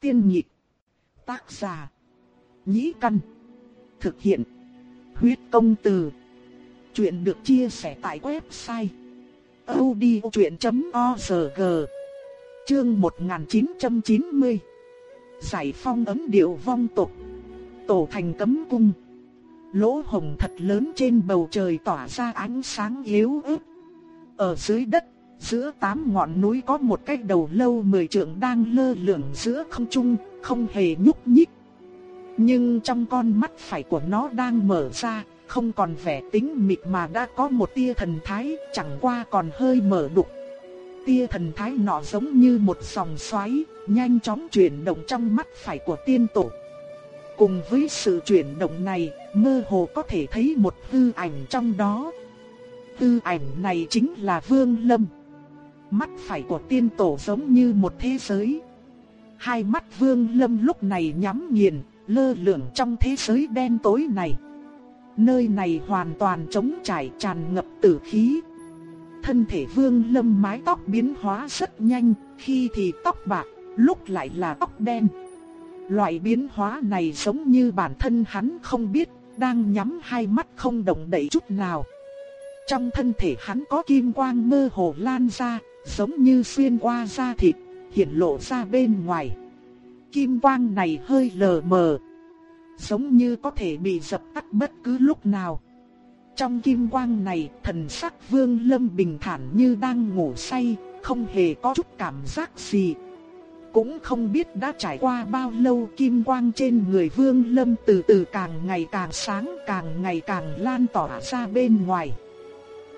Tiên nhị Tác giả. Nhĩ căn. Thực hiện. Huyết công từ. Chuyện được chia sẻ tại website. odchuyện.org Chương 1990 Giải phong ấm điệu vong tục Tổ thành cấm cung Lỗ hồng thật lớn trên bầu trời tỏa ra ánh sáng yếu ớt Ở dưới đất Giữa tám ngọn núi có một cái đầu lâu mười trượng đang lơ lửng giữa không trung, không hề nhúc nhích. Nhưng trong con mắt phải của nó đang mở ra, không còn vẻ tính mịt mà đã có một tia thần thái, chẳng qua còn hơi mở đục. Tia thần thái nọ giống như một dòng xoáy, nhanh chóng chuyển động trong mắt phải của tiên tổ. Cùng với sự chuyển động này, mơ hồ có thể thấy một tư ảnh trong đó. Tư ảnh này chính là Vương Lâm. Mắt phải của tiên tổ giống như một thế giới. Hai mắt vương lâm lúc này nhắm nghiền, lơ lửng trong thế giới đen tối này. Nơi này hoàn toàn trống trải tràn ngập tử khí. Thân thể vương lâm mái tóc biến hóa rất nhanh, khi thì tóc bạc, lúc lại là tóc đen. Loại biến hóa này giống như bản thân hắn không biết, đang nhắm hai mắt không động đậy chút nào. Trong thân thể hắn có kim quang mơ hồ lan ra, giống như xuyên qua da thịt, hiện lộ ra bên ngoài. Kim quang này hơi lờ mờ, giống như có thể bị dập tắt bất cứ lúc nào. Trong kim quang này, thần sắc Vương Lâm bình thản như đang ngủ say, không hề có chút cảm giác gì. Cũng không biết đã trải qua bao lâu kim quang trên người Vương Lâm từ từ càng ngày càng sáng, càng ngày càng lan tỏa ra bên ngoài.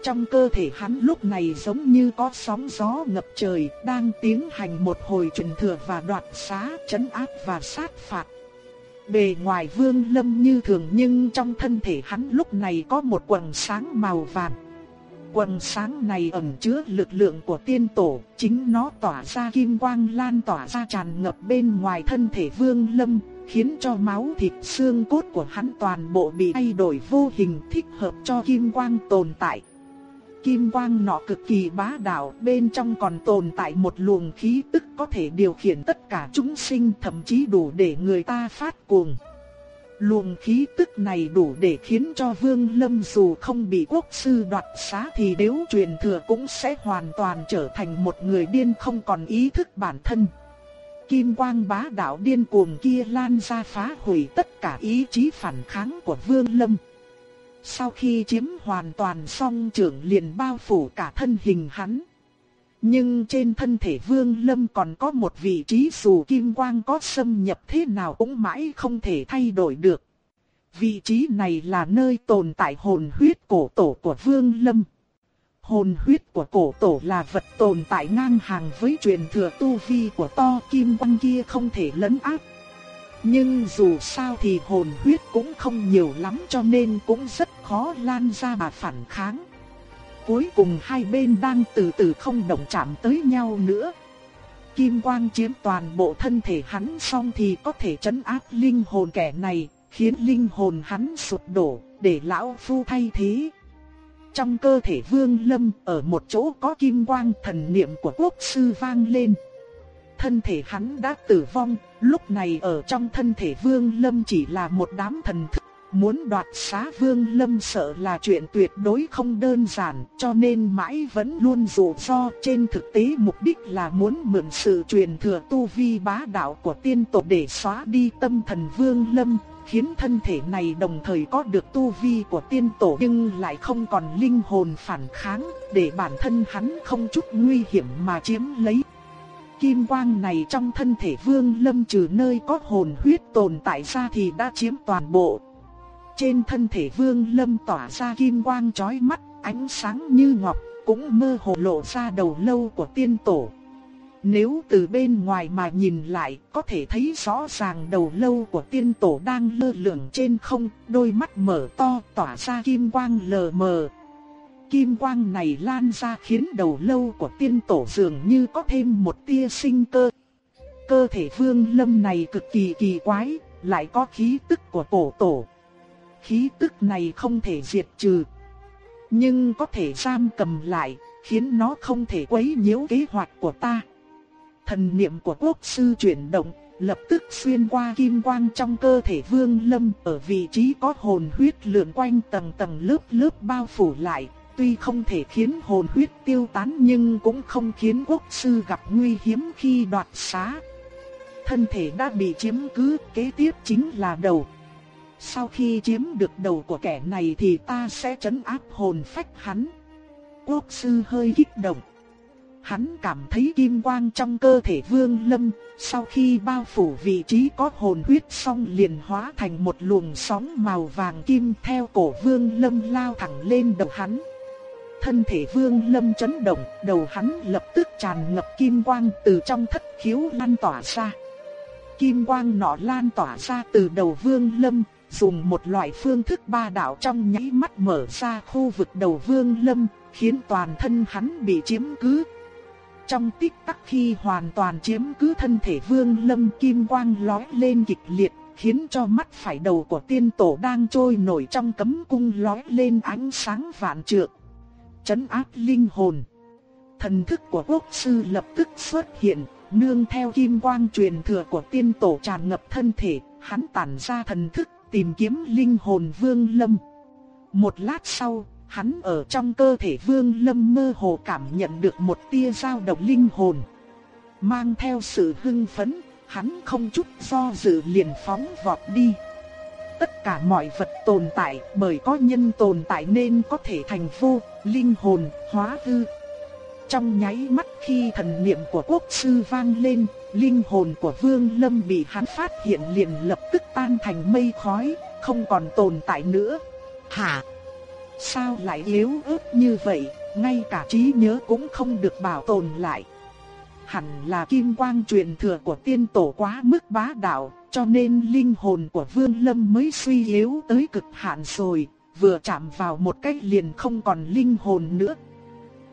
Trong cơ thể hắn lúc này giống như có sóng gió ngập trời, đang tiến hành một hồi truyền thừa và đoạt xá, chấn áp và sát phạt. Bề ngoài vương lâm như thường nhưng trong thân thể hắn lúc này có một quần sáng màu vàng. quần sáng này ẩn chứa lực lượng của tiên tổ, chính nó tỏa ra kim quang lan tỏa ra tràn ngập bên ngoài thân thể vương lâm, khiến cho máu thịt xương cốt của hắn toàn bộ bị thay đổi vô hình thích hợp cho kim quang tồn tại. Kim quang nọ cực kỳ bá đạo, bên trong còn tồn tại một luồng khí tức có thể điều khiển tất cả chúng sinh thậm chí đủ để người ta phát cuồng. Luồng khí tức này đủ để khiến cho Vương Lâm dù không bị quốc sư đoạt xá thì nếu truyền thừa cũng sẽ hoàn toàn trở thành một người điên không còn ý thức bản thân. Kim quang bá đạo điên cuồng kia lan ra phá hủy tất cả ý chí phản kháng của Vương Lâm. Sau khi chiếm hoàn toàn xong trưởng liền bao phủ cả thân hình hắn. Nhưng trên thân thể vương lâm còn có một vị trí dù kim quang có xâm nhập thế nào cũng mãi không thể thay đổi được. Vị trí này là nơi tồn tại hồn huyết cổ tổ của vương lâm. Hồn huyết của cổ tổ là vật tồn tại ngang hàng với truyền thừa tu vi của to kim quang kia không thể lấn áp. Nhưng dù sao thì hồn huyết cũng không nhiều lắm cho nên cũng rất khó lan ra mà phản kháng. Cuối cùng hai bên đang từ từ không động chạm tới nhau nữa. Kim quang chiếm toàn bộ thân thể hắn xong thì có thể chấn áp linh hồn kẻ này, khiến linh hồn hắn sụp đổ, để lão phu thay thế. Trong cơ thể vương lâm ở một chỗ có kim quang thần niệm của quốc sư vang lên thân thể hắn đã tử vong, lúc này ở trong thân thể Vương Lâm chỉ là một đám thần thức. Muốn đoạt xá Vương Lâm sợ là chuyện tuyệt đối không đơn giản, cho nên mãi vẫn luôn dụ do trên thực tế mục đích là muốn mượn sự truyền thừa tu vi bá đạo của tiên tổ để xóa đi tâm thần Vương Lâm, khiến thân thể này đồng thời có được tu vi của tiên tổ nhưng lại không còn linh hồn phản kháng, để bản thân hắn không chút nguy hiểm mà chiếm lấy kim quang này trong thân thể vương lâm trừ nơi có hồn huyết tồn tại ra thì đã chiếm toàn bộ. Trên thân thể vương lâm tỏa ra kim quang chói mắt, ánh sáng như ngọc, cũng mơ hồ lộ ra đầu lâu của tiên tổ. Nếu từ bên ngoài mà nhìn lại, có thể thấy rõ ràng đầu lâu của tiên tổ đang lơ lửng trên không, đôi mắt mở to tỏa ra kim quang lờ mờ, kim quang này lan ra khiến đầu lâu của tiên tổ dường như có thêm một tia sinh cơ. Cơ thể vương lâm này cực kỳ kỳ quái, lại có khí tức của cổ tổ. Khí tức này không thể diệt trừ, nhưng có thể giam cầm lại, khiến nó không thể quấy nhiễu kế hoạch của ta. Thần niệm của quốc sư chuyển động, lập tức xuyên qua kim quang trong cơ thể Vương Lâm, ở vị trí có hồn huyết lượn quanh tầng tầng lớp lớp bao phủ lại, tuy không thể khiến hồn huyết tiêu tán nhưng cũng không khiến quốc sư gặp nguy hiểm khi đoạt xá. Thân thể đã bị chiếm cứ, kế tiếp chính là đầu. Sau khi chiếm được đầu của kẻ này thì ta sẽ chấn áp hồn phách hắn. Quốc sư hơi kích động. Hắn cảm thấy kim quang trong cơ thể vương lâm, sau khi bao phủ vị trí có hồn huyết xong liền hóa thành một luồng sóng màu vàng kim theo cổ vương lâm lao thẳng lên đầu hắn. Thân thể vương lâm chấn động, đầu hắn lập tức tràn ngập kim quang từ trong thất khiếu lan tỏa ra. Kim quang nọ lan tỏa ra từ đầu vương lâm, dùng một loại phương thức ba đạo trong nháy mắt mở ra khu vực đầu vương lâm, khiến toàn thân hắn bị chiếm cứ. Trong tích tắc khi hoàn toàn chiếm cứ thân thể vương lâm kim quang lói lên kịch liệt, khiến cho mắt phải đầu của tiên tổ đang trôi nổi trong cấm cung lói lên ánh sáng vạn trượng. Chấn áp linh hồn. Thần thức của quốc sư lập tức xuất hiện, nương theo kim quang truyền thừa của tiên tổ tràn ngập thân thể, hắn tản ra thần thức tìm kiếm linh hồn vương lâm. Một lát sau, hắn ở trong cơ thể vương lâm mơ hồ cảm nhận được một tia dao động linh hồn. Mang theo sự hưng phấn, hắn không chút do dự liền phóng vọt đi. Tất cả mọi vật tồn tại bởi có nhân tồn tại nên có thể thành vô, linh hồn, hóa hư. Trong nháy mắt khi thần niệm của quốc sư vang lên, linh hồn của Vương Lâm bị hắn phát hiện liền lập tức tan thành mây khói, không còn tồn tại nữa. Hả? Sao lại yếu ớt như vậy, ngay cả trí nhớ cũng không được bảo tồn lại. Hẳn là kim quang truyền thừa của tiên tổ quá mức bá đạo, cho nên linh hồn của Vương Lâm mới suy yếu tới cực hạn rồi, vừa chạm vào một cách liền không còn linh hồn nữa.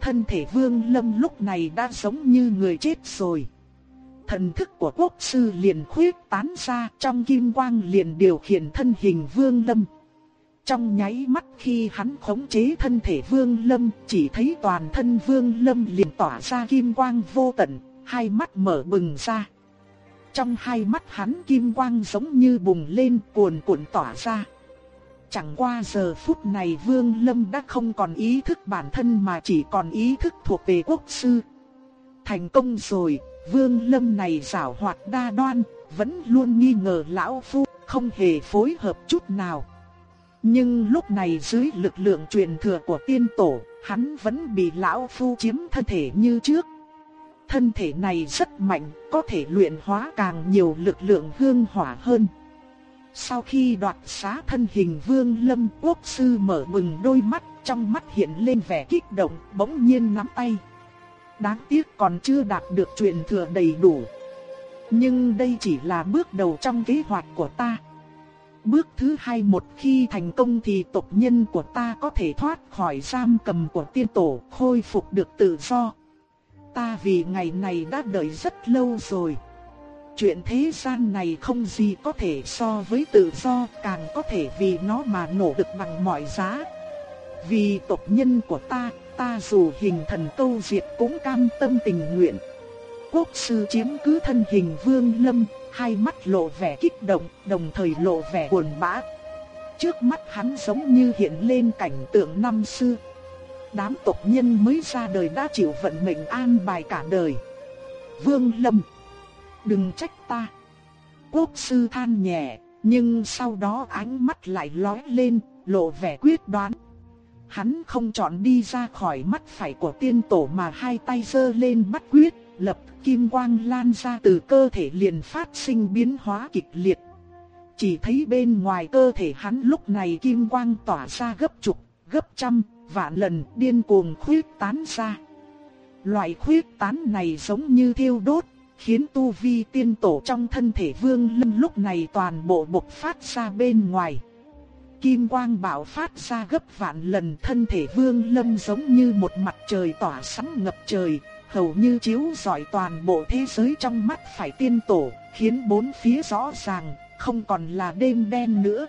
Thân thể Vương Lâm lúc này đã giống như người chết rồi. Thần thức của quốc sư liền khuyết tán ra trong kim quang liền điều khiển thân hình Vương Lâm. Trong nháy mắt khi hắn khống chế thân thể Vương Lâm, chỉ thấy toàn thân Vương Lâm liền tỏa ra kim quang vô tận, hai mắt mở bừng ra. Trong hai mắt hắn kim quang giống như bùng lên cuồn cuộn tỏa ra. Chẳng qua giờ phút này Vương Lâm đã không còn ý thức bản thân mà chỉ còn ý thức thuộc về quốc sư. Thành công rồi, Vương Lâm này giảo hoạt đa đoan, vẫn luôn nghi ngờ lão phu, không hề phối hợp chút nào. Nhưng lúc này dưới lực lượng truyền thừa của tiên tổ, hắn vẫn bị lão phu chiếm thân thể như trước. Thân thể này rất mạnh, có thể luyện hóa càng nhiều lực lượng hương hỏa hơn. Sau khi đoạt xá thân hình vương lâm quốc sư mở bừng đôi mắt, trong mắt hiện lên vẻ kích động, bỗng nhiên nắm tay. Đáng tiếc còn chưa đạt được truyền thừa đầy đủ. Nhưng đây chỉ là bước đầu trong kế hoạch của ta. Bước thứ hai một khi thành công thì tộc nhân của ta có thể thoát khỏi giam cầm của tiên tổ, khôi phục được tự do. Ta vì ngày này đã đợi rất lâu rồi. Chuyện thế gian này không gì có thể so với tự do, càng có thể vì nó mà nổ được bằng mọi giá. Vì tộc nhân của ta, ta dù hình thần câu diệt cũng cam tâm tình nguyện. Quốc sư chiếm cứ thân hình vương lâm, hai mắt lộ vẻ kích động, đồng thời lộ vẻ buồn bã. Trước mắt hắn giống như hiện lên cảnh tượng năm xưa. Đám tộc nhân mới ra đời đã chịu vận mệnh an bài cả đời. Vương Lâm, đừng trách ta. Quốc sư than nhẹ, nhưng sau đó ánh mắt lại lóe lên, lộ vẻ quyết đoán. Hắn không chọn đi ra khỏi mắt phải của tiên tổ mà hai tay giơ lên bắt quyết, lập kim quang lan ra từ cơ thể liền phát sinh biến hóa kịch liệt. Chỉ thấy bên ngoài cơ thể hắn lúc này kim quang tỏa ra gấp chục, gấp trăm, vạn lần điên cuồng khuyết tán ra. Loại khuyết tán này giống như thiêu đốt, khiến tu vi tiên tổ trong thân thể vương lâm lúc này toàn bộ bộc phát ra bên ngoài. Kim quang bạo phát ra gấp vạn lần thân thể vương lâm giống như một mặt trời tỏa sáng ngập trời, hầu như chiếu rọi toàn bộ thế giới trong mắt phải tiên tổ, khiến bốn phía rõ ràng, không còn là đêm đen nữa.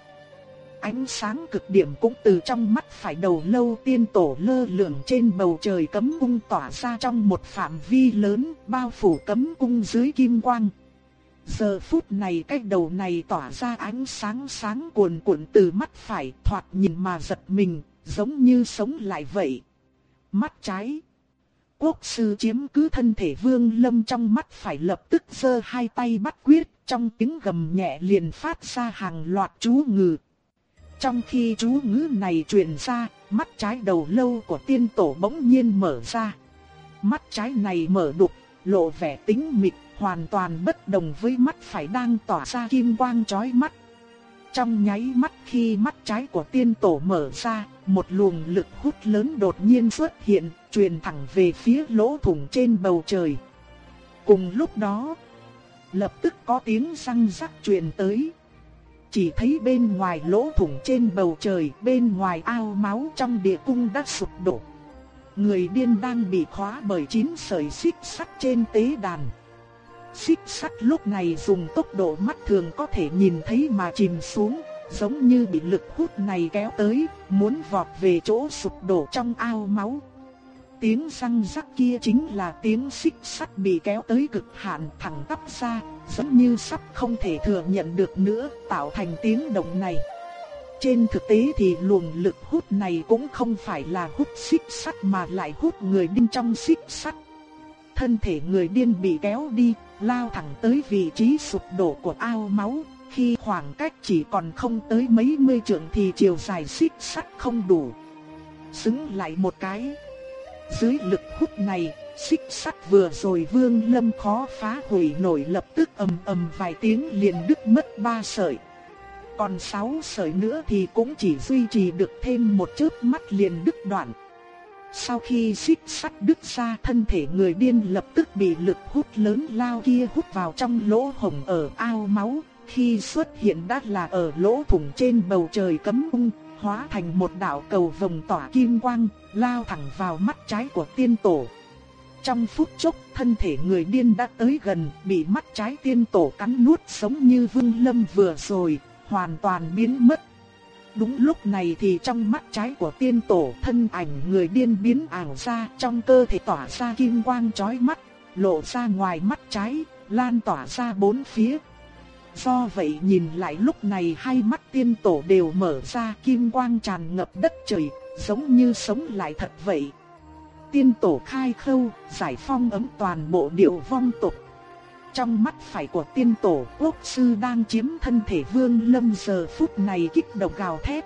Ánh sáng cực điểm cũng từ trong mắt phải đầu lâu tiên tổ lơ lửng trên bầu trời cấm cung tỏa ra trong một phạm vi lớn, bao phủ cấm cung dưới kim quang. Giờ phút này cái đầu này tỏa ra ánh sáng sáng cuồn cuộn từ mắt phải thoạt nhìn mà giật mình, giống như sống lại vậy. Mắt trái. Quốc sư chiếm cứ thân thể vương lâm trong mắt phải lập tức giơ hai tay bắt quyết, trong tiếng gầm nhẹ liền phát ra hàng loạt chú ngừ. Trong khi chú ngữ này truyền ra, mắt trái đầu lâu của tiên tổ bỗng nhiên mở ra. Mắt trái này mở đục, lộ vẻ tính mịch, hoàn toàn bất đồng với mắt phải đang tỏa ra kim quang chói mắt. Trong nháy mắt khi mắt trái của tiên tổ mở ra, một luồng lực hút lớn đột nhiên xuất hiện, truyền thẳng về phía lỗ thủng trên bầu trời. Cùng lúc đó, lập tức có tiếng răng rắc truyền tới. Chỉ thấy bên ngoài lỗ thủng trên bầu trời, bên ngoài ao máu trong địa cung đã sụp đổ. Người điên đang bị khóa bởi chín sợi xích sắt trên tế đàn. Xích sắt lúc này dùng tốc độ mắt thường có thể nhìn thấy mà chìm xuống, giống như bị lực hút này kéo tới, muốn vọt về chỗ sụp đổ trong ao máu. Tiếng răng rắc kia chính là tiếng xích sắt bị kéo tới cực hạn thẳng tắp ra, giống như sắp không thể thừa nhận được nữa, tạo thành tiếng động này. Trên thực tế thì luồng lực hút này cũng không phải là hút xích sắt mà lại hút người điên trong xích sắt. Thân thể người điên bị kéo đi, lao thẳng tới vị trí sụp đổ của ao máu, khi khoảng cách chỉ còn không tới mấy mươi trượng thì chiều dài xích sắt không đủ. Xứng lại một cái. Dưới lực hút này, xích sắt vừa rồi Vương Lâm khó phá hủy nổi lập tức ầm ầm vài tiếng liền đứt mất ba sợi. Còn sáu sợi nữa thì cũng chỉ duy trì được thêm một chớp mắt liền đứt đoạn. Sau khi xích sắt đứt ra thân thể người điên lập tức bị lực hút lớn lao kia hút vào trong lỗ hổng ở ao máu, khi xuất hiện đã là ở lỗ thủng trên bầu trời cấm ung, hóa thành một đạo cầu vòng tỏa kim quang, lao thẳng vào mắt trái của tiên tổ. Trong phút chốc, thân thể người điên đã tới gần, bị mắt trái tiên tổ cắn nuốt sống như vương lâm vừa rồi, hoàn toàn biến mất. Đúng lúc này thì trong mắt trái của tiên tổ thân ảnh người điên biến ảo ra trong cơ thể tỏa ra kim quang chói mắt, lộ ra ngoài mắt trái, lan tỏa ra bốn phía. Do vậy nhìn lại lúc này hai mắt tiên tổ đều mở ra kim quang tràn ngập đất trời, giống như sống lại thật vậy. Tiên tổ khai khâu, giải phong ấm toàn bộ điệu vong tộc Trong mắt phải của tiên tổ quốc sư đang chiếm thân thể vương lâm giờ phút này kích động gào thét.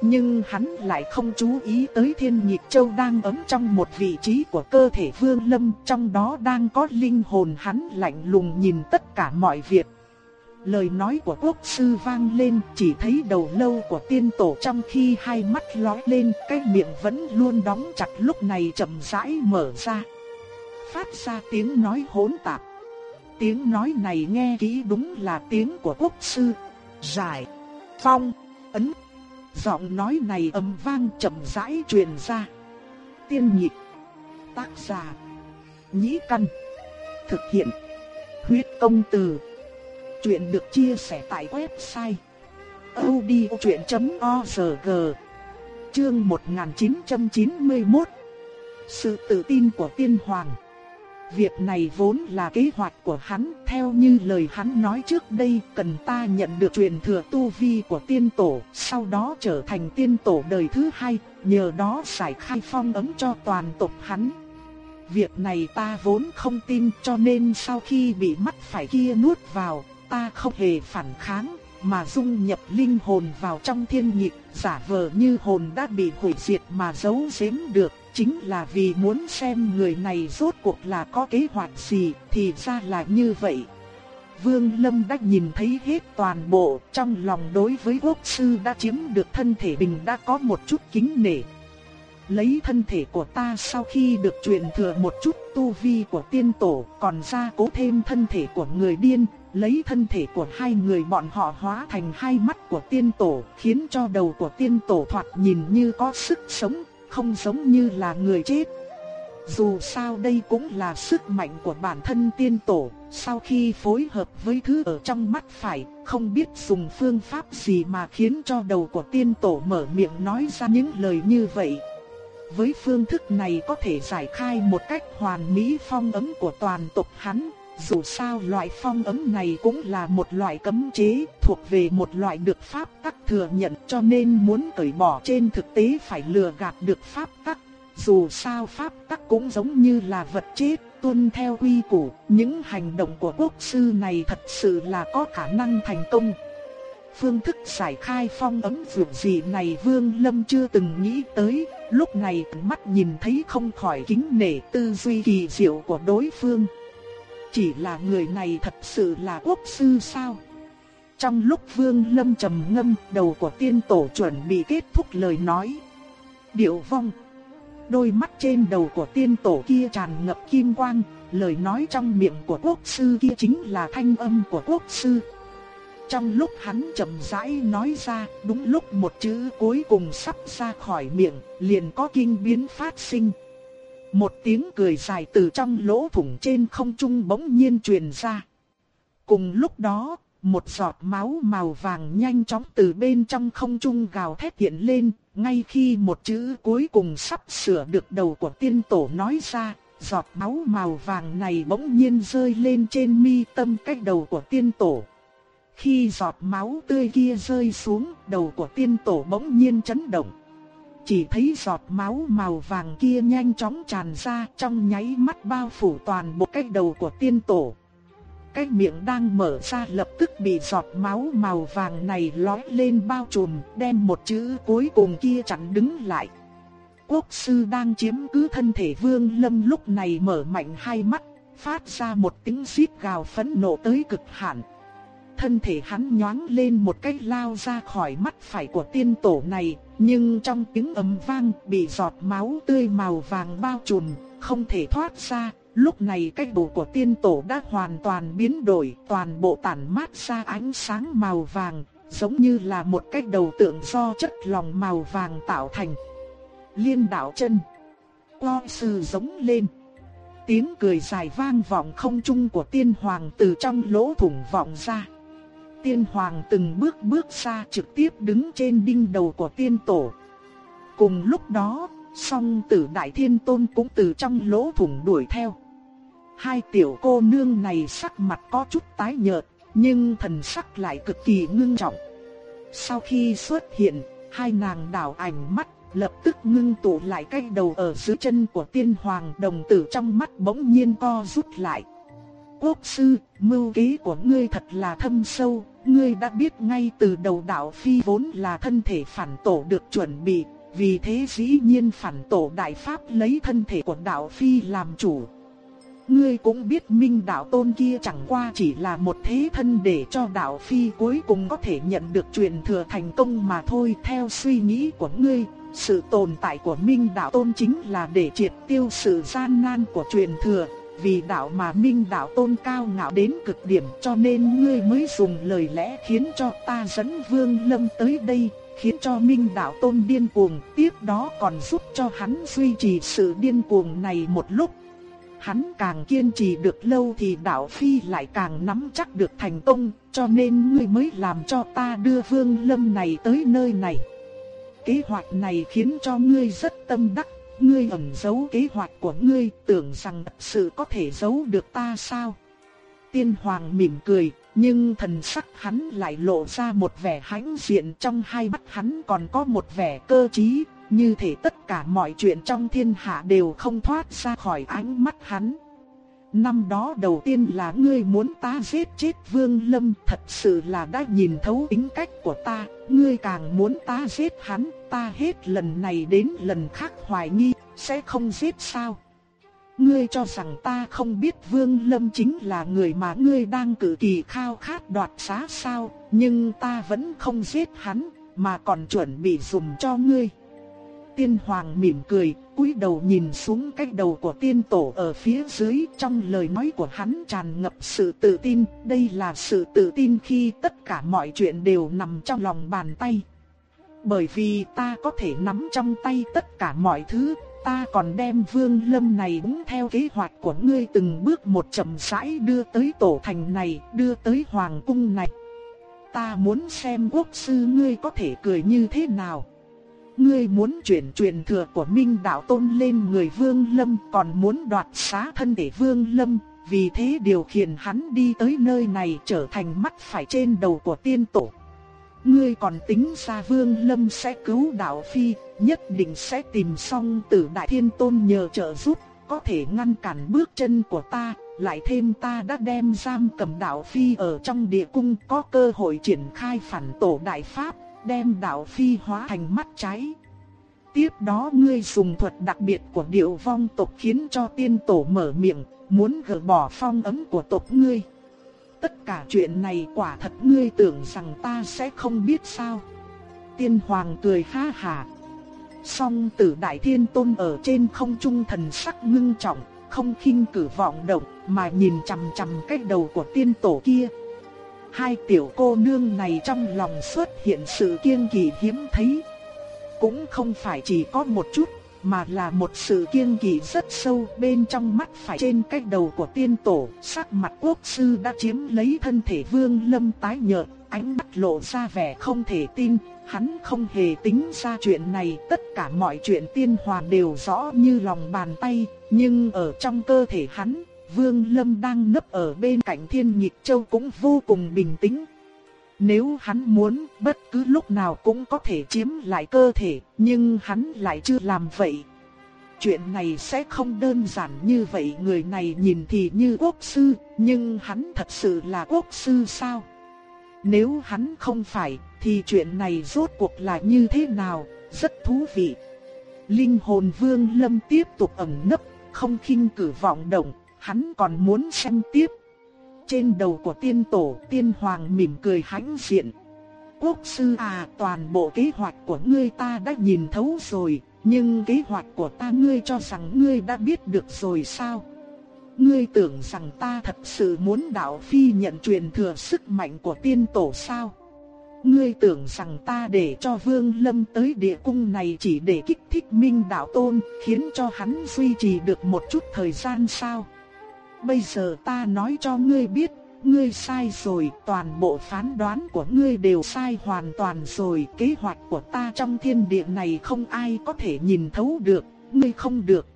Nhưng hắn lại không chú ý tới thiên nhịp châu đang ấm trong một vị trí của cơ thể vương lâm trong đó đang có linh hồn hắn lạnh lùng nhìn tất cả mọi việc. Lời nói của quốc sư vang lên chỉ thấy đầu lâu của tiên tổ trong khi hai mắt lóe lên cái miệng vẫn luôn đóng chặt lúc này chậm rãi mở ra. Phát ra tiếng nói hỗn tạp. Tiếng nói này nghe kỹ đúng là tiếng của quốc sư. Giải, phong, ấn. Giọng nói này âm vang chậm rãi truyền ra. Tiên nhịp, tác giả, nhĩ căn, thực hiện, huyết công từ. Chuyện được chia sẻ tại website audiochuyện.org Chương 1991 Sự tự tin của tiên hoàng. Việc này vốn là kế hoạch của hắn, theo như lời hắn nói trước đây, cần ta nhận được truyền thừa tu vi của tiên tổ, sau đó trở thành tiên tổ đời thứ hai, nhờ đó giải khai phong ấn cho toàn tộc hắn. Việc này ta vốn không tin cho nên sau khi bị mắt phải kia nuốt vào, ta không hề phản kháng, mà dung nhập linh hồn vào trong thiên nhịp, giả vờ như hồn đã bị hủy diệt mà giấu giếm được chính là vì muốn xem người này rốt cuộc là có kế hoạch gì, thì ra là như vậy. Vương Lâm đã nhìn thấy hết toàn bộ, trong lòng đối với quốc sư đã chiếm được thân thể bình đã có một chút kính nể. Lấy thân thể của ta sau khi được truyền thừa một chút tu vi của tiên tổ, còn ra cố thêm thân thể của người điên, lấy thân thể của hai người bọn họ hóa thành hai mắt của tiên tổ, khiến cho đầu của tiên tổ thoạt nhìn như có sức sống, không giống như là người chết. Dù sao đây cũng là sức mạnh của bản thân tiên tổ, sau khi phối hợp với thứ ở trong mắt phải, không biết dùng phương pháp gì mà khiến cho đầu của tiên tổ mở miệng nói ra những lời như vậy. Với phương thức này có thể giải khai một cách hoàn mỹ phong ấm của toàn tộc hắn, dù sao loại phong ấm này cũng là một loại cấm chế, thuộc về một loại được pháp tắc thừa nhận cho nên muốn cởi bỏ trên thực tế phải lừa gạt được pháp tắc. Dù sao pháp tắc cũng giống như là vật chết, tuân theo quy củ, những hành động của quốc sư này thật sự là có khả năng thành công. Phương thức giải khai phong ấm dược gì này Vương Lâm chưa từng nghĩ tới, lúc này mắt nhìn thấy không khỏi kính nể tư duy kỳ diệu của đối phương. Chỉ là người này thật sự là quốc sư sao? Trong lúc Vương Lâm trầm ngâm, đầu của tiên tổ chuẩn bị kết thúc lời nói. Điệu vong. Đôi mắt trên đầu của tiên tổ kia tràn ngập kim quang, lời nói trong miệng của quốc sư kia chính là thanh âm của quốc sư. Trong lúc hắn chậm rãi nói ra, đúng lúc một chữ cuối cùng sắp ra khỏi miệng, liền có kinh biến phát sinh. Một tiếng cười dài từ trong lỗ thủng trên không trung bỗng nhiên truyền ra. Cùng lúc đó, một giọt máu màu vàng nhanh chóng từ bên trong không trung gào thét hiện lên, ngay khi một chữ cuối cùng sắp sửa được đầu của tiên tổ nói ra, giọt máu màu vàng này bỗng nhiên rơi lên trên mi tâm cách đầu của tiên tổ. Khi giọt máu tươi kia rơi xuống, đầu của tiên tổ bỗng nhiên chấn động. Chỉ thấy giọt máu màu vàng kia nhanh chóng tràn ra trong nháy mắt bao phủ toàn bộ cái đầu của tiên tổ. Cái miệng đang mở ra lập tức bị giọt máu màu vàng này lói lên bao trùm, đem một chữ cuối cùng kia chặn đứng lại. Quốc sư đang chiếm cứ thân thể vương lâm lúc này mở mạnh hai mắt, phát ra một tiếng xít gào phẫn nộ tới cực hạn thân thể hắn nhoáng lên một cái lao ra khỏi mắt phải của tiên tổ này, nhưng trong tiếng ầm vang bị giọt máu tươi màu vàng bao trùm, không thể thoát ra. Lúc này cái bộ của tiên tổ đã hoàn toàn biến đổi, toàn bộ tản mát ra ánh sáng màu vàng, giống như là một cái đầu tượng do chất lòng màu vàng tạo thành. Liên đạo chân, co sư giống lên. Tiếng cười dài vang vọng không trung của tiên hoàng từ trong lỗ thủng vọng ra. Tiên hoàng từng bước bước xa trực tiếp đứng trên đinh đầu của tiên tổ. Cùng lúc đó, song tử đại thiên tôn cũng từ trong lỗ thủng đuổi theo. Hai tiểu cô nương này sắc mặt có chút tái nhợt, nhưng thần sắc lại cực kỳ ngưng trọng. Sau khi xuất hiện, hai nàng đảo ảnh mắt, lập tức ngưng tụ lại cái đầu ở dưới chân của tiên hoàng đồng tử trong mắt bỗng nhiên co rút lại. Quốc sư, mưu kế của ngươi thật là thâm sâu, ngươi đã biết ngay từ đầu đạo phi vốn là thân thể phản tổ được chuẩn bị, vì thế dĩ nhiên phản tổ đại pháp lấy thân thể của đạo phi làm chủ. Ngươi cũng biết minh đạo tôn kia chẳng qua chỉ là một thế thân để cho đạo phi cuối cùng có thể nhận được truyền thừa thành công mà thôi. Theo suy nghĩ của ngươi, sự tồn tại của minh đạo tôn chính là để triệt tiêu sự gian nan của truyền thừa, vì đạo mà minh đạo tôn cao ngạo đến cực điểm cho nên ngươi mới dùng lời lẽ khiến cho ta dẫn vương lâm tới đây, khiến cho minh đạo tôn điên cuồng, tiếp đó còn giúp cho hắn duy trì sự điên cuồng này một lúc. Hắn càng kiên trì được lâu thì đạo phi lại càng nắm chắc được thành công, cho nên ngươi mới làm cho ta đưa vương lâm này tới nơi này. Kế hoạch này khiến cho ngươi rất tâm đắc ngươi ẩn giấu kế hoạch của ngươi, tưởng rằng sự có thể giấu được ta sao? Tiên hoàng mỉm cười, nhưng thần sắc hắn lại lộ ra một vẻ hãnh diện trong hai mắt hắn còn có một vẻ cơ trí, như thể tất cả mọi chuyện trong thiên hạ đều không thoát ra khỏi ánh mắt hắn. Năm đó đầu tiên là ngươi muốn ta giết chết Vương Lâm, thật sự là đã nhìn thấu tính cách của ta, ngươi càng muốn ta giết hắn, ta hết lần này đến lần khác hoài nghi, sẽ không giết sao? Ngươi cho rằng ta không biết Vương Lâm chính là người mà ngươi đang cử kỳ khao khát đoạt xá sao, nhưng ta vẫn không giết hắn, mà còn chuẩn bị dùng cho ngươi. Tiên Hoàng mỉm cười, cúi đầu nhìn xuống cái đầu của tiên tổ ở phía dưới, trong lời nói của hắn tràn ngập sự tự tin, đây là sự tự tin khi tất cả mọi chuyện đều nằm trong lòng bàn tay. Bởi vì ta có thể nắm trong tay tất cả mọi thứ, ta còn đem vương lâm này đúng theo kế hoạch của ngươi từng bước một chậm rãi đưa tới tổ thành này, đưa tới hoàng cung này. Ta muốn xem quốc sư ngươi có thể cười như thế nào. Ngươi muốn chuyển truyền thừa của Minh Đạo Tôn lên người Vương Lâm còn muốn đoạt xá thân để Vương Lâm, vì thế điều khiển hắn đi tới nơi này trở thành mắt phải trên đầu của tiên tổ. Ngươi còn tính ra Vương Lâm sẽ cứu đạo phi, nhất định sẽ tìm xong tử Đại Thiên Tôn nhờ trợ giúp, có thể ngăn cản bước chân của ta, lại thêm ta đã đem giam cầm đạo phi ở trong địa cung có cơ hội triển khai phản tổ đại pháp, đem đạo phi hóa thành mắt cháy. Tiếp đó ngươi dùng thuật đặc biệt của điệu vong tộc khiến cho tiên tổ mở miệng, muốn gỡ bỏ phong ấm của tộc ngươi. Tất cả chuyện này quả thật ngươi tưởng rằng ta sẽ không biết sao. Tiên hoàng cười ha hà. Song tử đại thiên tôn ở trên không trung thần sắc ngưng trọng, không khinh cử vọng động, mà nhìn chằm chằm cái đầu của tiên tổ kia. Hai tiểu cô nương này trong lòng xuất hiện sự kiêng kỵ hiếm thấy. Cũng không phải chỉ có một chút, mà là một sự kiêng kỵ rất sâu bên trong mắt phải trên cái đầu của tiên tổ. Sắc mặt quốc sư đã chiếm lấy thân thể vương lâm tái nhợt, ánh mắt lộ ra vẻ không thể tin. Hắn không hề tính ra chuyện này, tất cả mọi chuyện tiên hoàn đều rõ như lòng bàn tay, nhưng ở trong cơ thể hắn, Vương Lâm đang nấp ở bên cạnh Thiên Nhịp Châu cũng vô cùng bình tĩnh. Nếu hắn muốn, bất cứ lúc nào cũng có thể chiếm lại cơ thể, nhưng hắn lại chưa làm vậy. Chuyện này sẽ không đơn giản như vậy, người này nhìn thì như quốc sư, nhưng hắn thật sự là quốc sư sao? Nếu hắn không phải, thì chuyện này rốt cuộc là như thế nào, rất thú vị. Linh hồn vương lâm tiếp tục ẩn nấp, không khinh cử vọng động, hắn còn muốn xem tiếp. Trên đầu của tiên tổ, tiên hoàng mỉm cười hãnh diện. Quốc sư à, toàn bộ kế hoạch của ngươi ta đã nhìn thấu rồi, nhưng kế hoạch của ta ngươi cho rằng ngươi đã biết được rồi sao? Ngươi tưởng rằng ta thật sự muốn đạo phi nhận truyền thừa sức mạnh của tiên tổ sao? Ngươi tưởng rằng ta để cho Vương Lâm tới địa cung này chỉ để kích thích Minh Đạo Tôn, khiến cho hắn duy trì được một chút thời gian sao? Bây giờ ta nói cho ngươi biết, ngươi sai rồi, toàn bộ phán đoán của ngươi đều sai hoàn toàn rồi, kế hoạch của ta trong thiên địa này không ai có thể nhìn thấu được, ngươi không được.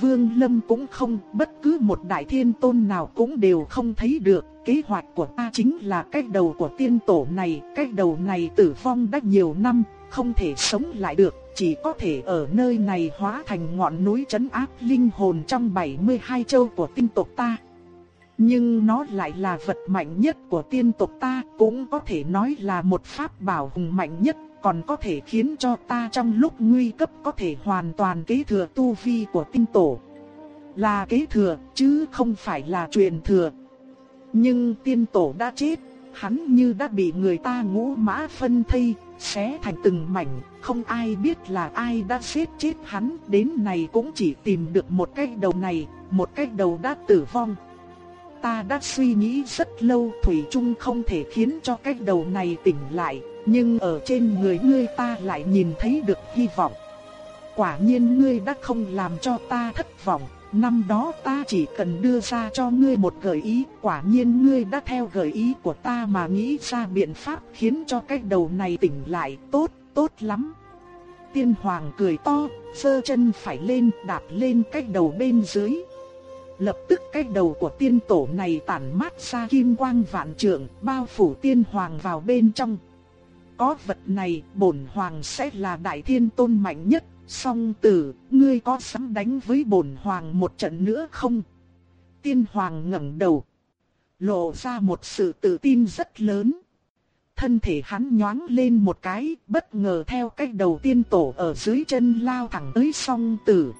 Vương Lâm cũng không, bất cứ một đại thiên tôn nào cũng đều không thấy được, kế hoạch của ta chính là cái đầu của tiên tổ này, cái đầu này tử vong đã nhiều năm, không thể sống lại được, chỉ có thể ở nơi này hóa thành ngọn núi trấn áp linh hồn trong 72 châu của tinh tộc ta. Nhưng nó lại là vật mạnh nhất của tiên tộc ta, cũng có thể nói là một pháp bảo hùng mạnh nhất, còn có thể khiến cho ta trong lúc nguy cấp có thể hoàn toàn kế thừa tu vi của tinh tổ. Là kế thừa, chứ không phải là truyền thừa. Nhưng tiên tổ đã chết, hắn như đã bị người ta ngũ mã phân thây, xé thành từng mảnh, không ai biết là ai đã giết chết hắn, đến này cũng chỉ tìm được một cái đầu này, một cái đầu đã tử vong. Ta đã suy nghĩ rất lâu Thủy chung không thể khiến cho cái đầu này tỉnh lại, nhưng ở trên người ngươi ta lại nhìn thấy được hy vọng. Quả nhiên ngươi đã không làm cho ta thất vọng, Năm đó ta chỉ cần đưa ra cho ngươi một gợi ý, quả nhiên ngươi đã theo gợi ý của ta mà nghĩ ra biện pháp khiến cho cái đầu này tỉnh lại, tốt, tốt lắm. Tiên hoàng cười to, sơ chân phải lên, đạp lên cái đầu bên dưới. Lập tức cái đầu của tiên tổ này tản mát ra kim quang vạn trượng, bao phủ tiên hoàng vào bên trong. Có vật này, bổn hoàng sẽ là đại thiên tôn mạnh nhất, Song tử, ngươi có sẵn đánh với bổn hoàng một trận nữa không? Tiên hoàng ngẩng đầu, lộ ra một sự tự tin rất lớn. Thân thể hắn nhoáng lên một cái, bất ngờ theo cách đầu tiên tổ ở dưới chân lao thẳng tới song tử.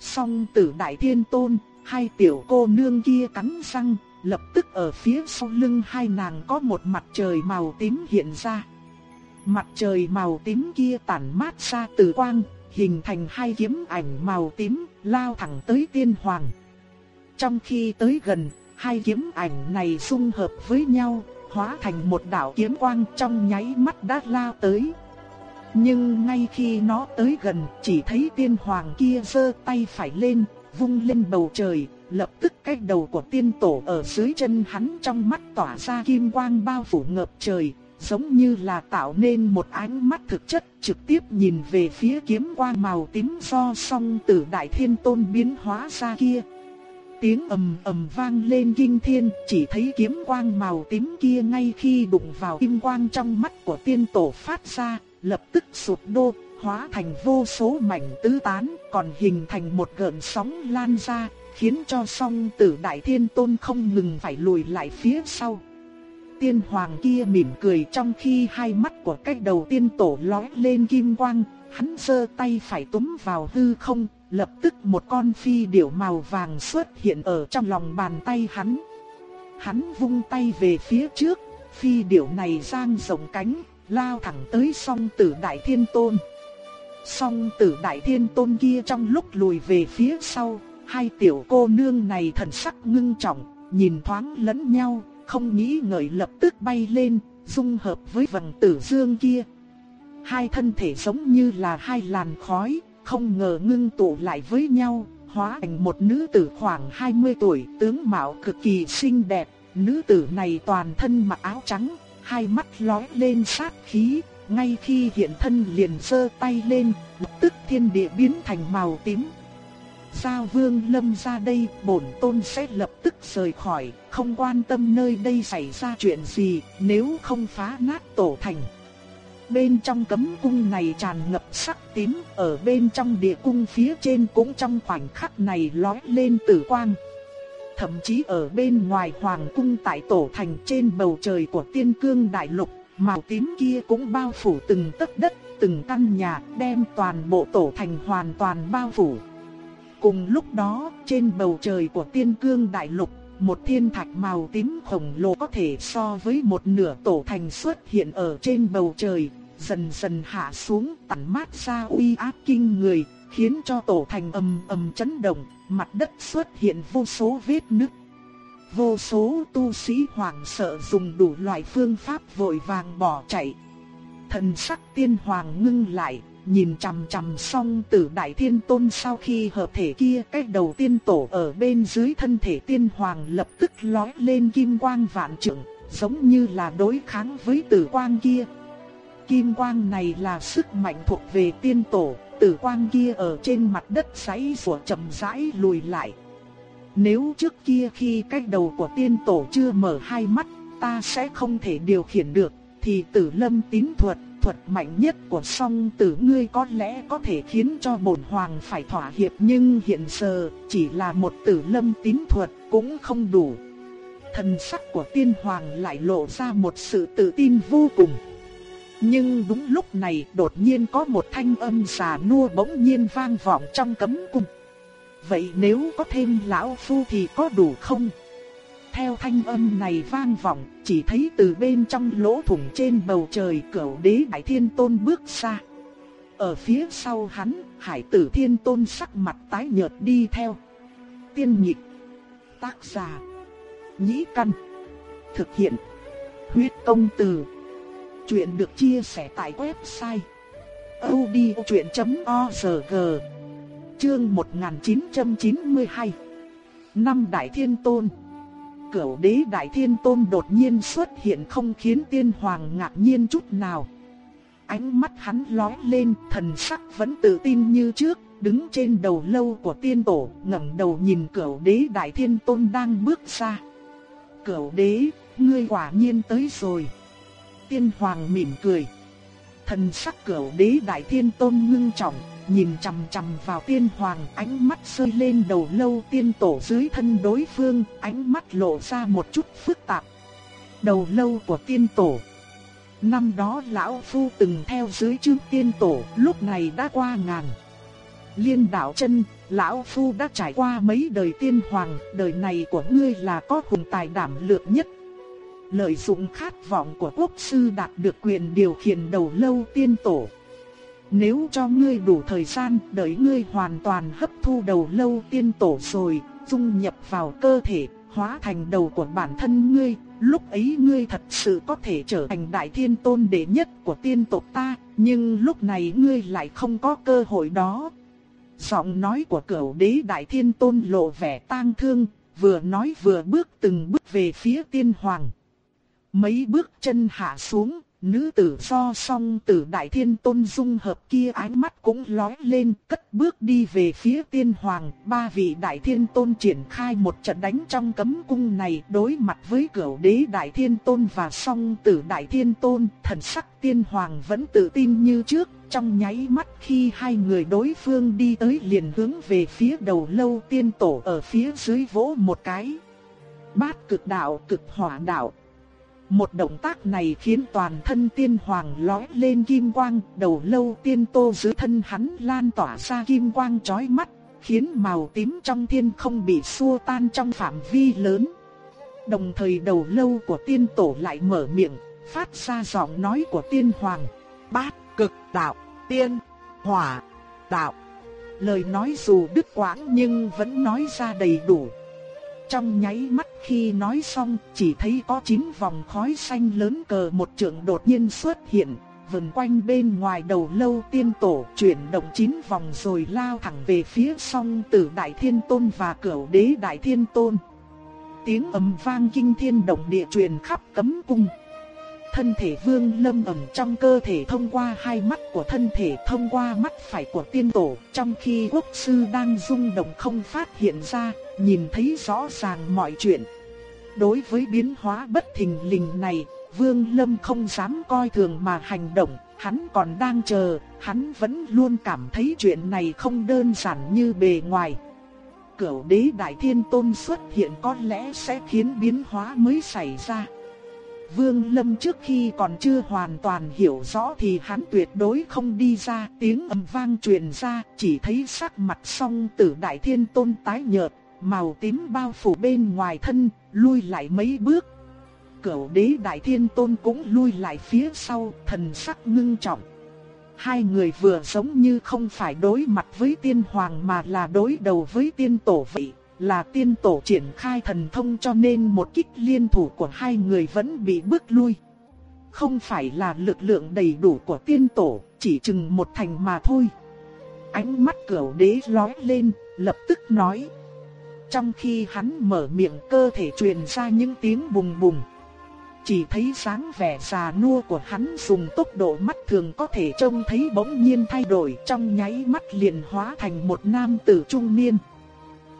Song tử đại thiên tôn, hai tiểu cô nương kia cắn răng, lập tức ở phía sau lưng hai nàng có một mặt trời màu tím hiện ra. Mặt trời màu tím kia tản mát ra từ quang, hình thành hai kiếm ảnh màu tím, lao thẳng tới tiên hoàng. Trong khi tới gần, hai kiếm ảnh này xung hợp với nhau, hóa thành một đạo kiếm quang trong nháy mắt đã lao tới. Nhưng ngay khi nó tới gần, chỉ thấy tiên hoàng kia giơ tay phải lên, vung lên bầu trời, lập tức cái đầu của tiên tổ ở dưới chân hắn trong mắt tỏa ra kim quang bao phủ ngập trời, giống như là tạo nên một ánh mắt thực chất trực tiếp nhìn về phía kiếm quang màu tím do song tử đại thiên tôn biến hóa ra kia. tiếng ầm ầm vang lên kinh thiên, chỉ thấy kiếm quang màu tím kia ngay khi đụng vào kim quang trong mắt của tiên tổ phát ra, lập tức sụp đổ, hóa thành vô số mảnh tứ tán, còn hình thành một gợn sóng lan ra, khiến cho song tử đại thiên tôn không ngừng phải lùi lại phía sau. Tiên hoàng kia mỉm cười trong khi hai mắt của cách đầu tiên tổ lóe lên kim quang, hắn giơ tay phải túm vào hư không, lập tức một con phi điểu màu vàng xuất hiện ở trong lòng bàn tay hắn. Hắn vung tay về phía trước, phi điểu này giang rộng cánh, lao thẳng tới song tử đại thiên tôn. Song tử đại thiên tôn kia trong lúc lùi về phía sau, hai tiểu cô nương này thần sắc ngưng trọng, nhìn thoáng lẫn nhau, không nghĩ ngợi lập tức bay lên, dung hợp với vầng tử dương kia. Hai thân thể giống như là hai làn khói, không ngờ ngưng tụ lại với nhau, hóa thành một nữ tử khoảng 20 tuổi, tướng mạo cực kỳ xinh đẹp. Nữ tử này toàn thân mặc áo trắng, hai mắt lóe lên sát khí, ngay khi hiện thân liền sơ tay lên, lập tức thiên địa biến thành màu tím. Giao Vương Lâm ra đây, bổn tôn sẽ lập tức rời khỏi, không quan tâm nơi đây xảy ra chuyện gì, nếu không phá nát tổ thành. Bên trong cấm cung này tràn ngập sắc tím, ở bên trong địa cung phía trên cũng trong khoảnh khắc này lói lên tử quang. Thậm chí ở bên ngoài hoàng cung tại tổ thành trên bầu trời của tiên cương đại lục, màu tím kia cũng bao phủ từng tấc đất, từng căn nhà, đem toàn bộ tổ thành hoàn toàn bao phủ. Cùng lúc đó, trên bầu trời của tiên cương đại lục, một thiên thạch màu tím khổng lồ có thể so với một nửa tổ thành xuất hiện ở trên bầu trời, dần dần hạ xuống tản mát ra uy áp kinh người, khiến cho tổ thành ầm ầm chấn động, mặt đất xuất hiện vô số vết nứt. Vô số tu sĩ hoảng sợ dùng đủ loại phương pháp vội vàng bỏ chạy. Thần sắc tiên hoàng ngưng lại, nhìn chằm chằm song tử đại thiên tôn sau khi hợp thể kia cái đầu tiên tổ ở bên dưới thân thể tiên hoàng lập tức lói lên kim quang vạn trượng, giống như là đối kháng với tử quang kia. Kim quang này là sức mạnh thuộc về tiên tổ, tử quang kia ở trên mặt đất xoáy rủa chậm rãi lùi lại. Nếu trước kia khi cái đầu của tiên tổ chưa mở hai mắt, ta sẽ không thể điều khiển được, thì tử lâm tín thuật thuật mạnh nhất của song tử ngươi có lẽ có thể khiến cho bổn hoàng phải thỏa hiệp, nhưng hiện giờ chỉ là một tử lâm tín thuật cũng không đủ. Thần sắc của tiên hoàng lại lộ ra một sự tự tin vô cùng. Nhưng đúng lúc này đột nhiên có một thanh âm xà nua bỗng nhiên vang vọng trong cấm cung. Vậy nếu có thêm lão phu thì có đủ không? Theo thanh âm này vang vọng, chỉ thấy từ bên trong lỗ thủng trên bầu trời cửu đế Đại Thiên Tôn bước ra. Ở phía sau hắn, Hải tử Thiên Tôn sắc mặt tái nhợt đi theo. Tiên nhịp, tác giả, nhĩ căn, thực hiện, huyết công từ. Chuyện được chia sẻ tại website odchuyện.org Chương 1992 Năm Đại Thiên Tôn cửu đế đại thiên tôn đột nhiên xuất hiện không khiến tiên hoàng ngạc nhiên chút nào. Ánh mắt hắn lóe lên, thần sắc vẫn tự tin như trước, đứng trên đầu lâu của tiên tổ, ngẩng đầu nhìn cửu đế đại thiên tôn đang bước ra. Cửu đế, ngươi quả nhiên tới rồi. Tiên hoàng mỉm cười. Thần sắc cửu đế đại thiên tôn ngưng trọng, nhìn chằm chằm vào tiên hoàng, ánh mắt rơi lên đầu lâu tiên tổ dưới thân đối phương, ánh mắt lộ ra một chút phức tạp. Đầu lâu của tiên tổ. Năm đó lão phu từng theo dưới chương tiên tổ, lúc này đã qua ngàn. Liên đạo chân, lão phu đã trải qua mấy đời tiên hoàng, đời này của ngươi là có hùng tài đảm lượng nhất. Lợi dụng khát vọng của quốc sư đạt được quyền điều khiển đầu lâu tiên tổ. Nếu cho ngươi đủ thời gian, đợi ngươi hoàn toàn hấp thu đầu lâu tiên tổ rồi, dung nhập vào cơ thể, hóa thành đầu của bản thân ngươi, lúc ấy ngươi thật sự có thể trở thành đại thiên tôn đệ nhất của tiên tộc ta, nhưng lúc này ngươi lại không có cơ hội đó. Giọng nói của cửu đế đại thiên tôn lộ vẻ tang thương, vừa nói vừa bước từng bước về phía tiên hoàng. Mấy bước chân hạ xuống, nữ tử do song tử đại thiên tôn dung hợp kia ánh mắt cũng lóe lên, cất bước đi về phía tiên hoàng, ba vị đại thiên tôn triển khai một trận đánh trong cấm cung này đối mặt với cửu đế đại thiên tôn và song tử đại thiên tôn, thần sắc tiên hoàng vẫn tự tin như trước, trong nháy mắt khi hai người đối phương đi tới liền hướng về phía đầu lâu tiên tổ ở phía dưới vỗ một cái. Bát cực đạo cực hỏa đạo một động tác này khiến toàn thân tiên hoàng lóe lên kim quang, đầu lâu tiên tô dưới thân hắn lan tỏa ra kim quang chói mắt, khiến màu tím trong thiên không bị xua tan trong phạm vi lớn. Đồng thời đầu lâu của tiên tổ lại mở miệng, phát ra giọng nói của tiên hoàng. Bát, cực, đạo, tiên, hỏa, đạo. Lời nói dù đứt quãng nhưng vẫn nói ra đầy đủ. Trong nháy mắt khi nói xong, chỉ thấy có chín vòng khói xanh lớn cờ một trượng đột nhiên xuất hiện, vần quanh bên ngoài đầu lâu tiên tổ chuyển động chín vòng rồi lao thẳng về phía song tử Đại Thiên Tôn và cửu đế Đại Thiên Tôn. Tiếng ầm vang kinh thiên động địa truyền khắp cấm cung. Thân thể vương lâm ẩm trong cơ thể thông qua hai mắt của thân thể thông qua mắt phải của tiên tổ, trong khi quốc sư đang rung động không phát hiện ra, nhìn thấy rõ ràng mọi chuyện. Đối với biến hóa bất thình lình này, Vương Lâm không dám coi thường mà hành động, hắn còn đang chờ, hắn vẫn luôn cảm thấy chuyện này không đơn giản như bề ngoài. Cửu đế đại thiên tôn xuất hiện có lẽ sẽ khiến biến hóa mới xảy ra. Vương Lâm trước khi còn chưa hoàn toàn hiểu rõ thì hắn tuyệt đối không đi ra, tiếng ầm vang truyền ra, chỉ thấy sắc mặt song tử đại thiên tôn tái nhợt, màu tím bao phủ bên ngoài thân, lui lại mấy bước. Cửu đế đại thiên tôn cũng lui lại phía sau, thần sắc ngưng trọng. Hai người vừa giống như không phải đối mặt với tiên hoàng mà là đối đầu với tiên tổ vậy, là tiên tổ triển khai thần thông cho nên một kích liên thủ của hai người vẫn bị bước lui. Không phải là lực lượng đầy đủ của tiên tổ, chỉ chừng một thành mà thôi. Ánh mắt cửu đế lóe lên, lập tức nói. Trong khi hắn mở miệng cơ thể truyền ra những tiếng bùng bùng. Chỉ thấy dáng vẻ già nua của hắn dùng tốc độ mắt thường có thể trông thấy bỗng nhiên thay đổi trong nháy mắt liền hóa thành một nam tử trung niên.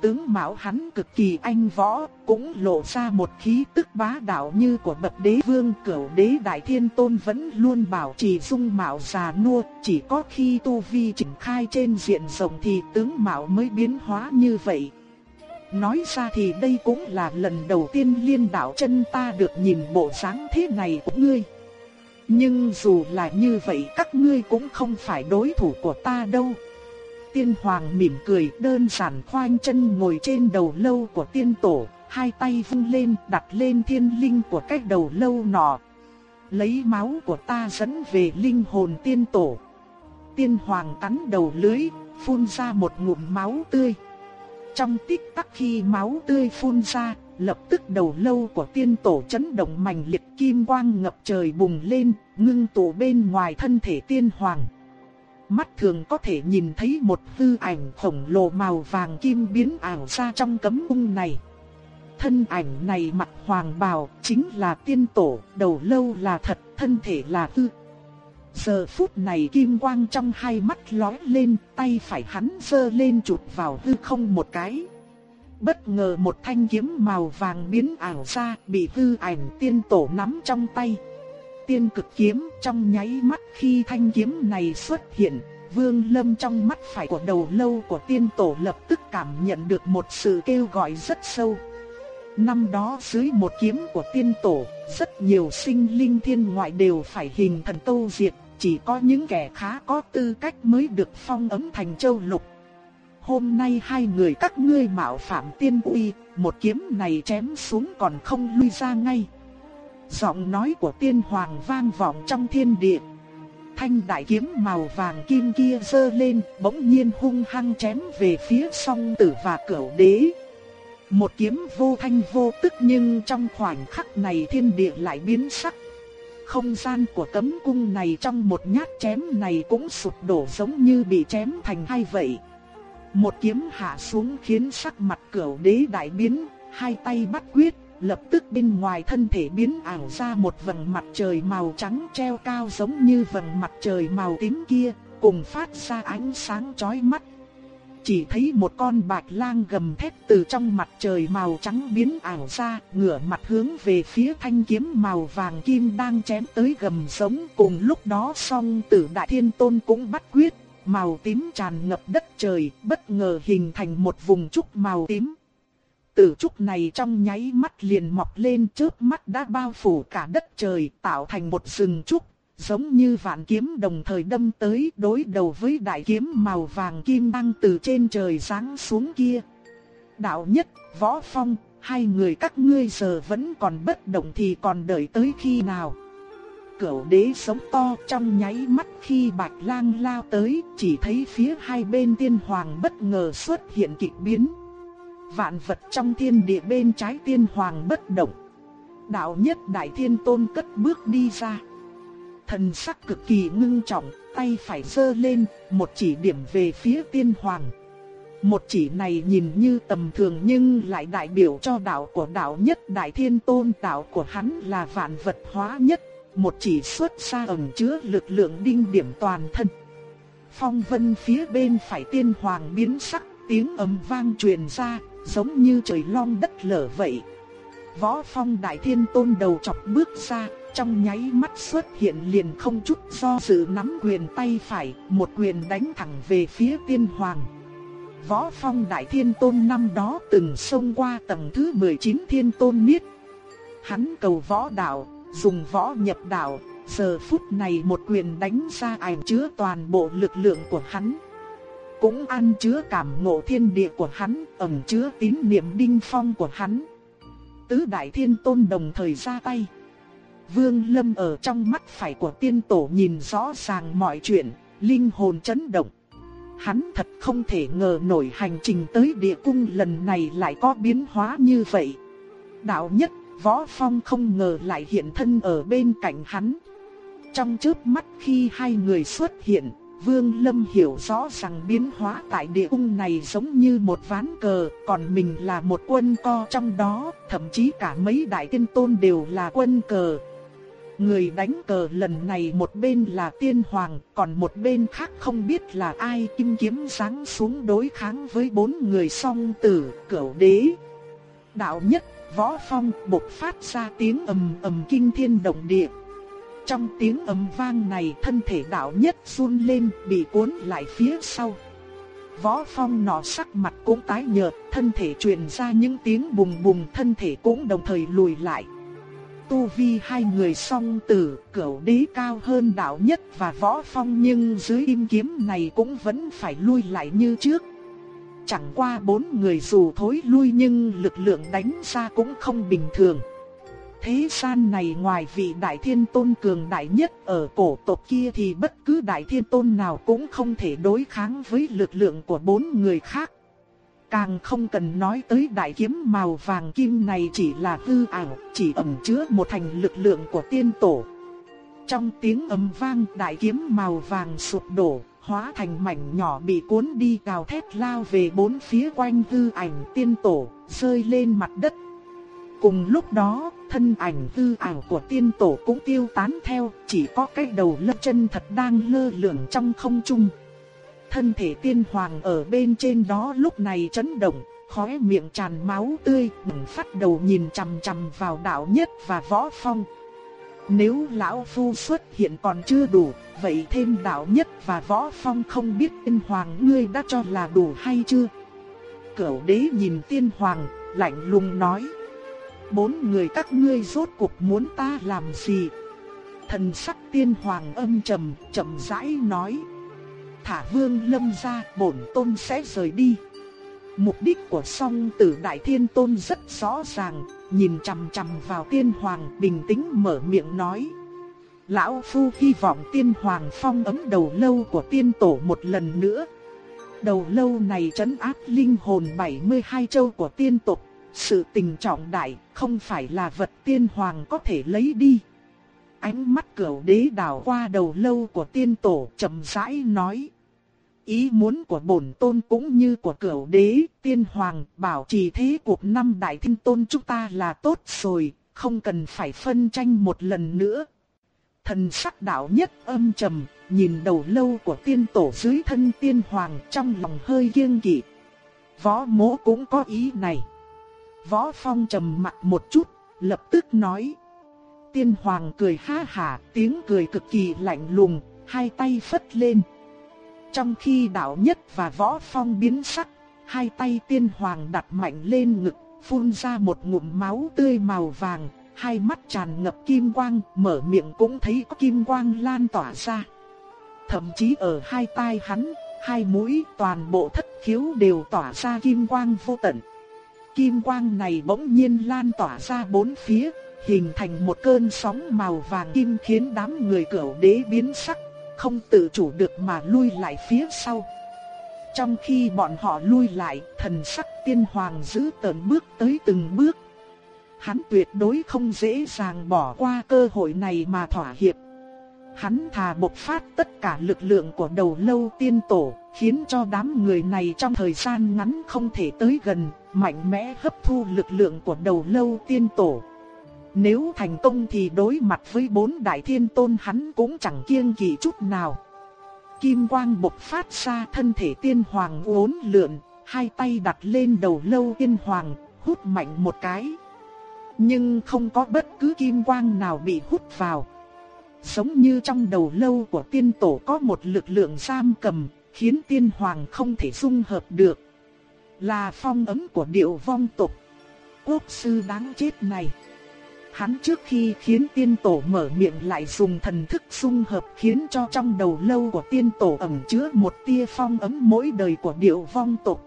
Tướng mạo hắn cực kỳ anh võ, cũng lộ ra một khí tức bá đạo như của bậc đế vương cửu đế đại thiên tôn vẫn luôn bảo trì dung mạo già nua, chỉ có khi tu vi chỉnh khai trên diện rộng thì tướng mạo mới biến hóa như vậy. Nói ra thì đây cũng là lần đầu tiên liên đạo chân ta được nhìn bộ dáng thế này của ngươi. Nhưng dù là như vậy các ngươi cũng không phải đối thủ của ta đâu. Tiên hoàng mỉm cười đơn giản khoanh chân ngồi trên đầu lâu của tiên tổ, hai tay vung lên đặt lên thiên linh của cái đầu lâu nọ. Lấy máu của ta dẫn về linh hồn tiên tổ. Tiên hoàng cắn đầu lưới, phun ra một ngụm máu tươi. Trong tích tắc khi máu tươi phun ra, lập tức đầu lâu của tiên tổ chấn động mạnh liệt kim quang ngập trời bùng lên, ngưng tụ bên ngoài thân thể tiên hoàng. Mắt thường có thể nhìn thấy một hư ảnh khổng lồ màu vàng kim biến ảo ra trong cấm cung này. Thân ảnh này mặt hoàng bào, chính là tiên tổ, đầu lâu là thật, thân thể là hư. Giờ phút này kim quang trong hai mắt lóe lên, tay phải hắn giơ lên chụp vào hư không một cái. Bất ngờ một thanh kiếm màu vàng biến ảo ra, bị hư ảnh tiên tổ nắm trong tay. Tiên cực kiếm trong nháy mắt khi thanh kiếm này xuất hiện, vương lâm trong mắt phải của đầu lâu của tiên tổ lập tức cảm nhận được một sự kêu gọi rất sâu. Năm đó dưới một kiếm của tiên tổ, rất nhiều sinh linh thiên ngoại đều phải hình thần tu diệt, chỉ có những kẻ khá có tư cách mới được phong ấm thành châu lục. Hôm nay hai người các ngươi mạo phạm tiên uy, một kiếm này chém xuống còn không lui ra ngay. Giọng nói của tiên hoàng vang vọng trong thiên địa. Thanh đại kiếm màu vàng kim kia giơ lên, bỗng nhiên hung hăng chém về phía song tử và cửu đế. Một kiếm vô thanh vô tức nhưng trong khoảnh khắc này thiên địa lại biến sắc. Không gian của cấm cung này trong một nhát chém này cũng sụp đổ giống như bị chém thành hai vậy. Một kiếm hạ xuống khiến sắc mặt cửu đế đại biến, hai tay bắt quyết, lập tức bên ngoài thân thể biến ảo ra một vầng mặt trời màu trắng treo cao giống như vầng mặt trời màu tím kia, cùng phát ra ánh sáng chói mắt. Chỉ thấy một con bạch lang gầm thét từ trong mặt trời màu trắng biến ảo ra, ngửa mặt hướng về phía thanh kiếm màu vàng kim đang chém tới gầm sống. Cùng lúc đó song tử đại thiên tôn cũng bắt quyết, màu tím tràn ngập đất trời, bất ngờ hình thành một vùng trúc màu tím. Tử trúc này trong nháy mắt liền mọc lên chớp mắt đã bao phủ cả đất trời tạo thành một rừng trúc, giống như vạn kiếm đồng thời đâm tới đối đầu với đại kiếm màu vàng kim đang từ trên trời giáng xuống kia. Đạo nhất, võ phong, hai người các ngươi giờ vẫn còn bất động thì còn đợi tới khi nào? Cửu đế sống to trong nháy mắt khi bạch lang lao tới, chỉ thấy phía hai bên tiên hoàng bất ngờ xuất hiện kịch biến. Vạn vật trong thiên địa bên trái tiên hoàng bất động. Đạo nhất đại thiên tôn cất bước đi ra. Thần sắc cực kỳ ngưng trọng, tay phải giơ lên, một chỉ điểm về phía tiên hoàng. Một chỉ này nhìn như tầm thường nhưng lại đại biểu cho đạo của đạo nhất đại thiên tôn đạo của hắn là vạn vật hóa nhất. Một chỉ xuất ra ẩn chứa lực lượng đinh điểm toàn thân. Phong vân phía bên phải tiên hoàng biến sắc, tiếng ầm vang truyền ra, giống như trời long đất lở vậy. Võ phong đại thiên tôn đầu chọc bước ra, trong nháy mắt xuất hiện liền không chút do dự nắm quyền tay phải, một quyền đánh thẳng về phía tiên hoàng. Võ phong đại thiên tôn năm đó từng xông qua tầng thứ 19 thiên tôn miết Hắn cầu võ đạo, dùng võ nhập đạo, giờ phút này một quyền đánh ra ảnh chứa toàn bộ lực lượng của hắn. Cũng ăn chứa cảm ngộ thiên địa của hắn, ẩn chứa tín niệm đinh phong của hắn. Tứ đại thiên tôn đồng thời ra tay. Vương Lâm ở trong mắt phải của tiên tổ nhìn rõ ràng mọi chuyện, linh hồn chấn động. Hắn thật không thể ngờ nổi hành trình tới địa cung lần này lại có biến hóa như vậy. Đạo nhất, Võ Phong không ngờ lại hiện thân ở bên cạnh hắn. Trong chớp mắt khi hai người xuất hiện, Vương Lâm hiểu rõ rằng biến hóa tại địa cung này giống như một ván cờ, còn mình là một quân co trong đó, thậm chí cả mấy đại tiên tôn đều là quân cờ, Người đánh cờ lần này một bên là tiên hoàng, còn một bên khác không biết là ai kim kiếm sáng xuống đối kháng với bốn người song tử, cửu đế. Đạo nhất, võ phong bộc phát ra tiếng ầm ầm kinh thiên động địa. Trong tiếng ầm vang này thân thể đạo nhất run lên bị cuốn lại phía sau. Võ phong nọ sắc mặt cũng tái nhợt, thân thể truyền ra những tiếng bùng bùng thân thể cũng đồng thời lùi lại tu vi hai người song tử, cửu đế cao hơn đạo nhất và võ phong nhưng dưới im kiếm này cũng vẫn phải lui lại như trước. Chẳng qua bốn người dù thối lui nhưng lực lượng đánh ra cũng không bình thường. Thế gian này ngoài vị đại thiên tôn cường đại nhất ở cổ tộc kia thì bất cứ đại thiên tôn nào cũng không thể đối kháng với lực lượng của bốn người khác. Càng không cần nói tới đại kiếm màu vàng kim này chỉ là hư ảo, chỉ ẩn chứa một thành lực lượng của tiên tổ. Trong tiếng ầm vang đại kiếm màu vàng sụp đổ, hóa thành mảnh nhỏ bị cuốn đi gào thét lao về bốn phía quanh hư ảnh tiên tổ, rơi lên mặt đất. Cùng lúc đó, thân ảnh hư ảo của tiên tổ cũng tiêu tán theo, chỉ có cái đầu lấp chân thật đang lơ lửng trong không trung thân thể tiên hoàng ở bên trên đó lúc này chấn động, khóe miệng tràn máu tươi, bừng phát đầu nhìn chằm chằm vào đạo nhất và võ phong. Nếu lão phu xuất hiện còn chưa đủ, vậy thêm đạo nhất và võ phong không biết tiên hoàng ngươi đã cho là đủ hay chưa? Cửu đế nhìn tiên hoàng, lạnh lùng nói. Bốn người các ngươi rốt cuộc muốn ta làm gì? Thần sắc tiên hoàng âm trầm, chậm rãi nói thả vương lâm ra bổn tôn sẽ rời đi. Mục đích của song tử đại thiên tôn rất rõ ràng, nhìn chằm chằm vào tiên hoàng bình tĩnh mở miệng nói. Lão Phu hy vọng tiên hoàng phong ấm đầu lâu của tiên tổ một lần nữa. Đầu lâu này trấn áp linh hồn 72 châu của tiên tộc, sự tình trọng đại không phải là vật tiên hoàng có thể lấy đi. Ánh mắt cửu đế đảo qua đầu lâu của tiên tổ chậm rãi nói. Ý muốn của bổn tôn cũng như của cửu đế, tiên hoàng, bảo trì thế cuộc năm đại thiên tôn chúng ta là tốt rồi, không cần phải phân tranh một lần nữa. Thần sắc đạo nhất âm trầm, nhìn đầu lâu của tiên tổ dưới thân tiên hoàng trong lòng hơi kiêng kỵ. Võ mỗ cũng có ý này. Võ phong trầm mặt một chút, lập tức nói. Tiên hoàng cười ha hả, tiếng cười cực kỳ lạnh lùng, hai tay phất lên. Trong khi đạo nhất và võ phong biến sắc, hai tay tiên hoàng đặt mạnh lên ngực, phun ra một ngụm máu tươi màu vàng, hai mắt tràn ngập kim quang, mở miệng cũng thấy có kim quang lan tỏa ra. Thậm chí ở hai tai hắn, hai mũi toàn bộ thất khiếu đều tỏa ra kim quang vô tận. Kim quang này bỗng nhiên lan tỏa ra bốn phía, hình thành một cơn sóng màu vàng kim khiến đám người cửu đế biến sắc, không tự chủ được mà lui lại phía sau. Trong khi bọn họ lui lại, thần sắc tiên hoàng giữ tờn bước tới từng bước. Hắn tuyệt đối không dễ dàng bỏ qua cơ hội này mà thỏa hiệp. Hắn thà bộc phát tất cả lực lượng của đầu lâu tiên tổ, khiến cho đám người này trong thời gian ngắn không thể tới gần, mạnh mẽ hấp thu lực lượng của đầu lâu tiên tổ. Nếu thành công thì đối mặt với bốn đại thiên tôn hắn cũng chẳng kiêng kỵ chút nào. Kim quang bộc phát ra thân thể tiên hoàng uốn lượn, hai tay đặt lên đầu lâu tiên hoàng, hút mạnh một cái. Nhưng không có bất cứ kim quang nào bị hút vào. Giống như trong đầu lâu của tiên tổ có một lực lượng giam cầm, khiến tiên hoàng không thể dung hợp được. Là phong ấm của điệu vong tục. Quốc sư đáng chết này. Hắn trước khi khiến tiên tổ mở miệng lại dùng thần thức dung hợp khiến cho trong đầu lâu của tiên tổ ẩn chứa một tia phong ấm mỗi đời của điệu vong tộc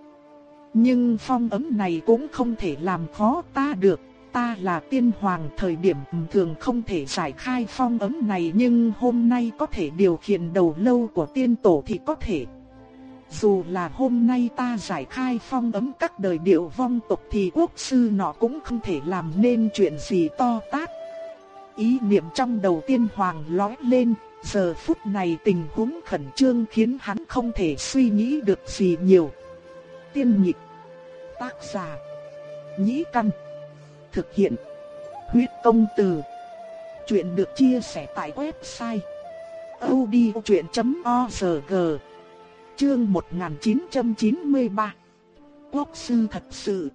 Nhưng phong ấm này cũng không thể làm khó ta được, ta là tiên hoàng thời điểm thường không thể giải khai phong ấm này nhưng hôm nay có thể điều khiển đầu lâu của tiên tổ thì có thể. Dù là hôm nay ta giải khai phong ấm các đời điệu vong tộc thì quốc sư nọ cũng không thể làm nên chuyện gì to tát. Ý niệm trong đầu tiên hoàng lói lên, giờ phút này tình huống khẩn trương khiến hắn không thể suy nghĩ được gì nhiều. Tiên nhịp, tác giả, nhĩ căn, thực hiện, huyết công từ. Chuyện được chia sẻ tại website odchuyện.org Chương 1993 Quốc sư thật sự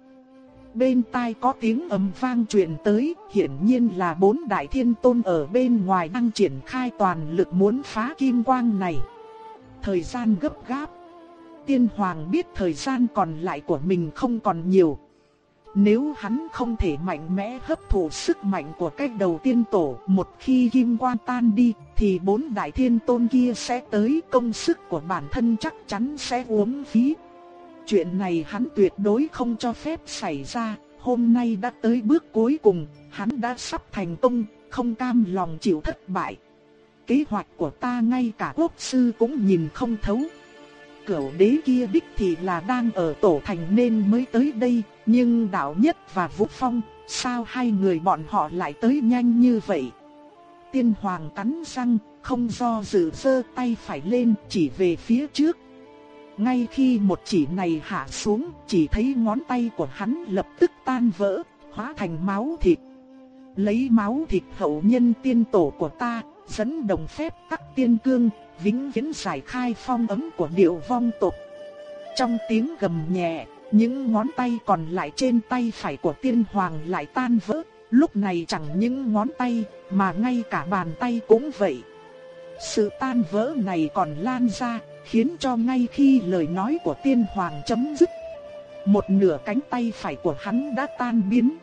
Bên tai có tiếng ầm vang truyền tới, hiển nhiên là bốn đại thiên tôn ở bên ngoài đang triển khai toàn lực muốn phá kim quang này. Thời gian gấp gáp. Tiên hoàng biết thời gian còn lại của mình không còn nhiều. Nếu hắn không thể mạnh mẽ hấp thụ sức mạnh của cách đầu tiên tổ, một khi kim quang tan đi, thì bốn đại thiên tôn kia sẽ tới công sức của bản thân chắc chắn sẽ uống phí. Chuyện này hắn tuyệt đối không cho phép xảy ra, hôm nay đã tới bước cuối cùng, hắn đã sắp thành công, không cam lòng chịu thất bại. Kế hoạch của ta ngay cả quốc sư cũng nhìn không thấu. Cửu đế kia đích thì là đang ở tổ thành nên mới tới đây, nhưng đạo nhất và vũ phong, sao hai người bọn họ lại tới nhanh như vậy? Tiên hoàng cắn răng, không do dự giơ tay phải lên chỉ về phía trước. Ngay khi một chỉ này hạ xuống, chỉ thấy ngón tay của hắn lập tức tan vỡ, hóa thành máu thịt. Lấy máu thịt hậu nhân tiên tổ của ta, dẫn đồng phép tắc tiên cương, vĩnh viễn giải khai phong ấm của điệu vong tộc. Trong tiếng gầm nhẹ, những ngón tay còn lại trên tay phải của tiên hoàng lại tan vỡ, lúc này chẳng những ngón tay, mà ngay cả bàn tay cũng vậy. Sự tan vỡ này còn lan ra, khiến cho ngay khi lời nói của tiên hoàng chấm dứt, một nửa cánh tay phải của hắn đã tan biến.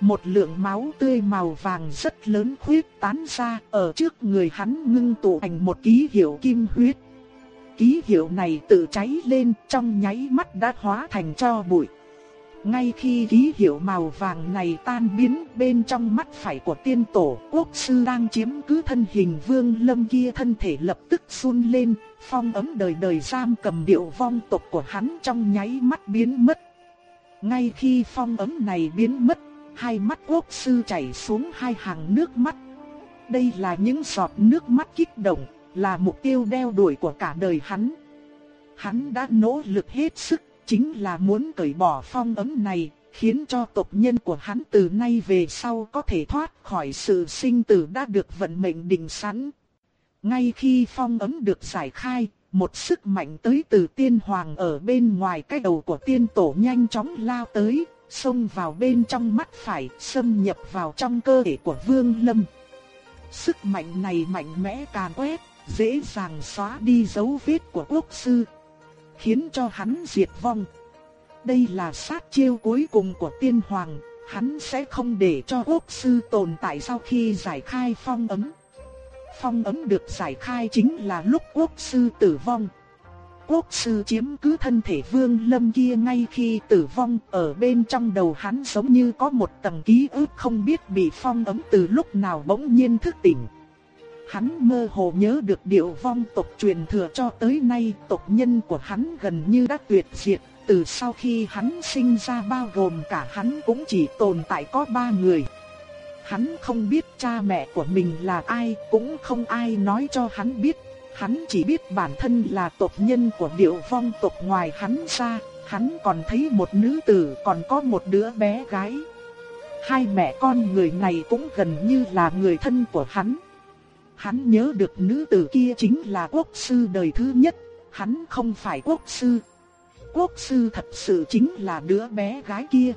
Một lượng máu tươi màu vàng rất lớn khuyết tán ra, ở trước người hắn ngưng tụ thành một ký hiệu kim huyết. Ký hiệu này tự cháy lên trong nháy mắt đã hóa thành cho bụi. Ngay khi ký hiệu màu vàng này tan biến bên trong mắt phải của tiên tổ quốc sư đang chiếm cứ thân hình vương lâm kia thân thể lập tức run lên, phong ấm đời đời giam cầm điệu vong tộc của hắn trong nháy mắt biến mất. Ngay khi phong ấm này biến mất, hai mắt quốc sư chảy xuống hai hàng nước mắt. Đây là những giọt nước mắt kích động, là mục tiêu đeo đuổi của cả đời hắn. Hắn đã nỗ lực hết sức, chính là muốn cởi bỏ phong ấn này, khiến cho tộc nhân của hắn từ nay về sau có thể thoát khỏi sự sinh tử đã được vận mệnh định sẵn. Ngay khi phong ấn được giải khai, một sức mạnh tới từ tiên hoàng ở bên ngoài cái đầu của tiên tổ nhanh chóng lao tới, xông vào bên trong mắt phải, xâm nhập vào trong cơ thể của Vương Lâm. Sức mạnh này mạnh mẽ càn quét, dễ dàng xóa đi dấu vết của quốc sư, khiến cho hắn diệt vong. Đây là sát chiêu cuối cùng của tiên hoàng, hắn sẽ không để cho quốc sư tồn tại sau khi giải khai phong ấn Phong ấn được giải khai chính là lúc quốc sư tử vong. Quốc sư chiếm cứ thân thể vương lâm kia ngay khi tử vong ở bên trong đầu hắn giống như có một tầng ký ức không biết bị phong ấm từ lúc nào bỗng nhiên thức tỉnh. Hắn mơ hồ nhớ được điệu vong tộc truyền thừa cho tới nay tộc nhân của hắn gần như đã tuyệt diệt. Từ sau khi hắn sinh ra bao gồm cả hắn cũng chỉ tồn tại có ba người. Hắn không biết cha mẹ của mình là ai, cũng không ai nói cho hắn biết. Hắn chỉ biết bản thân là tộc nhân của điệu vong tộc ngoài hắn ra, hắn còn thấy một nữ tử còn có một đứa bé gái. Hai mẹ con người này cũng gần như là người thân của hắn. Hắn nhớ được nữ tử kia chính là quốc sư đời thứ nhất, hắn không phải quốc sư. Quốc sư thật sự chính là đứa bé gái kia.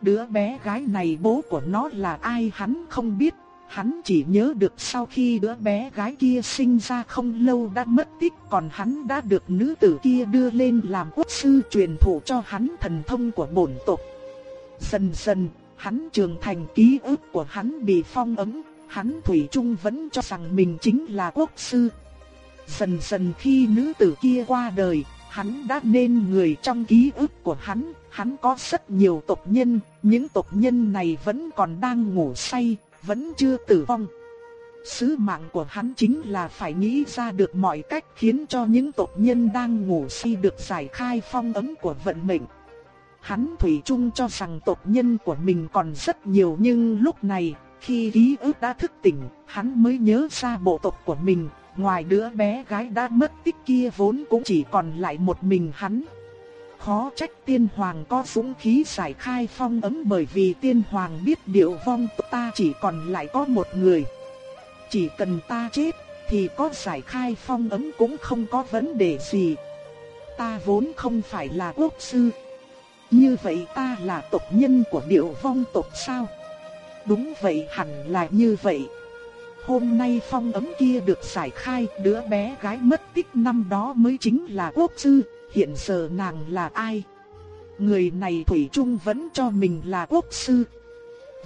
Đứa bé gái này bố của nó là ai hắn không biết, hắn chỉ nhớ được sau khi đứa bé gái kia sinh ra không lâu đã mất tích còn hắn đã được nữ tử kia đưa lên làm quốc sư truyền thụ cho hắn thần thông của bổn tộc. Dần dần, hắn trưởng thành ký ức của hắn bị phong ấn, hắn Thủy trung vẫn cho rằng mình chính là quốc sư. Dần dần khi nữ tử kia qua đời, hắn đã nên người trong ký ức của hắn, hắn có rất nhiều tộc nhân, những tộc nhân này vẫn còn đang ngủ say, vẫn chưa tử vong. Sứ mạng của hắn chính là phải nghĩ ra được mọi cách khiến cho những tộc nhân đang ngủ say được giải khai phong ấn của vận mệnh. Hắn Thủy chung cho rằng tộc nhân của mình còn rất nhiều nhưng lúc này, khi ký ức đã thức tỉnh, hắn mới nhớ ra bộ tộc của mình, ngoài đứa bé gái đã mất tích kia vốn cũng chỉ còn lại một mình hắn. Khó trách tiên hoàng có dũng khí giải khai phong ấm bởi vì tiên hoàng biết điệu vong ta chỉ còn lại có một người. Chỉ cần ta chết thì có giải khai phong ấm cũng không có vấn đề gì. Ta vốn không phải là quốc sư. Như vậy ta là tộc nhân của điệu vong tộc sao? Đúng vậy hẳn là như vậy. Hôm nay phong ấm kia được giải khai, đứa bé gái mất tích năm đó mới chính là quốc sư, hiện giờ nàng là ai? Người này Thủy trung vẫn cho mình là quốc sư.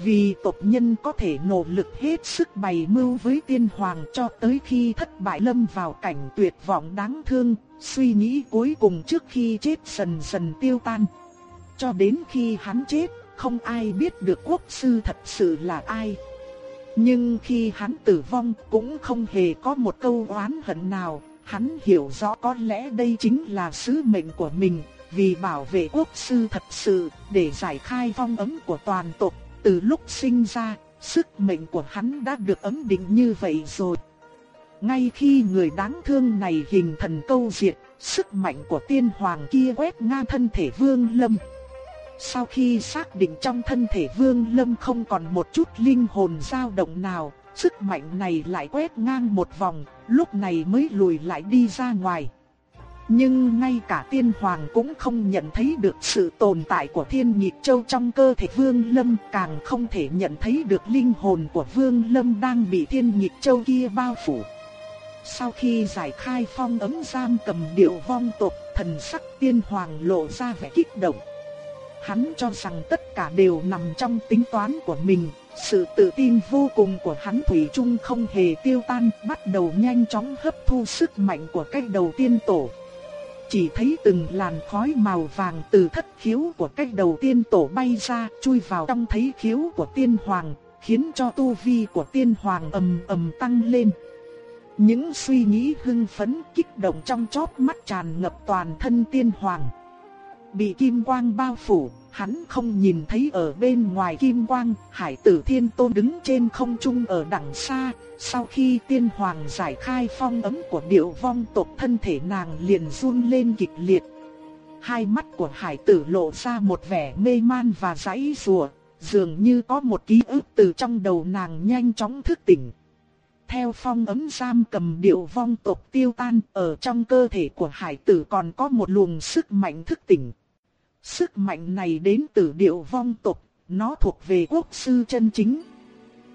Vì tộc nhân có thể nỗ lực hết sức bày mưu với tiên hoàng cho tới khi thất bại lâm vào cảnh tuyệt vọng đáng thương, suy nghĩ cuối cùng trước khi chết dần dần tiêu tan. Cho đến khi hắn chết, không ai biết được quốc sư thật sự là ai. Nhưng khi hắn tử vong cũng không hề có một câu oán hận nào, hắn hiểu rõ có lẽ đây chính là sứ mệnh của mình, vì bảo vệ quốc sư thật sự, để giải khai phong ấm của toàn tộc, từ lúc sinh ra, sức mệnh của hắn đã được ấm định như vậy rồi. Ngay khi người đáng thương này hình thần câu diệt, sức mạnh của tiên hoàng kia quét ngang thân thể vương lâm. Sau khi xác định trong thân thể Vương Lâm không còn một chút linh hồn dao động nào, sức mạnh này lại quét ngang một vòng, lúc này mới lùi lại đi ra ngoài. Nhưng ngay cả tiên hoàng cũng không nhận thấy được sự tồn tại của thiên nhịp châu trong cơ thể Vương Lâm càng không thể nhận thấy được linh hồn của Vương Lâm đang bị thiên nhịp châu kia bao phủ. Sau khi giải khai phong ấm giam cầm điệu vong tộc, thần sắc tiên hoàng lộ ra vẻ kích động. Hắn cho rằng tất cả đều nằm trong tính toán của mình, sự tự tin vô cùng của hắn Thủy chung không hề tiêu tan, bắt đầu nhanh chóng hấp thu sức mạnh của cách đầu tiên tổ. Chỉ thấy từng làn khói màu vàng từ thất khiếu của cách đầu tiên tổ bay ra, chui vào trong thấy khiếu của tiên hoàng, khiến cho tu vi của tiên hoàng ầm ầm tăng lên. Những suy nghĩ hưng phấn kích động trong chóp mắt tràn ngập toàn thân tiên hoàng. Bị kim quang bao phủ, hắn không nhìn thấy ở bên ngoài kim quang, hải tử thiên tôn đứng trên không trung ở đằng xa, sau khi tiên hoàng giải khai phong ấm của điệu vong tộc thân thể nàng liền run lên kịch liệt. Hai mắt của hải tử lộ ra một vẻ mê man và giãy rùa, dường như có một ký ức từ trong đầu nàng nhanh chóng thức tỉnh. Theo phong ấm giam cầm điệu vong tộc tiêu tan ở trong cơ thể của hải tử còn có một luồng sức mạnh thức tỉnh. Sức mạnh này đến từ điệu vong tộc, nó thuộc về quốc sư chân chính.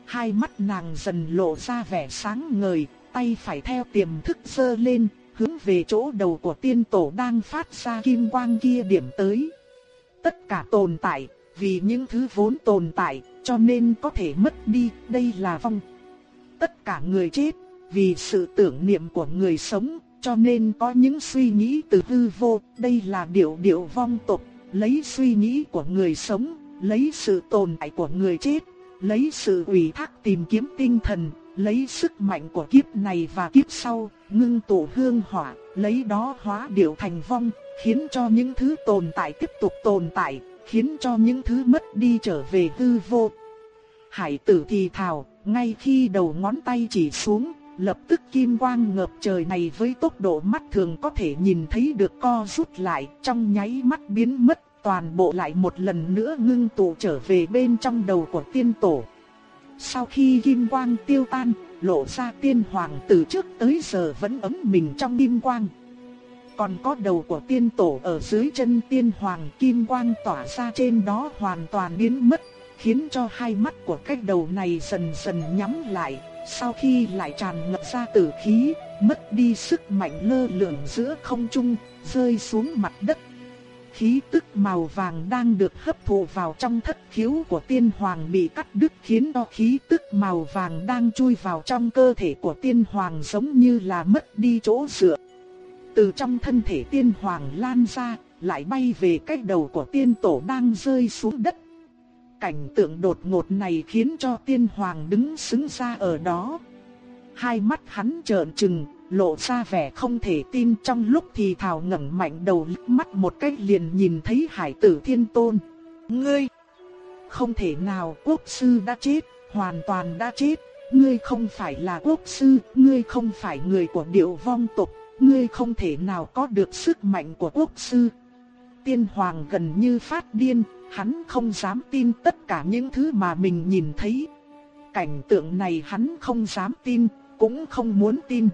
Hai mắt nàng dần lộ ra vẻ sáng ngời, tay phải theo tiềm thức sơ lên, hướng về chỗ đầu của tiên tổ đang phát ra kim quang kia điểm tới. Tất cả tồn tại, vì những thứ vốn tồn tại, cho nên có thể mất đi, đây là vong. Tất cả người chết, vì sự tưởng niệm của người sống, cho nên có những suy nghĩ từ hư vô, đây là điệu điệu vong tộc, lấy suy nghĩ của người sống, lấy sự tồn tại của người chết, lấy sự ủy thác tìm kiếm tinh thần, lấy sức mạnh của kiếp này và kiếp sau, ngưng tụ hương hỏa, lấy đó hóa điệu thành vong, khiến cho những thứ tồn tại tiếp tục tồn tại, khiến cho những thứ mất đi trở về hư vô. Hải tử thì thào, ngay khi đầu ngón tay chỉ xuống, lập tức kim quang ngập trời này với tốc độ mắt thường có thể nhìn thấy được co rút lại, trong nháy mắt biến mất, toàn bộ lại một lần nữa ngưng tụ trở về bên trong đầu của tiên tổ. Sau khi kim quang tiêu tan, lộ ra tiên hoàng từ trước tới giờ vẫn ấm mình trong kim quang. Còn có đầu của tiên tổ ở dưới chân tiên hoàng kim quang tỏa ra trên đó hoàn toàn biến mất, khiến cho hai mắt của cái đầu này dần dần nhắm lại, sau khi lại tràn ngập ra tử khí, mất đi sức mạnh lơ lửng giữa không trung, rơi xuống mặt đất. Khí tức màu vàng đang được hấp thụ vào trong thất khiếu của tiên hoàng bị cắt đứt khiến cho khí tức màu vàng đang chui vào trong cơ thể của tiên hoàng giống như là mất đi chỗ dựa. Từ trong thân thể tiên hoàng lan ra, lại bay về cái đầu của tiên tổ đang rơi xuống đất. Cảnh tượng đột ngột này khiến cho tiên hoàng đứng sững ra ở đó. Hai mắt hắn trợn trừng, lộ ra vẻ không thể tin trong lúc thì thào ngẩng mạnh đầu liếc mắt một cách liền nhìn thấy hải tử thiên tôn. Ngươi! Không thể nào quốc sư đã chết, hoàn toàn đã chết. Ngươi không phải là quốc sư, ngươi không phải người của điệu vong tộc, ngươi không thể nào có được sức mạnh của quốc sư. Tiên hoàng gần như phát điên, hắn không dám tin tất cả những thứ mà mình nhìn thấy. Cảnh tượng này hắn không dám tin, cũng không muốn tin.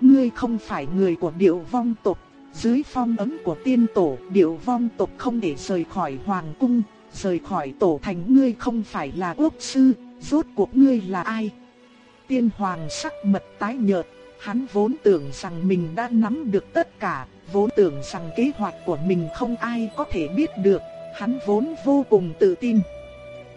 Ngươi không phải người của điệu vong tộc, dưới phong ấn của tiên tổ, điệu vong tộc không để rời khỏi hoàng cung, rời khỏi tổ thành ngươi không phải là quốc sư, rốt cuộc ngươi là ai? Tiên hoàng sắc mật tái nhợt, hắn vốn tưởng rằng mình đã nắm được tất cả, vốn tưởng rằng kế hoạch của mình không ai có thể biết được, hắn vốn vô cùng tự tin.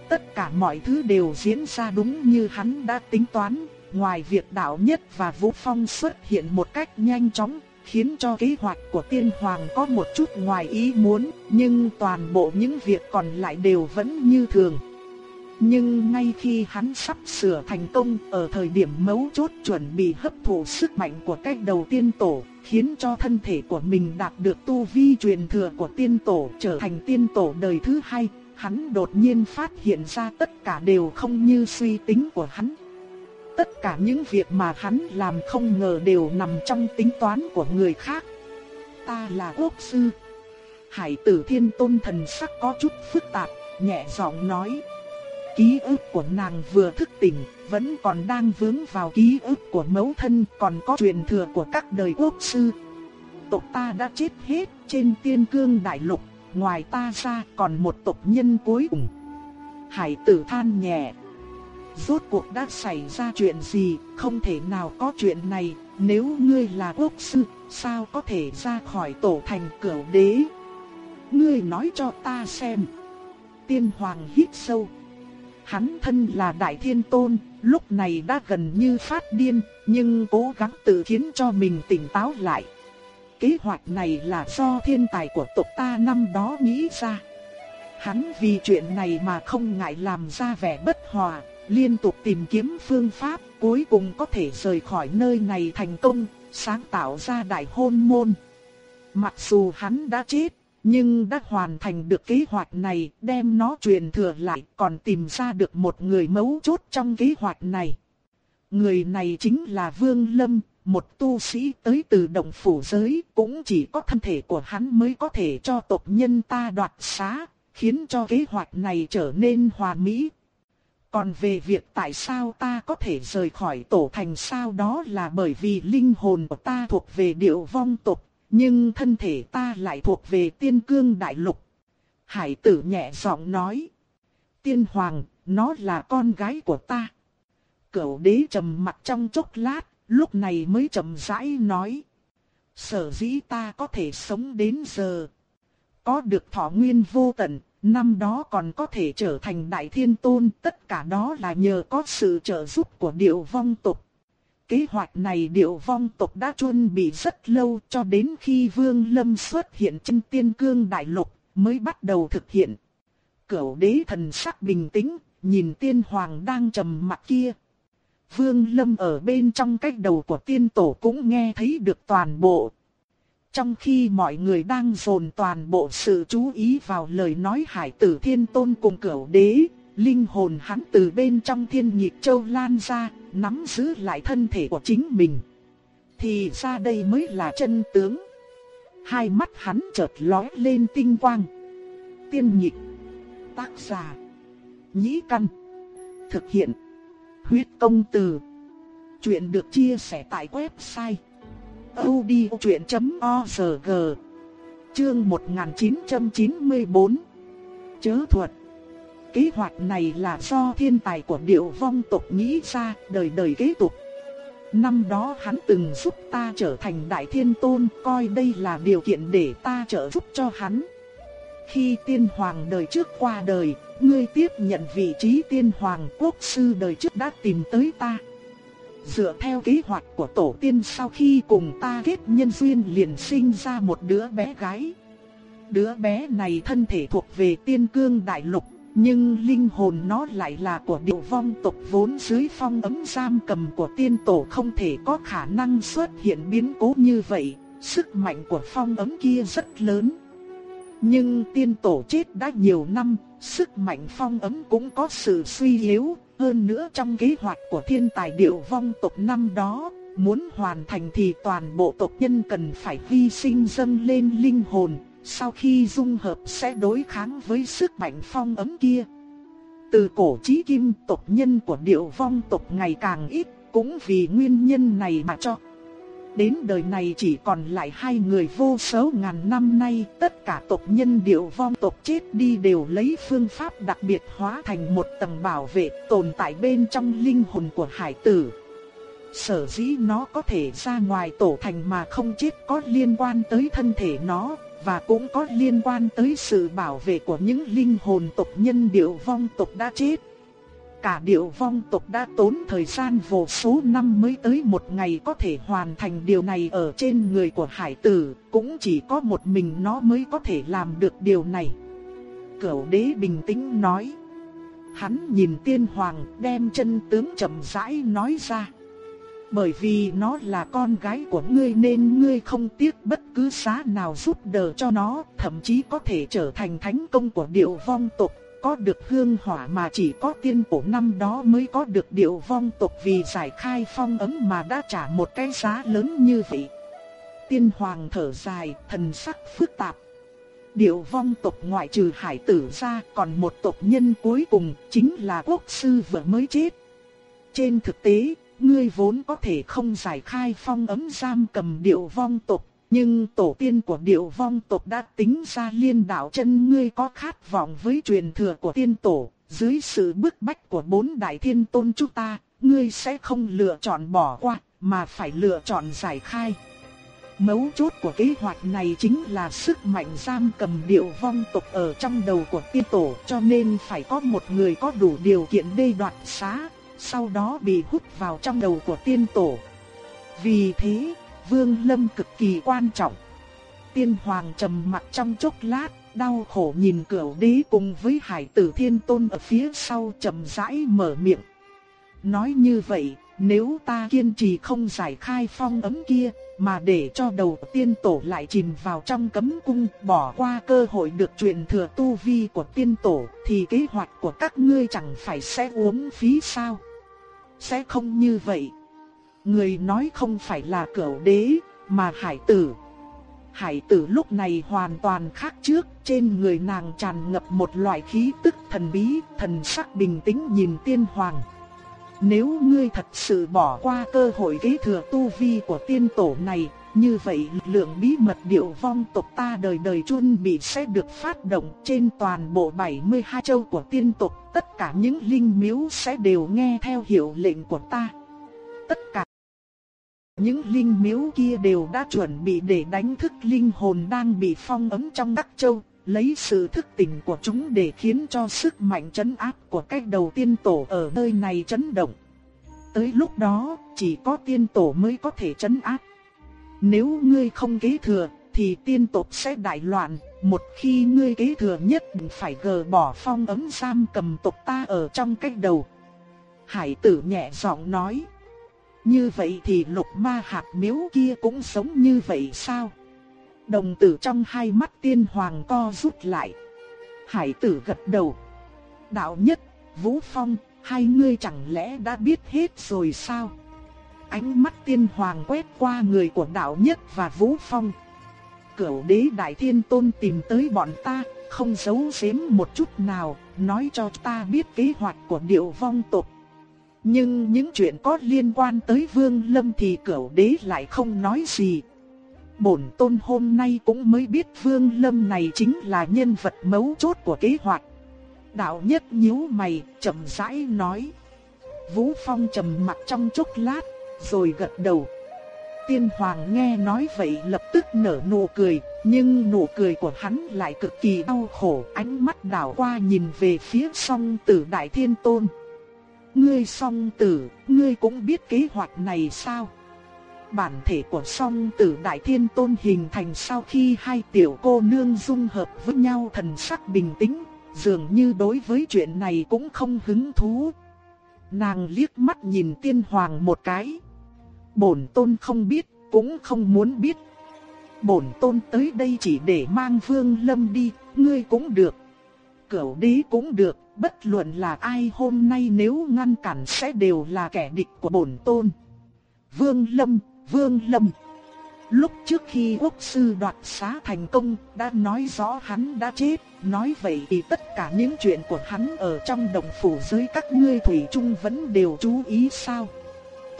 Tất cả mọi thứ đều diễn ra đúng như hắn đã tính toán, ngoài việc đạo nhất và Vũ Phong xuất hiện một cách nhanh chóng, khiến cho kế hoạch của tiên hoàng có một chút ngoài ý muốn, nhưng toàn bộ những việc còn lại đều vẫn như thường. Nhưng ngay khi hắn sắp sửa thành công ở thời điểm mấu chốt chuẩn bị hấp thụ sức mạnh của cách đầu tiên tổ, khiến cho thân thể của mình đạt được tu vi truyền thừa của tiên tổ trở thành tiên tổ đời thứ hai, hắn đột nhiên phát hiện ra tất cả đều không như suy tính của hắn. Tất cả những việc mà hắn làm không ngờ đều nằm trong tính toán của người khác. Ta là quốc sư. Hải tử thiên tôn thần sắc có chút phức tạp, nhẹ giọng nói. Ký ức của nàng vừa thức tỉnh, vẫn còn đang vướng vào ký ức của mẫu thân, còn có truyền thừa của các đời quốc sư. Tộc ta đã chết hết trên tiên cương đại lục, ngoài ta ra còn một tộc nhân cuối cùng. Hải tử than nhẹ. Rốt cuộc đã xảy ra chuyện gì, không thể nào có chuyện này, nếu ngươi là quốc sư, sao có thể ra khỏi tổ thành cửu đế? Ngươi nói cho ta xem. Tiên hoàng hít sâu. Hắn thân là đại thiên tôn, lúc này đã gần như phát điên, nhưng cố gắng tự khiến cho mình tỉnh táo lại. Kế hoạch này là do thiên tài của tộc ta năm đó nghĩ ra. Hắn vì chuyện này mà không ngại làm ra vẻ bất hòa, liên tục tìm kiếm phương pháp, cuối cùng có thể rời khỏi nơi này thành công, sáng tạo ra đại hôn môn. Mặc dù hắn đã chết, nhưng đã hoàn thành được kế hoạch này, đem nó truyền thừa lại, còn tìm ra được một người mấu chốt trong kế hoạch này. Người này chính là Vương Lâm, một tu sĩ tới từ động phủ giới, cũng chỉ có thân thể của hắn mới có thể cho tộc nhân ta đoạt xá, khiến cho kế hoạch này trở nên hoàn mỹ. Còn về việc tại sao ta có thể rời khỏi tổ thành sao đó là bởi vì linh hồn của ta thuộc về điệu vong tộc, nhưng thân thể ta lại thuộc về tiên cương đại lục. Hải tử nhẹ giọng nói. Tiên hoàng, nó là con gái của ta. Cửu đế trầm mặt trong chốc lát, lúc này mới chậm rãi nói. Sở dĩ ta có thể sống đến giờ. Có được thọ nguyên vô tận, năm đó còn có thể trở thành đại thiên tôn, tất cả đó là nhờ có sự trợ giúp của điệu vong tộc. Kế hoạch này điệu vong tộc đã chuẩn bị rất lâu cho đến khi Vương Lâm xuất hiện trên tiên cương đại lục mới bắt đầu thực hiện. Cửu đế thần sắc bình tĩnh, nhìn tiên hoàng đang trầm mặt kia. Vương Lâm ở bên trong cách đầu của tiên tổ cũng nghe thấy được toàn bộ. Trong khi mọi người đang dồn toàn bộ sự chú ý vào lời nói hải tử thiên tôn cùng cửu đế, linh hồn hắn từ bên trong thiên nhịp châu lan ra, nắm giữ lại thân thể của chính mình. Thì ra đây mới là chân tướng. Hai mắt hắn chợt lóe lên tinh quang. Tiên nhịp, tác giả, nhĩ căn, thực hiện, huyết công từ. Chuyện được chia sẻ tại website audiochuyện.org Chương 1994 Chớ thuật Kế hoạch này là do thiên tài của điệu vong tộc nghĩ ra đời đời kế tục. Năm đó hắn từng giúp ta trở thành đại thiên tôn, coi đây là điều kiện để ta trợ giúp cho hắn. Khi tiên hoàng đời trước qua đời, ngươi tiếp nhận vị trí tiên hoàng quốc sư đời trước đã tìm tới ta. Dựa theo kế hoạch của tổ tiên sau khi cùng ta kết nhân duyên liền sinh ra một đứa bé gái. Đứa bé này thân thể thuộc về tiên cương đại lục, nhưng linh hồn nó lại là của điệu vong tộc vốn dưới phong ấm giam cầm của tiên tổ không thể có khả năng xuất hiện biến cố như vậy, sức mạnh của phong ấm kia rất lớn. Nhưng tiên tổ chết đã nhiều năm, sức mạnh phong ấm cũng có sự suy yếu, hơn nữa trong kế hoạch của thiên tài điệu vong tộc năm đó, muốn hoàn thành thì toàn bộ tộc nhân cần phải hy sinh dâng lên linh hồn, sau khi dung hợp sẽ đối kháng với sức mạnh phong ấm kia. Từ cổ chí kim tộc nhân của điệu vong tộc ngày càng ít, cũng vì nguyên nhân này mà cho. Đến đời này chỉ còn lại hai người vô số ngàn năm nay, tất cả tộc nhân điệu vong tộc chết đi đều lấy phương pháp đặc biệt hóa thành một tầng bảo vệ tồn tại bên trong linh hồn của hải tử. Sở dĩ nó có thể ra ngoài tổ thành mà không chết có liên quan tới thân thể nó, và cũng có liên quan tới sự bảo vệ của những linh hồn tộc nhân điệu vong tộc đã chết. Cả điệu vong tộc đã tốn thời gian vô số năm mới tới một ngày có thể hoàn thành điều này ở trên người của hải tử, cũng chỉ có một mình nó mới có thể làm được điều này. Cửu đế bình tĩnh nói. Hắn nhìn tiên hoàng đem chân tướng chậm rãi nói ra. Bởi vì nó là con gái của ngươi nên ngươi không tiếc bất cứ giá nào giúp đỡ cho nó, thậm chí có thể trở thành thánh công của điệu vong tộc có được hương hỏa mà chỉ có tiên cổ năm đó mới có được điệu vong tộc vì giải khai phong ấn mà đã trả một cái giá lớn như vậy. Tiên hoàng thở dài, thần sắc phức tạp. Điệu vong tộc ngoại trừ hải tử ra còn một tộc nhân cuối cùng chính là quốc sư vừa mới chết. Trên thực tế, ngươi vốn có thể không giải khai phong ấm giam cầm điệu vong tộc nhưng tổ tiên của điệu vong tộc đã tính ra liên đạo chân ngươi có khát vọng với truyền thừa của tiên tổ, dưới sự bức bách của bốn đại thiên tôn chúng ta, ngươi sẽ không lựa chọn bỏ qua, mà phải lựa chọn giải khai. Mấu chốt của kế hoạch này chính là sức mạnh giam cầm điệu vong tộc ở trong đầu của tiên tổ cho nên phải có một người có đủ điều kiện đê đoạt xá, sau đó bị hút vào trong đầu của tiên tổ. Vì thế, Vương Lâm cực kỳ quan trọng. Tiên Hoàng trầm mặt trong chốc lát, đau khổ nhìn cửu đế cùng với hải tử thiên tôn ở phía sau trầm rãi mở miệng. Nói như vậy, nếu ta kiên trì không giải khai phong ấm kia, mà để cho đầu tiên tổ lại chìm vào trong cấm cung, bỏ qua cơ hội được truyền thừa tu vi của tiên tổ, thì kế hoạch của các ngươi chẳng phải sẽ uống phí sao? Sẽ không như vậy. Người nói không phải là cửu đế, mà hải tử. Hải tử lúc này hoàn toàn khác trước, trên người nàng tràn ngập một loại khí tức thần bí, thần sắc bình tĩnh nhìn tiên hoàng. Nếu ngươi thật sự bỏ qua cơ hội kế thừa tu vi của tiên tổ này, như vậy lượng bí mật điệu vong tộc ta đời đời chuẩn bị sẽ được phát động trên toàn bộ 72 châu của tiên tộc. Tất cả những linh miếu sẽ đều nghe theo hiệu lệnh của ta. Tất cả những linh miếu kia đều đã chuẩn bị để đánh thức linh hồn đang bị phong ấn trong các châu, lấy sự thức tỉnh của chúng để khiến cho sức mạnh chấn áp của cách đầu tiên tổ ở nơi này chấn động. Tới lúc đó, chỉ có tiên tổ mới có thể chấn áp. Nếu ngươi không kế thừa, thì tiên tộc sẽ đại loạn, một khi ngươi kế thừa nhất định phải gờ bỏ phong ấn giam cầm tộc ta ở trong cách đầu. Hải tử nhẹ giọng nói. Như vậy thì lục ma hạt miếu kia cũng sống như vậy sao? Đồng tử trong hai mắt tiên hoàng co rút lại. Hải tử gật đầu. Đạo nhất, Vũ Phong, hai ngươi chẳng lẽ đã biết hết rồi sao? Ánh mắt tiên hoàng quét qua người của đạo nhất và Vũ Phong. Cửu đế đại thiên tôn tìm tới bọn ta, không giấu giếm một chút nào, nói cho ta biết kế hoạch của điệu vong tộc. Nhưng những chuyện có liên quan tới Vương Lâm thì cửu đế lại không nói gì. Bổn tôn hôm nay cũng mới biết Vương Lâm này chính là nhân vật mấu chốt của kế hoạch. Đạo nhất nhíu mày, chậm rãi nói. Vũ Phong trầm mặt trong chốc lát, rồi gật đầu. Tiên Hoàng nghe nói vậy lập tức nở nụ cười, nhưng nụ cười của hắn lại cực kỳ đau khổ, ánh mắt đảo qua nhìn về phía song tử Đại Thiên Tôn. Ngươi song tử, ngươi cũng biết kế hoạch này sao? Bản thể của song tử Đại Thiên Tôn hình thành sau khi hai tiểu cô nương dung hợp với nhau thần sắc bình tĩnh, dường như đối với chuyện này cũng không hứng thú. Nàng liếc mắt nhìn tiên hoàng một cái. Bổn tôn không biết, cũng không muốn biết. Bổn tôn tới đây chỉ để mang vương lâm đi, ngươi cũng được. Cửu đế cũng được, bất luận là ai hôm nay nếu ngăn cản sẽ đều là kẻ địch của bổn tôn. Vương lâm, vương lâm. Lúc trước khi quốc sư đoạt xá thành công, đã nói rõ hắn đã chết, nói vậy thì tất cả những chuyện của hắn ở trong đồng phủ dưới các ngươi thủy chung vẫn đều chú ý sao?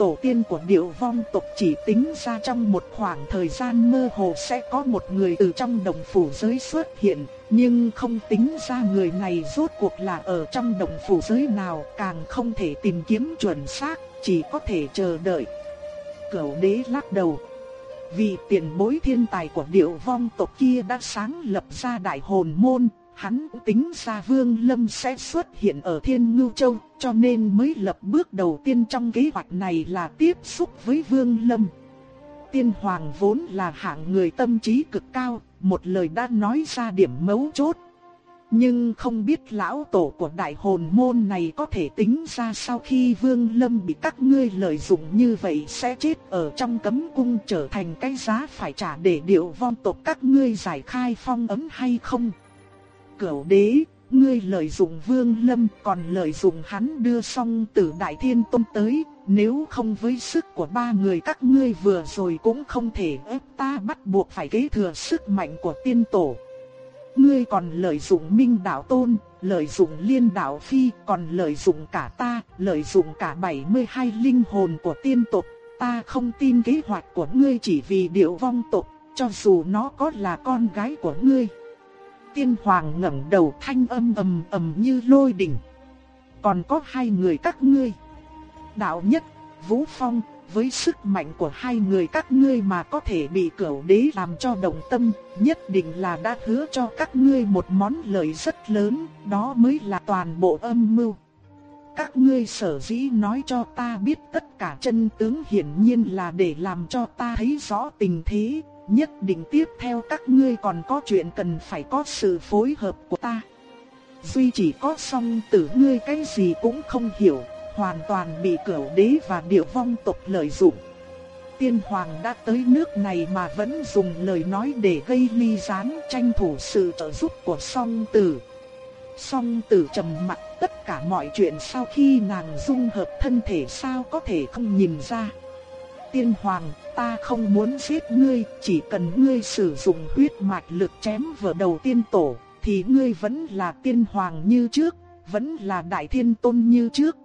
Tổ tiên của điệu vong tộc chỉ tính ra trong một khoảng thời gian mơ hồ sẽ có một người từ trong đồng phủ giới xuất hiện, nhưng không tính ra người này rốt cuộc là ở trong đồng phủ giới nào, càng không thể tìm kiếm chuẩn xác, chỉ có thể chờ đợi. Cửu đế lắc đầu. Vì tiền bối thiên tài của điệu vong tộc kia đã sáng lập ra đại hồn môn, hắn tính ra Vương Lâm sẽ xuất hiện ở Thiên Ngưu Châu, cho nên mới lập bước đầu tiên trong kế hoạch này là tiếp xúc với Vương Lâm. Tiên Hoàng vốn là hạng người tâm trí cực cao, một lời đã nói ra điểm mấu chốt. Nhưng không biết lão tổ của đại hồn môn này có thể tính ra sau khi Vương Lâm bị các ngươi lợi dụng như vậy sẽ chết ở trong cấm cung trở thành cái giá phải trả để điệu vong tộc các ngươi giải khai phong ấm hay không cửu đế, ngươi lợi dụng vương lâm còn lợi dụng hắn đưa song tử đại thiên tôn tới, nếu không với sức của ba người các ngươi vừa rồi cũng không thể ép ta bắt buộc phải kế thừa sức mạnh của tiên tổ. Ngươi còn lợi dụng minh đạo tôn, lợi dụng liên đạo phi, còn lợi dụng cả ta, lợi dụng cả 72 linh hồn của tiên tộc. Ta không tin kế hoạch của ngươi chỉ vì điệu vong tộc, cho dù nó có là con gái của ngươi. Tiên hoàng ngẩng đầu thanh âm ầm ầm như lôi đỉnh. Còn có hai người các ngươi. Đạo nhất, Vũ Phong, với sức mạnh của hai người các ngươi mà có thể bị cửu đế làm cho động tâm, nhất định là đã hứa cho các ngươi một món lợi rất lớn, đó mới là toàn bộ âm mưu. Các ngươi sở dĩ nói cho ta biết tất cả chân tướng hiển nhiên là để làm cho ta thấy rõ tình thế, nhất định tiếp theo các ngươi còn có chuyện cần phải có sự phối hợp của ta. Duy chỉ có song tử ngươi cái gì cũng không hiểu, hoàn toàn bị cửu đế và địa vong tộc lợi dụng. Tiên hoàng đã tới nước này mà vẫn dùng lời nói để gây ly gián tranh thủ sự trợ giúp của song tử. Song tử trầm mặt tất cả mọi chuyện sau khi nàng dung hợp thân thể sao có thể không nhìn ra. Tiên hoàng, ta không muốn giết ngươi, chỉ cần ngươi sử dụng huyết mạch lực chém vỡ đầu tiên tổ, thì ngươi vẫn là tiên hoàng như trước, vẫn là đại thiên tôn như trước.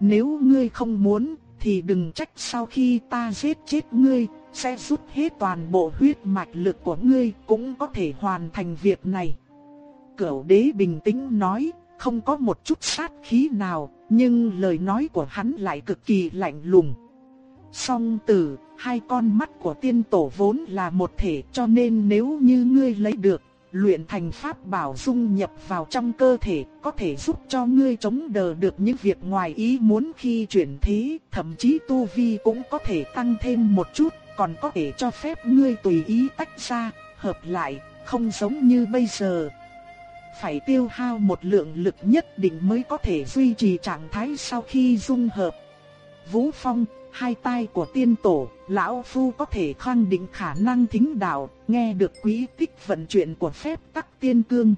Nếu ngươi không muốn, thì đừng trách sau khi ta giết chết ngươi, sẽ rút hết toàn bộ huyết mạch lực của ngươi cũng có thể hoàn thành việc này. Cửu đế bình tĩnh nói, không có một chút sát khí nào, nhưng lời nói của hắn lại cực kỳ lạnh lùng. Song tử, hai con mắt của tiên tổ vốn là một thể cho nên nếu như ngươi lấy được, luyện thành pháp bảo dung nhập vào trong cơ thể, có thể giúp cho ngươi chống đỡ được những việc ngoài ý muốn khi chuyển thế, thậm chí tu vi cũng có thể tăng thêm một chút, còn có thể cho phép ngươi tùy ý tách ra, hợp lại, không giống như bây giờ. Phải tiêu hao một lượng lực nhất định mới có thể duy trì trạng thái sau khi dung hợp. Vũ Phong, hai tai của tiên tổ, lão phu có thể khẳng định khả năng thính đạo, nghe được quý tích vận chuyển của phép tắc tiên cương.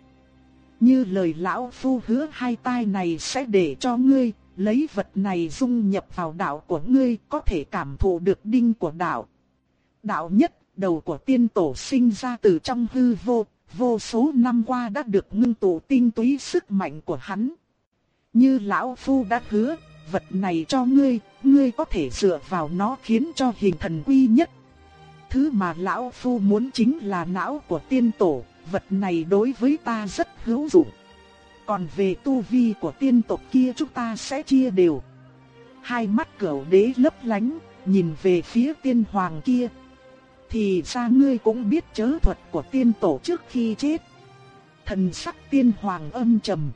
Như lời lão phu hứa hai tai này sẽ để cho ngươi, lấy vật này dung nhập vào đạo của ngươi, có thể cảm thụ được đinh của đạo. Đạo nhất, đầu của tiên tổ sinh ra từ trong hư vô, vô số năm qua đã được ngưng tụ tinh túy sức mạnh của hắn. Như lão phu đã hứa, vật này cho ngươi, ngươi có thể dựa vào nó khiến cho hình thần quy nhất. Thứ mà lão phu muốn chính là não của tiên tổ, vật này đối với ta rất hữu dụng. Còn về tu vi của tiên tộc kia chúng ta sẽ chia đều. Hai mắt cửu đế lấp lánh, nhìn về phía tiên hoàng kia. Thì ra ngươi cũng biết chớ thuật của tiên tổ trước khi chết. Thần sắc tiên hoàng âm trầm.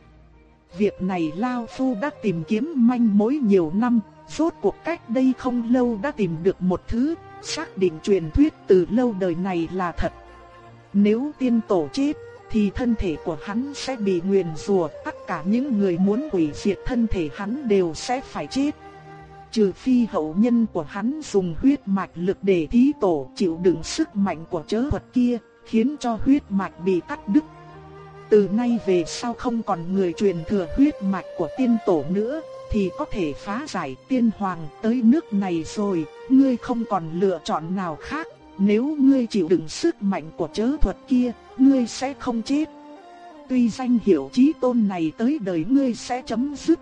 Việc này Lao Phu đã tìm kiếm manh mối nhiều năm, rốt cuộc cách đây không lâu đã tìm được một thứ, xác định truyền thuyết từ lâu đời này là thật. Nếu tiên tổ chết, thì thân thể của hắn sẽ bị nguyền rủa, tất cả những người muốn hủy diệt thân thể hắn đều sẽ phải chết. Trừ phi hậu nhân của hắn dùng huyết mạch lực để thí tổ chịu đựng sức mạnh của chớ thuật kia, khiến cho huyết mạch bị cắt đứt từ nay về sau không còn người truyền thừa huyết mạch của tiên tổ nữa, thì có thể phá giải tiên hoàng tới nước này rồi, ngươi không còn lựa chọn nào khác. Nếu ngươi chịu đựng sức mạnh của chớ thuật kia, ngươi sẽ không chết. Tuy danh hiệu chí tôn này tới đời ngươi sẽ chấm dứt.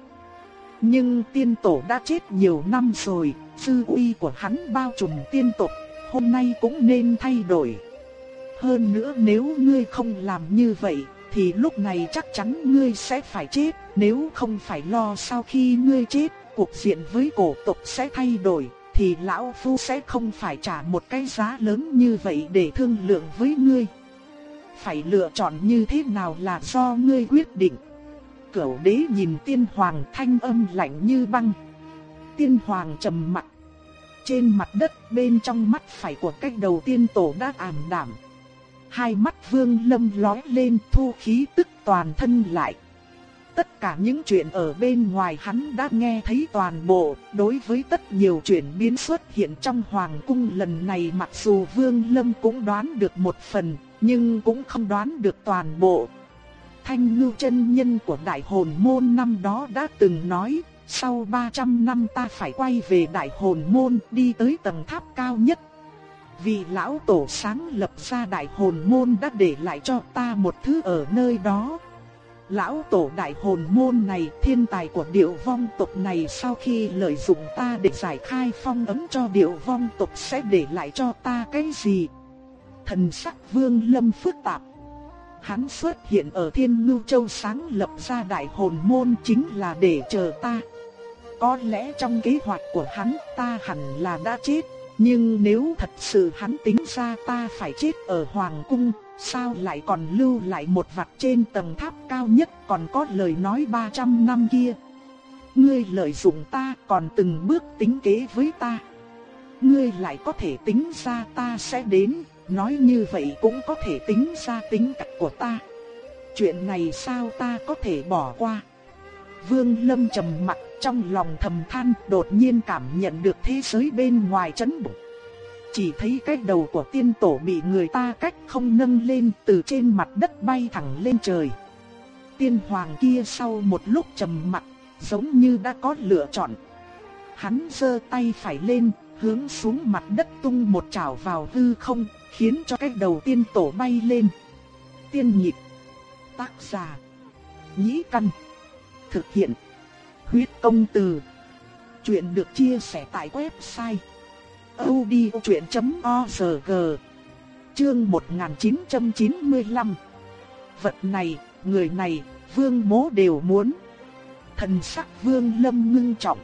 Nhưng tiên tổ đã chết nhiều năm rồi, sư uy của hắn bao trùm tiên tộc, hôm nay cũng nên thay đổi. Hơn nữa nếu ngươi không làm như vậy, thì lúc này chắc chắn ngươi sẽ phải chết, nếu không phải lo sau khi ngươi chết, cuộc diện với cổ tộc sẽ thay đổi, thì lão phu sẽ không phải trả một cái giá lớn như vậy để thương lượng với ngươi. Phải lựa chọn như thế nào là do ngươi quyết định. Cửu đế nhìn tiên hoàng thanh âm lạnh như băng. Tiên hoàng trầm mặt. Trên mặt đất bên trong mắt phải của cách đầu tiên tổ đã ảm đảm hai mắt vương lâm lói lên thu khí tức toàn thân lại. Tất cả những chuyện ở bên ngoài hắn đã nghe thấy toàn bộ, đối với tất nhiều chuyện biến xuất hiện trong hoàng cung lần này mặc dù vương lâm cũng đoán được một phần, nhưng cũng không đoán được toàn bộ. Thanh ngưu chân nhân của đại hồn môn năm đó đã từng nói, sau 300 năm ta phải quay về đại hồn môn đi tới tầng tháp cao nhất vì lão tổ sáng lập ra đại hồn môn đã để lại cho ta một thứ ở nơi đó. Lão tổ đại hồn môn này, thiên tài của điệu vong tộc này sau khi lợi dụng ta để giải khai phong ấm cho điệu vong tộc sẽ để lại cho ta cái gì? Thần sắc vương lâm phức tạp. Hắn xuất hiện ở thiên ngưu châu sáng lập ra đại hồn môn chính là để chờ ta. Có lẽ trong kế hoạch của hắn ta hẳn là đã chết nhưng nếu thật sự hắn tính ra ta phải chết ở Hoàng Cung, sao lại còn lưu lại một vặt trên tầng tháp cao nhất còn có lời nói 300 năm kia. Ngươi lợi dụng ta còn từng bước tính kế với ta. Ngươi lại có thể tính ra ta sẽ đến, nói như vậy cũng có thể tính ra tính cách của ta. Chuyện này sao ta có thể bỏ qua. Vương Lâm trầm mặt trong lòng thầm than đột nhiên cảm nhận được thế giới bên ngoài chấn động. Chỉ thấy cái đầu của tiên tổ bị người ta cách không nâng lên từ trên mặt đất bay thẳng lên trời. Tiên hoàng kia sau một lúc trầm mặt, giống như đã có lựa chọn. Hắn giơ tay phải lên, hướng xuống mặt đất tung một chảo vào hư không, khiến cho cái đầu tiên tổ bay lên. Tiên nhịp, tác giả, nhĩ căn, thực hiện, huyết công từ. Chuyện được chia sẻ tại website audiochuyện.org Chương 1995 Vật này, người này, vương mố đều muốn. Thần sắc vương lâm ngưng trọng.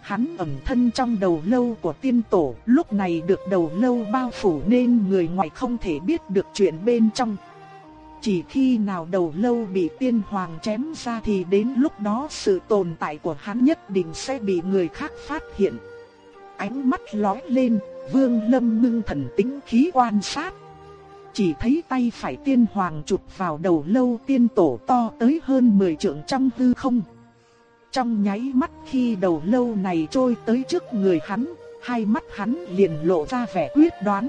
Hắn ẩn thân trong đầu lâu của tiên tổ, lúc này được đầu lâu bao phủ nên người ngoài không thể biết được chuyện bên trong. Chỉ khi nào đầu lâu bị tiên hoàng chém ra thì đến lúc đó sự tồn tại của hắn nhất định sẽ bị người khác phát hiện ánh mắt lóe lên, Vương Lâm ngưng thần tính khí quan sát. Chỉ thấy tay phải tiên hoàng chụp vào đầu lâu tiên tổ to tới hơn 10 trượng trong hư không. Trong nháy mắt khi đầu lâu này trôi tới trước người hắn, hai mắt hắn liền lộ ra vẻ quyết đoán.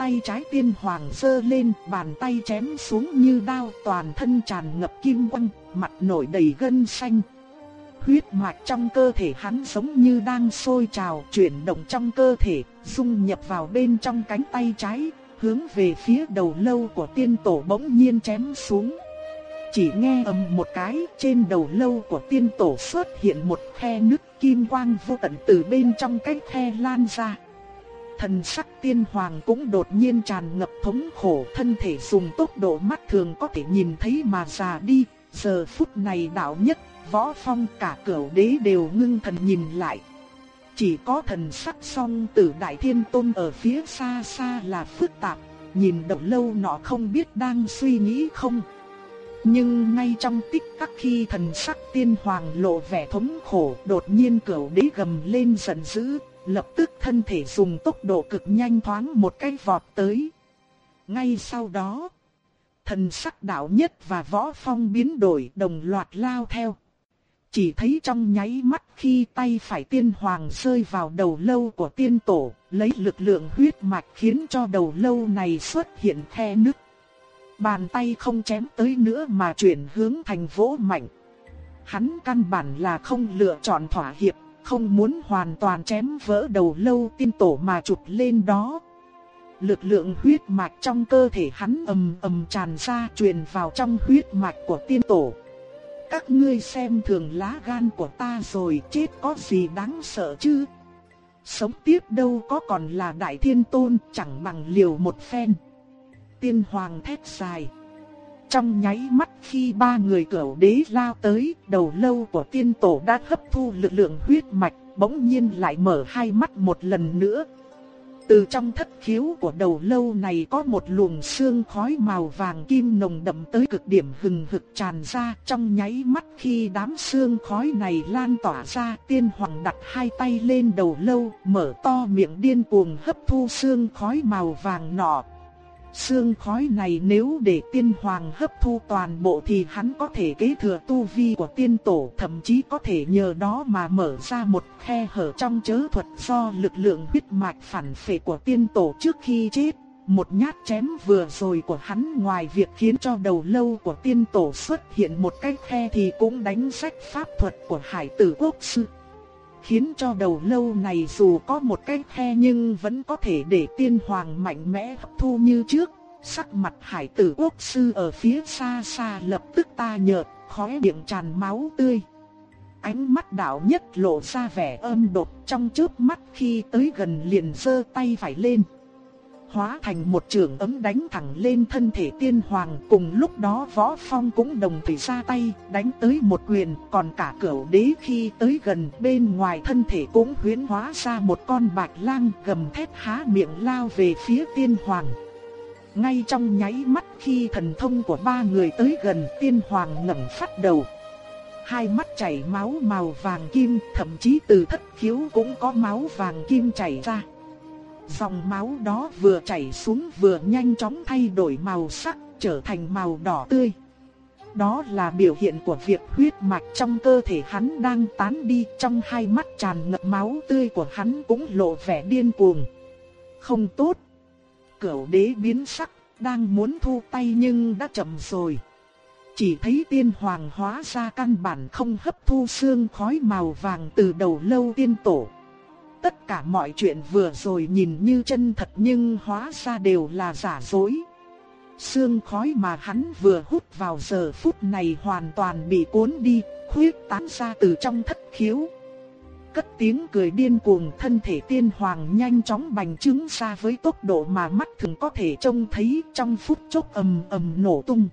Tay trái tiên hoàng sơ lên, bàn tay chém xuống như đao toàn thân tràn ngập kim quang, mặt nổi đầy gân xanh. Huyết mạch trong cơ thể hắn giống như đang sôi trào chuyển động trong cơ thể, dung nhập vào bên trong cánh tay trái, hướng về phía đầu lâu của tiên tổ bỗng nhiên chém xuống. Chỉ nghe ầm một cái, trên đầu lâu của tiên tổ xuất hiện một khe nứt kim quang vô tận từ bên trong cái khe lan ra. Thần sắc tiên hoàng cũng đột nhiên tràn ngập thống khổ thân thể dùng tốc độ mắt thường có thể nhìn thấy mà già đi, giờ phút này đạo nhất Võ Phong cả cửu đế đều ngưng thần nhìn lại. Chỉ có thần sắc song tử Đại Thiên Tôn ở phía xa xa là phức tạp, nhìn động lâu nọ không biết đang suy nghĩ không. Nhưng ngay trong tích tắc khi thần sắc tiên hoàng lộ vẻ thống khổ, đột nhiên cửu đế gầm lên giận dữ, lập tức thân thể dùng tốc độ cực nhanh thoáng một cái vọt tới. Ngay sau đó, thần sắc đạo nhất và võ phong biến đổi đồng loạt lao theo. Chỉ thấy trong nháy mắt khi tay phải tiên hoàng rơi vào đầu lâu của tiên tổ, lấy lực lượng huyết mạch khiến cho đầu lâu này xuất hiện the nứt. Bàn tay không chém tới nữa mà chuyển hướng thành vỗ mạnh. Hắn căn bản là không lựa chọn thỏa hiệp, không muốn hoàn toàn chém vỡ đầu lâu tiên tổ mà chụp lên đó. Lực lượng huyết mạch trong cơ thể hắn ầm ầm tràn ra truyền vào trong huyết mạch của tiên tổ. Các ngươi xem thường lá gan của ta rồi chết có gì đáng sợ chứ? Sống tiếp đâu có còn là đại thiên tôn, chẳng bằng liều một phen. Tiên hoàng thét dài. Trong nháy mắt khi ba người cửu đế lao tới, đầu lâu của tiên tổ đã hấp thu lực lượng huyết mạch, bỗng nhiên lại mở hai mắt một lần nữa, từ trong thất khiếu của đầu lâu này có một luồng sương khói màu vàng kim nồng đậm tới cực điểm hừng hực tràn ra. Trong nháy mắt khi đám sương khói này lan tỏa ra tiên hoàng đặt hai tay lên đầu lâu mở to miệng điên cuồng hấp thu sương khói màu vàng nọ. Sương khói này nếu để tiên hoàng hấp thu toàn bộ thì hắn có thể kế thừa tu vi của tiên tổ, thậm chí có thể nhờ đó mà mở ra một khe hở trong chớ thuật do lực lượng huyết mạch phản phệ của tiên tổ trước khi chết. Một nhát chém vừa rồi của hắn ngoài việc khiến cho đầu lâu của tiên tổ xuất hiện một cái khe thì cũng đánh sách pháp thuật của hải tử quốc sư khiến cho đầu lâu này dù có một cái khe nhưng vẫn có thể để tiên hoàng mạnh mẽ hấp thu như trước. Sắc mặt hải tử quốc sư ở phía xa xa lập tức ta nhợt, khóe miệng tràn máu tươi. Ánh mắt đạo nhất lộ ra vẻ âm độc trong trước mắt khi tới gần liền giơ tay phải lên hóa thành một trường ấm đánh thẳng lên thân thể tiên hoàng. Cùng lúc đó võ phong cũng đồng thời ra tay, đánh tới một quyền, còn cả cửu đế khi tới gần bên ngoài thân thể cũng huyễn hóa ra một con bạch lang gầm thét há miệng lao về phía tiên hoàng. Ngay trong nháy mắt khi thần thông của ba người tới gần tiên hoàng ngẩng phát đầu. Hai mắt chảy máu màu vàng kim, thậm chí từ thất khiếu cũng có máu vàng kim chảy ra. Dòng máu đó vừa chảy xuống vừa nhanh chóng thay đổi màu sắc, trở thành màu đỏ tươi. Đó là biểu hiện của việc huyết mạch trong cơ thể hắn đang tán đi, trong hai mắt tràn ngập máu tươi của hắn cũng lộ vẻ điên cuồng. Không tốt. Cửu đế biến sắc, đang muốn thu tay nhưng đã chậm rồi. Chỉ thấy tiên hoàng hóa ra căn bản không hấp thu xương khói màu vàng từ đầu lâu tiên tổ. Tất cả mọi chuyện vừa rồi nhìn như chân thật nhưng hóa ra đều là giả dối. Sương khói mà hắn vừa hút vào giờ phút này hoàn toàn bị cuốn đi, khuyết tán ra từ trong thất khiếu. Cất tiếng cười điên cuồng thân thể tiên hoàng nhanh chóng bành trướng ra với tốc độ mà mắt thường có thể trông thấy trong phút chốc ầm ầm nổ tung.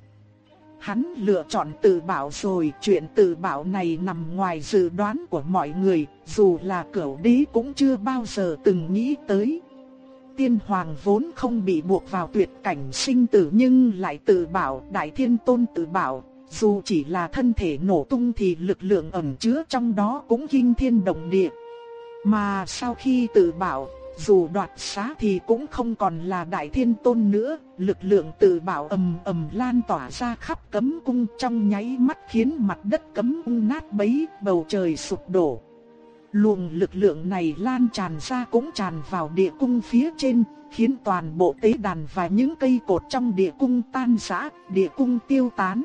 Hắn lựa chọn tự bảo rồi, chuyện tự bảo này nằm ngoài dự đoán của mọi người, dù là cửu đế cũng chưa bao giờ từng nghĩ tới. Tiên hoàng vốn không bị buộc vào tuyệt cảnh sinh tử nhưng lại tự bảo, đại thiên tôn tự bảo, dù chỉ là thân thể nổ tung thì lực lượng ẩn chứa trong đó cũng kinh thiên động địa. Mà sau khi tự bảo, dù đoạt xá thì cũng không còn là đại thiên tôn nữa, lực lượng tự bảo ầm ầm lan tỏa ra khắp cấm cung trong nháy mắt khiến mặt đất cấm cung nát bấy, bầu trời sụp đổ. Luồng lực lượng này lan tràn ra cũng tràn vào địa cung phía trên, khiến toàn bộ tế đàn và những cây cột trong địa cung tan rã, địa cung tiêu tán.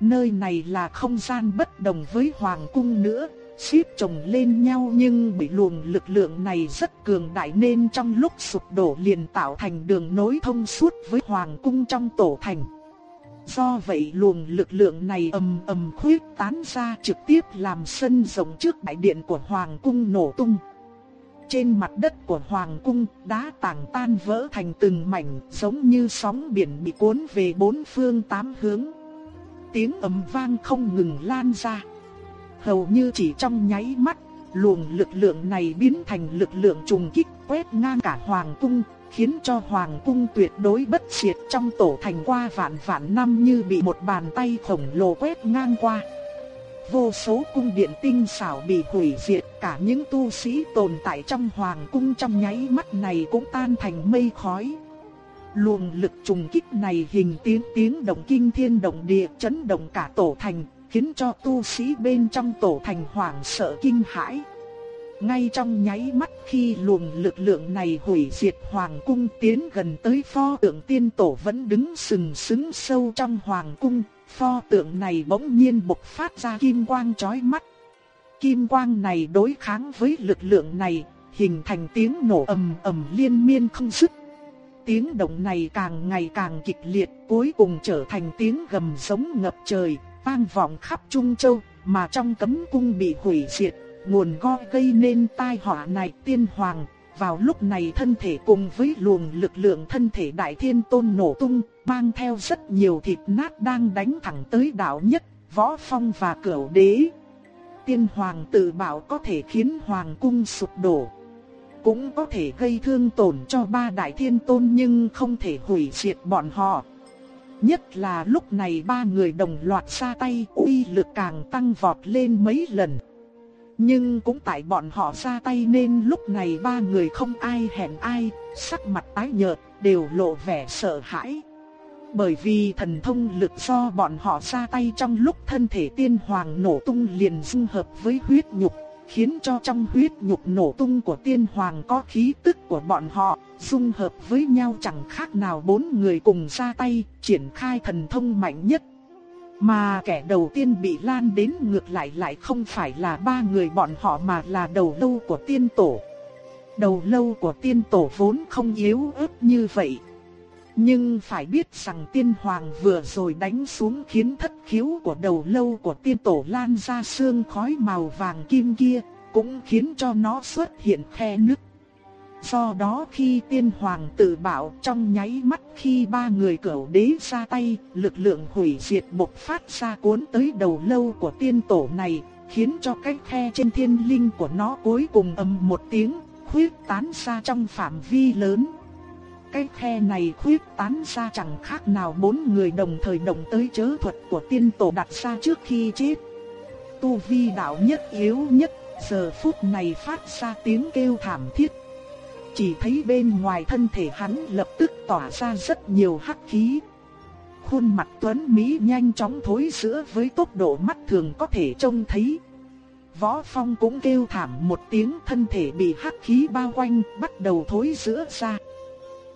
Nơi này là không gian bất đồng với hoàng cung nữa, xếp chồng lên nhau nhưng bị luồng lực lượng này rất cường đại nên trong lúc sụp đổ liền tạo thành đường nối thông suốt với hoàng cung trong tổ thành. Do vậy luồng lực lượng này ầm ầm khuyết tán ra trực tiếp làm sân rộng trước đại điện của hoàng cung nổ tung. Trên mặt đất của hoàng cung, đá tảng tan vỡ thành từng mảnh, giống như sóng biển bị cuốn về bốn phương tám hướng. Tiếng ầm vang không ngừng lan ra. Hầu như chỉ trong nháy mắt, luồng lực lượng này biến thành lực lượng trùng kích quét ngang cả hoàng cung, khiến cho hoàng cung tuyệt đối bất diệt trong tổ thành qua vạn vạn năm như bị một bàn tay khổng lồ quét ngang qua. Vô số cung điện tinh xảo bị hủy diệt, cả những tu sĩ tồn tại trong hoàng cung trong nháy mắt này cũng tan thành mây khói. Luồng lực trùng kích này hình tiếng tiếng động kinh thiên động địa chấn động cả tổ thành, khiến cho tu sĩ bên trong tổ thành hoảng sợ kinh hãi. Ngay trong nháy mắt khi luồng lực lượng này hủy diệt hoàng cung tiến gần tới pho tượng tiên tổ vẫn đứng sừng sững sâu trong hoàng cung, pho tượng này bỗng nhiên bộc phát ra kim quang chói mắt. Kim quang này đối kháng với lực lượng này, hình thành tiếng nổ ầm ầm liên miên không dứt. Tiếng động này càng ngày càng kịch liệt, cuối cùng trở thành tiếng gầm giống ngập trời, vang vọng khắp Trung Châu, mà trong cấm cung bị hủy diệt, nguồn gốc gây nên tai họa này tiên hoàng. Vào lúc này thân thể cùng với luồng lực lượng thân thể đại thiên tôn nổ tung, mang theo rất nhiều thịt nát đang đánh thẳng tới đạo nhất, võ phong và cửu đế. Tiên hoàng tự bảo có thể khiến hoàng cung sụp đổ. Cũng có thể gây thương tổn cho ba đại thiên tôn nhưng không thể hủy diệt bọn họ. Nhất là lúc này ba người đồng loạt ra tay uy lực càng tăng vọt lên mấy lần. Nhưng cũng tại bọn họ ra tay nên lúc này ba người không ai hẹn ai, sắc mặt tái nhợt, đều lộ vẻ sợ hãi. Bởi vì thần thông lực do bọn họ ra tay trong lúc thân thể tiên hoàng nổ tung liền dung hợp với huyết nhục, khiến cho trong huyết nhục nổ tung của tiên hoàng có khí tức của bọn họ, dung hợp với nhau chẳng khác nào bốn người cùng ra tay, triển khai thần thông mạnh nhất. Mà kẻ đầu tiên bị lan đến ngược lại lại không phải là ba người bọn họ mà là đầu lâu của tiên tổ. Đầu lâu của tiên tổ vốn không yếu ớt như vậy. Nhưng phải biết rằng tiên hoàng vừa rồi đánh xuống khiến thất khiếu của đầu lâu của tiên tổ lan ra sương khói màu vàng kim kia, cũng khiến cho nó xuất hiện khe nứt. Do đó khi tiên hoàng tự bảo trong nháy mắt khi ba người cửu đế ra tay, lực lượng hủy diệt bộc phát ra cuốn tới đầu lâu của tiên tổ này, khiến cho cái khe trên thiên linh của nó cuối cùng ầm một tiếng, khuyết tán ra trong phạm vi lớn. Cái khe này khuyết tán ra chẳng khác nào bốn người đồng thời động tới chớ thuật của tiên tổ đặt ra trước khi chết. Tu vi đạo nhất yếu nhất, giờ phút này phát ra tiếng kêu thảm thiết chỉ thấy bên ngoài thân thể hắn lập tức tỏa ra rất nhiều hắc khí. khuôn mặt tuấn Mỹ nhanh chóng thối giữa với tốc độ mắt thường có thể trông thấy. Võ Phong cũng kêu thảm một tiếng thân thể bị hắc khí bao quanh bắt đầu thối giữa ra.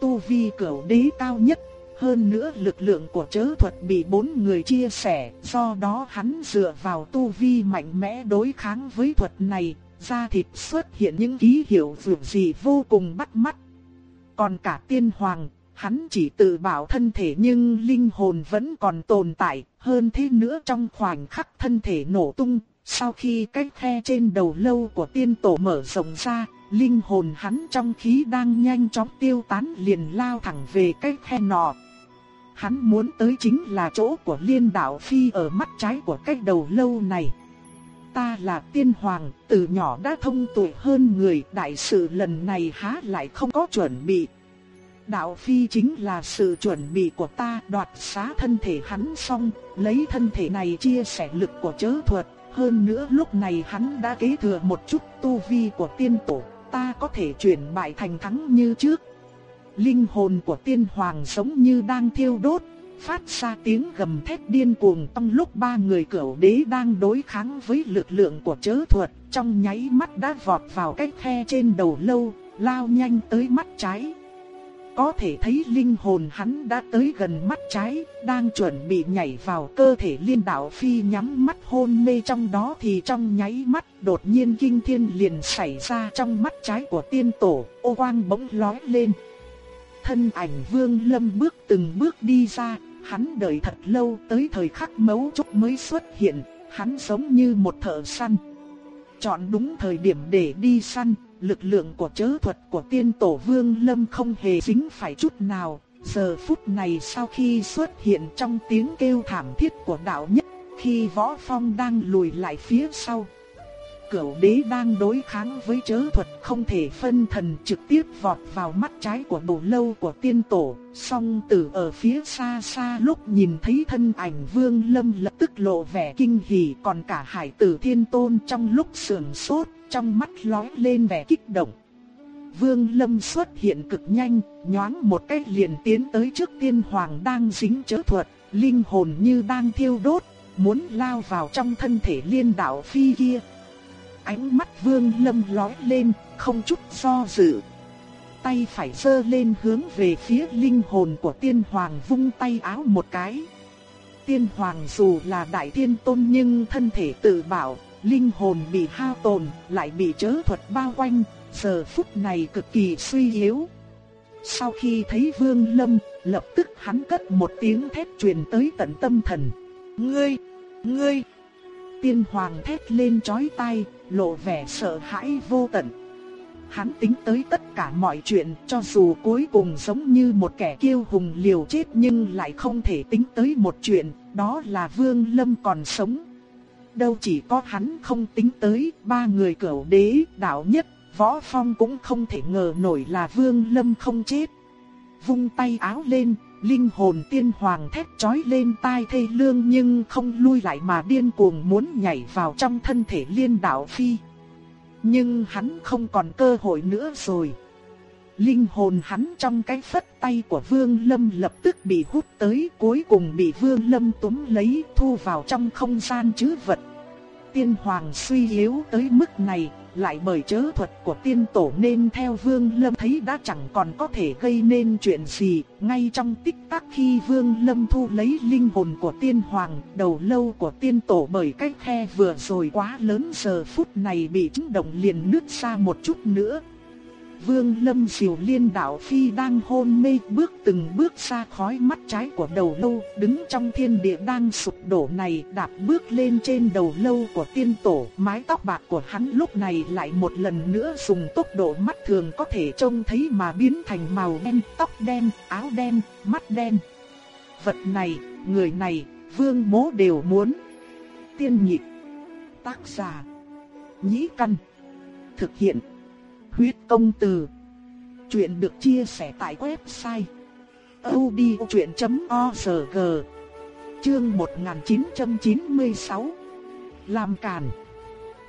Tu vi cửu đế cao nhất, hơn nữa lực lượng của chớ thuật bị bốn người chia sẻ, do đó hắn dựa vào tu vi mạnh mẽ đối kháng với thuật này, da thịt xuất hiện những ký hiệu vượt gì vô cùng bắt mắt. Còn cả tiên hoàng, hắn chỉ tự bảo thân thể nhưng linh hồn vẫn còn tồn tại, hơn thế nữa trong khoảnh khắc thân thể nổ tung, sau khi cái khe trên đầu lâu của tiên tổ mở rộng ra, linh hồn hắn trong khí đang nhanh chóng tiêu tán liền lao thẳng về cái khe nọ. Hắn muốn tới chính là chỗ của liên đạo phi ở mắt trái của cái đầu lâu này. Ta là tiên hoàng, từ nhỏ đã thông tuệ hơn người, đại sự lần này há lại không có chuẩn bị. Đạo phi chính là sự chuẩn bị của ta đoạt xá thân thể hắn xong, lấy thân thể này chia sẻ lực của chớ thuật. Hơn nữa lúc này hắn đã kế thừa một chút tu vi của tiên tổ, ta có thể chuyển bại thành thắng như trước. Linh hồn của tiên hoàng giống như đang thiêu đốt, phát ra tiếng gầm thét điên cuồng trong lúc ba người cửu đế đang đối kháng với lực lượng của chớ thuật, trong nháy mắt đã vọt vào cái khe trên đầu lâu, lao nhanh tới mắt trái. Có thể thấy linh hồn hắn đã tới gần mắt trái, đang chuẩn bị nhảy vào cơ thể liên đạo phi nhắm mắt hôn mê trong đó thì trong nháy mắt đột nhiên kinh thiên liền xảy ra trong mắt trái của tiên tổ, ô quang bỗng lói lên. Thân ảnh vương lâm bước từng bước đi ra, hắn đợi thật lâu tới thời khắc mấu chốt mới xuất hiện, hắn giống như một thợ săn. Chọn đúng thời điểm để đi săn, lực lượng của chớ thuật của tiên tổ vương lâm không hề dính phải chút nào. Giờ phút này sau khi xuất hiện trong tiếng kêu thảm thiết của đạo nhất, khi võ phong đang lùi lại phía sau cửu đế đang đối kháng với chớ thuật không thể phân thần trực tiếp vọt vào mắt trái của bổ lâu của tiên tổ. Song tử ở phía xa xa lúc nhìn thấy thân ảnh vương lâm lập tức lộ vẻ kinh hỉ còn cả hải tử thiên tôn trong lúc sườn sốt, trong mắt lóe lên vẻ kích động. Vương Lâm xuất hiện cực nhanh, nhoáng một cái liền tiến tới trước tiên hoàng đang dính chớ thuật, linh hồn như đang thiêu đốt, muốn lao vào trong thân thể liên đạo phi kia, Ánh mắt vương lâm lóe lên, không chút do dự. Tay phải sơ lên hướng về phía linh hồn của tiên hoàng vung tay áo một cái. Tiên hoàng dù là đại thiên tôn nhưng thân thể tự bảo, linh hồn bị hao tồn, lại bị chớ thuật bao quanh, giờ phút này cực kỳ suy yếu. Sau khi thấy Vương Lâm, lập tức hắn cất một tiếng thét truyền tới tận tâm thần. Ngươi, ngươi! Tiên hoàng thét lên chói tai, lộ vẻ sợ hãi vô tận. Hắn tính tới tất cả mọi chuyện, cho dù cuối cùng giống như một kẻ kiêu hùng liều chết nhưng lại không thể tính tới một chuyện, đó là Vương Lâm còn sống. Đâu chỉ có hắn không tính tới, ba người cửu đế, đạo nhất, võ phong cũng không thể ngờ nổi là Vương Lâm không chết. Vung tay áo lên, linh hồn tiên hoàng thét chói lên tai thê lương nhưng không lui lại mà điên cuồng muốn nhảy vào trong thân thể liên đạo phi. Nhưng hắn không còn cơ hội nữa rồi. Linh hồn hắn trong cái phất tay của Vương Lâm lập tức bị hút tới, cuối cùng bị Vương Lâm túm lấy, thu vào trong không gian chứ vật. Tiên hoàng suy yếu tới mức này lại bởi chớ thuật của tiên tổ nên theo Vương Lâm thấy đã chẳng còn có thể gây nên chuyện gì, ngay trong tích tắc khi Vương Lâm thu lấy linh hồn của tiên hoàng, đầu lâu của tiên tổ bởi cái khe vừa rồi quá lớn giờ phút này bị chấn động liền nứt ra một chút nữa, Vương Lâm Diều Liên đạo phi đang hôn mê, bước từng bước xa khói mắt trái của đầu lâu, đứng trong thiên địa đang sụp đổ này, đạp bước lên trên đầu lâu của tiên tổ, mái tóc bạc của hắn lúc này lại một lần nữa dùng tốc độ mắt thường có thể trông thấy mà biến thành màu đen, tóc đen, áo đen, mắt đen. Vật này, người này, Vương Mỗ đều muốn. Tiên nhị tác giả, nhĩ căn, thực hiện Huyết công từ. Chuyện được chia sẻ tại website audiochuyện.org Chương 1996. Làm càn.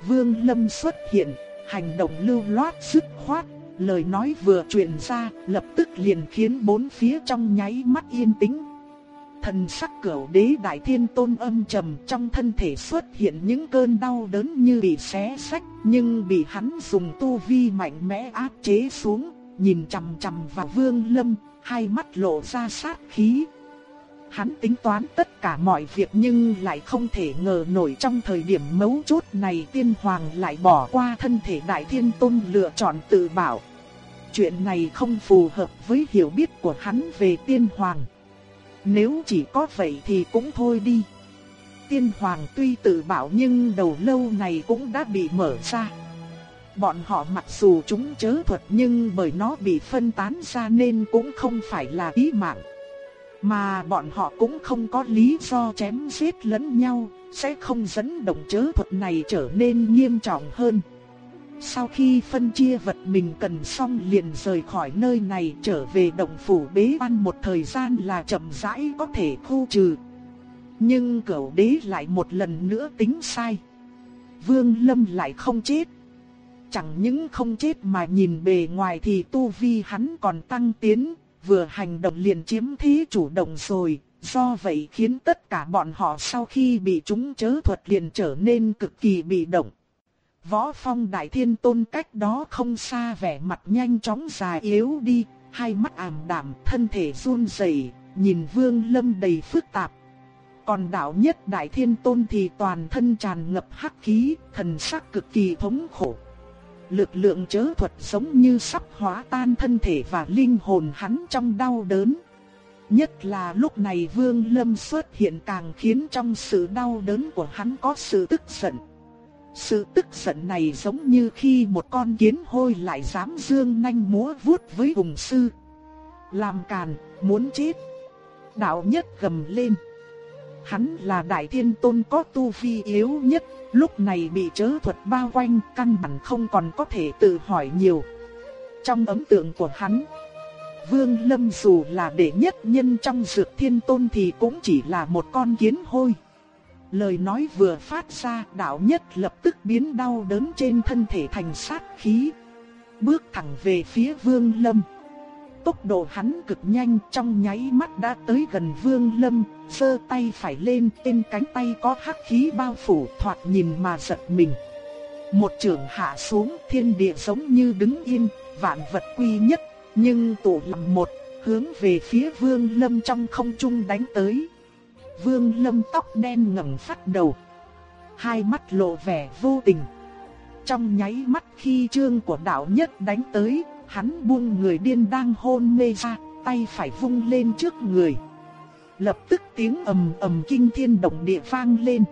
Vương Lâm xuất hiện, hành động lưu loát dứt khoát, lời nói vừa truyền ra, lập tức liền khiến bốn phía trong nháy mắt yên tĩnh. Thần sắc cửu đế đại thiên tôn âm trầm trong thân thể xuất hiện những cơn đau đớn như bị xé sách, nhưng bị hắn dùng tu vi mạnh mẽ áp chế xuống, nhìn chằm chằm vào vương lâm, hai mắt lộ ra sát khí. Hắn tính toán tất cả mọi việc nhưng lại không thể ngờ nổi trong thời điểm mấu chốt này tiên hoàng lại bỏ qua thân thể đại thiên tôn lựa chọn tự bảo. Chuyện này không phù hợp với hiểu biết của hắn về tiên hoàng. Nếu chỉ có vậy thì cũng thôi đi. Tiên hoàng tuy tự bảo nhưng đầu lâu này cũng đã bị mở ra. Bọn họ mặc dù chúng chớ thuật nhưng bởi nó bị phân tán ra nên cũng không phải là ý mạng. Mà bọn họ cũng không có lý do chém giết lẫn nhau, sẽ không dẫn động chớ thuật này trở nên nghiêm trọng hơn. Sau khi phân chia vật mình cần xong liền rời khỏi nơi này trở về động phủ bế quan một thời gian là chậm rãi có thể khu trừ. Nhưng cẩu đế lại một lần nữa tính sai. Vương Lâm lại không chết. Chẳng những không chết mà nhìn bề ngoài thì tu vi hắn còn tăng tiến, vừa hành động liền chiếm thế chủ động rồi. Do vậy khiến tất cả bọn họ sau khi bị chúng chớ thuật liền trở nên cực kỳ bị động. Võ phong đại thiên tôn cách đó không xa vẻ mặt nhanh chóng già yếu đi, hai mắt ảm đạm, thân thể run rẩy, nhìn vương lâm đầy phức tạp. Còn đạo nhất đại thiên tôn thì toàn thân tràn ngập hắc khí, thần sắc cực kỳ thống khổ. Lực lượng chớ thuật giống như sắp hóa tan thân thể và linh hồn hắn trong đau đớn. Nhất là lúc này Vương Lâm xuất hiện càng khiến trong sự đau đớn của hắn có sự tức giận. Sự tức giận này giống như khi một con kiến hôi lại dám dương nanh múa vuốt với hùng sư. Làm càn, muốn chết. Đạo nhất gầm lên. Hắn là đại thiên tôn có tu vi yếu nhất, lúc này bị chớ thuật bao quanh căn bản không còn có thể tự hỏi nhiều. Trong ấn tượng của hắn, Vương Lâm dù là đệ nhất nhân trong dược thiên tôn thì cũng chỉ là một con kiến hôi. Lời nói vừa phát ra đạo nhất lập tức biến đau đớn trên thân thể thành sát khí. Bước thẳng về phía vương lâm. Tốc độ hắn cực nhanh trong nháy mắt đã tới gần vương lâm, sơ tay phải lên trên cánh tay có hắc khí bao phủ thoạt nhìn mà giật mình. Một trường hạ xuống thiên địa giống như đứng yên, vạn vật quy nhất, nhưng tụ làm một, hướng về phía vương lâm trong không trung đánh tới. Vương Lâm tóc đen ngẩng phát đầu. Hai mắt lộ vẻ vô tình. Trong nháy mắt khi trương của đạo nhất đánh tới, hắn buông người điên đang hôn mê ra, tay phải vung lên trước người. Lập tức tiếng ầm ầm kinh thiên động địa vang lên.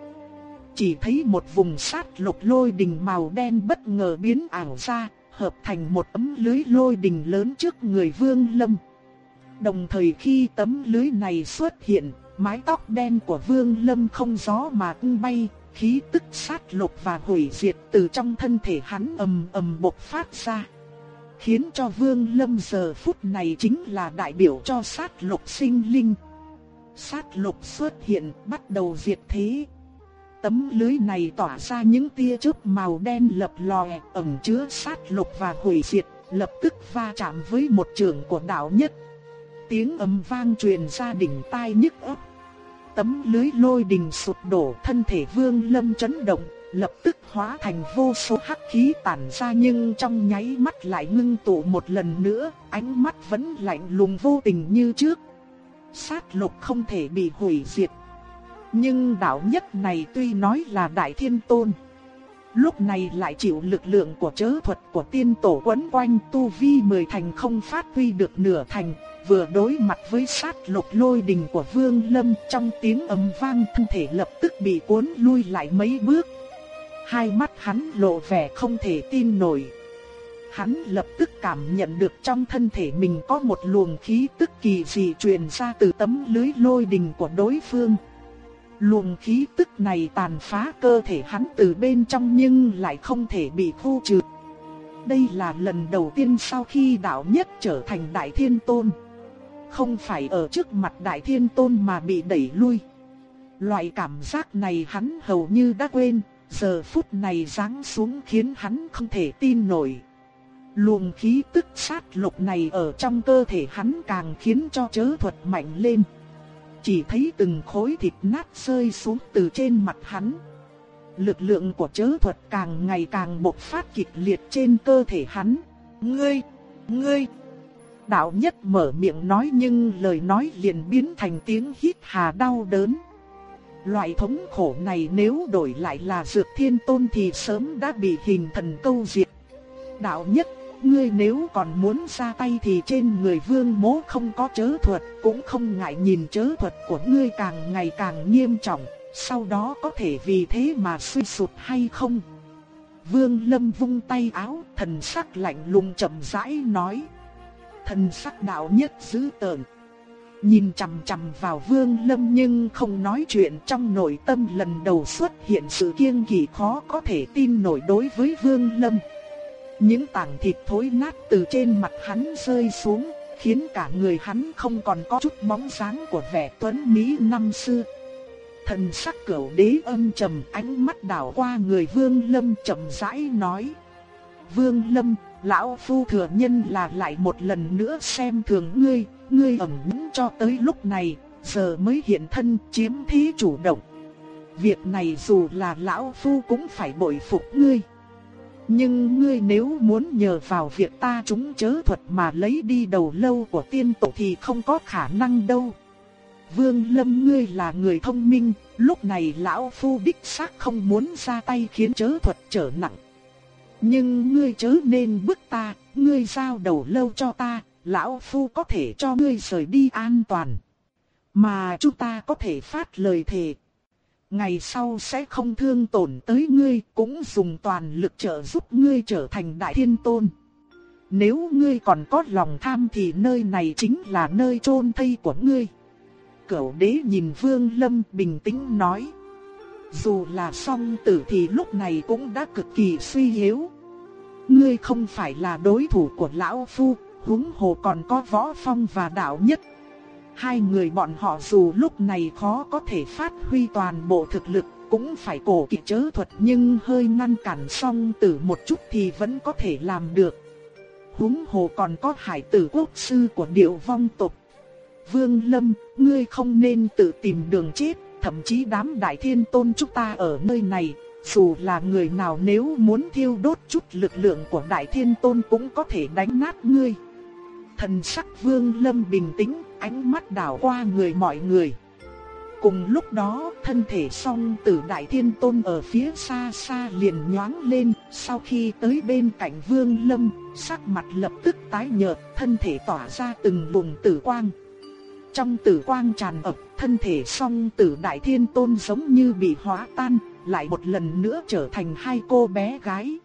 Chỉ thấy một vùng sát lục lôi đình màu đen bất ngờ biến ảo ra, hợp thành một ấm lưới lôi đình lớn trước người Vương Lâm. Đồng thời khi tấm lưới này xuất hiện, Mái tóc đen của Vương Lâm không gió mà tung bay, khí tức sát lục và hủy diệt từ trong thân thể hắn ầm ầm bộc phát ra. Khiến cho Vương Lâm giờ phút này chính là đại biểu cho sát lục sinh linh. Sát lục xuất hiện bắt đầu diệt thế. Tấm lưới này tỏa ra những tia chớp màu đen lập lòe ẩn chứa sát lục và hủy diệt, lập tức va chạm với một trường của đạo nhất. Tiếng ầm vang truyền ra đỉnh tai nhức óc tấm lưới lôi đình sụp đổ thân thể vương lâm chấn động, lập tức hóa thành vô số hắc khí tản ra nhưng trong nháy mắt lại ngưng tụ một lần nữa, ánh mắt vẫn lạnh lùng vô tình như trước. Sát lục không thể bị hủy diệt. Nhưng đạo nhất này tuy nói là đại thiên tôn. Lúc này lại chịu lực lượng của chớ thuật của tiên tổ quấn quanh tu vi mười thành không phát huy được nửa thành, vừa đối mặt với sát lục lôi đình của Vương Lâm trong tiếng ầm vang thân thể lập tức bị cuốn lui lại mấy bước. Hai mắt hắn lộ vẻ không thể tin nổi. Hắn lập tức cảm nhận được trong thân thể mình có một luồng khí tức kỳ dị truyền ra từ tấm lưới lôi đình của đối phương. Luồng khí tức này tàn phá cơ thể hắn từ bên trong nhưng lại không thể bị khu trừ. Đây là lần đầu tiên sau khi đạo nhất trở thành đại thiên tôn không phải ở trước mặt Đại Thiên Tôn mà bị đẩy lui. Loại cảm giác này hắn hầu như đã quên, giờ phút này giáng xuống khiến hắn không thể tin nổi. Luồng khí tức sát lục này ở trong cơ thể hắn càng khiến cho chớ thuật mạnh lên chỉ thấy từng khối thịt nát rơi xuống từ trên mặt hắn. Lực lượng của chớ thuật càng ngày càng bộc phát kịch liệt trên cơ thể hắn. Ngươi, ngươi. Đạo nhất mở miệng nói nhưng lời nói liền biến thành tiếng hít hà đau đớn. Loại thống khổ này nếu đổi lại là dược thiên tôn thì sớm đã bị hình thần câu diệt. Đạo nhất, ngươi nếu còn muốn ra tay thì trên người vương mố không có chớ thuật, cũng không ngại nhìn chớ thuật của ngươi càng ngày càng nghiêm trọng, sau đó có thể vì thế mà suy sụt hay không. Vương Lâm vung tay áo, thần sắc lạnh lùng chậm rãi nói. Thần sắc đạo nhất dữ tợn. Nhìn chằm chằm vào Vương Lâm nhưng không nói chuyện trong nội tâm lần đầu xuất hiện sự kiêng kỵ khó có thể tin nổi đối với Vương Lâm. Những tảng thịt thối nát từ trên mặt hắn rơi xuống, khiến cả người hắn không còn có chút bóng dáng của vẻ tuấn mỹ năm xưa. Thần sắc cửu đế âm trầm ánh mắt đảo qua người Vương Lâm chậm rãi nói. Vương Lâm, lão phu thừa nhân là lại một lần nữa xem thường ngươi, ngươi ẩn nhẫn cho tới lúc này, giờ mới hiện thân chiếm thí chủ động. Việc này dù là lão phu cũng phải bội phục ngươi. Nhưng ngươi nếu muốn nhờ vào việc ta chúng chớ thuật mà lấy đi đầu lâu của tiên tổ thì không có khả năng đâu. Vương Lâm ngươi là người thông minh, lúc này lão phu đích xác không muốn ra tay khiến chớ thuật trở nặng. Nhưng ngươi chớ nên bức ta, ngươi giao đầu lâu cho ta, lão phu có thể cho ngươi rời đi an toàn. Mà chúng ta có thể phát lời thề. Ngày sau sẽ không thương tổn tới ngươi, cũng dùng toàn lực trợ giúp ngươi trở thành đại thiên tôn. Nếu ngươi còn có lòng tham thì nơi này chính là nơi chôn thây của ngươi. Cửu đế nhìn Vương Lâm bình tĩnh nói. Dù là song tử thì lúc này cũng đã cực kỳ suy yếu. Ngươi không phải là đối thủ của lão phu, huống hồ còn có võ phong và đạo nhất. Hai người bọn họ dù lúc này khó có thể phát huy toàn bộ thực lực, cũng phải cổ kỵ chớ thuật nhưng hơi ngăn cản song tử một chút thì vẫn có thể làm được. Húng hồ còn có hải tử quốc sư của điệu vong tộc. Vương Lâm, ngươi không nên tự tìm đường chết, thậm chí đám đại thiên tôn chúng ta ở nơi này, dù là người nào nếu muốn thiêu đốt chút lực lượng của đại thiên tôn cũng có thể đánh nát ngươi. Thần sắc vương lâm bình tĩnh, ánh mắt đảo qua người mọi người. Cùng lúc đó, thân thể song tử đại thiên tôn ở phía xa xa liền nhoáng lên, sau khi tới bên cạnh vương lâm, sắc mặt lập tức tái nhợt, thân thể tỏa ra từng vùng tử quang. Trong tử quang tràn ập, thân thể song tử đại thiên tôn giống như bị hóa tan, lại một lần nữa trở thành hai cô bé gái.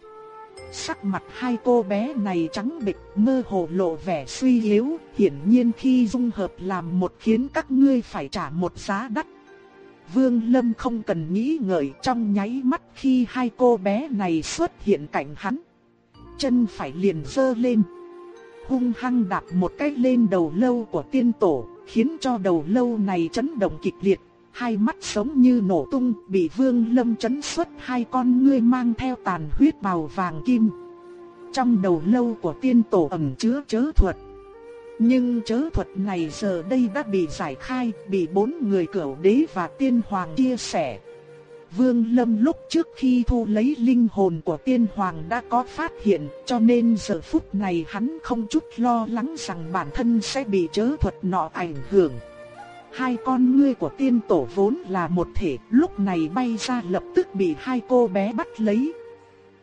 Sắc mặt hai cô bé này trắng bệch, mơ hồ lộ vẻ suy yếu, hiển nhiên khi dung hợp làm một khiến các ngươi phải trả một giá đắt. Vương Lâm không cần nghĩ ngợi trong nháy mắt khi hai cô bé này xuất hiện cạnh hắn. Chân phải liền giơ lên. Hung hăng đạp một cái lên đầu lâu của tiên tổ, khiến cho đầu lâu này chấn động kịch liệt, hai mắt sống như nổ tung, bị Vương Lâm chấn xuất hai con ngươi mang theo tàn huyết màu vàng kim. Trong đầu lâu của tiên tổ ẩn chứa chớ thuật. Nhưng chớ thuật này giờ đây đã bị giải khai, bị bốn người cửu đế và tiên hoàng chia sẻ. Vương Lâm lúc trước khi thu lấy linh hồn của tiên hoàng đã có phát hiện, cho nên giờ phút này hắn không chút lo lắng rằng bản thân sẽ bị chớ thuật nọ ảnh hưởng. Hai con ngươi của tiên tổ vốn là một thể, lúc này bay ra lập tức bị hai cô bé bắt lấy.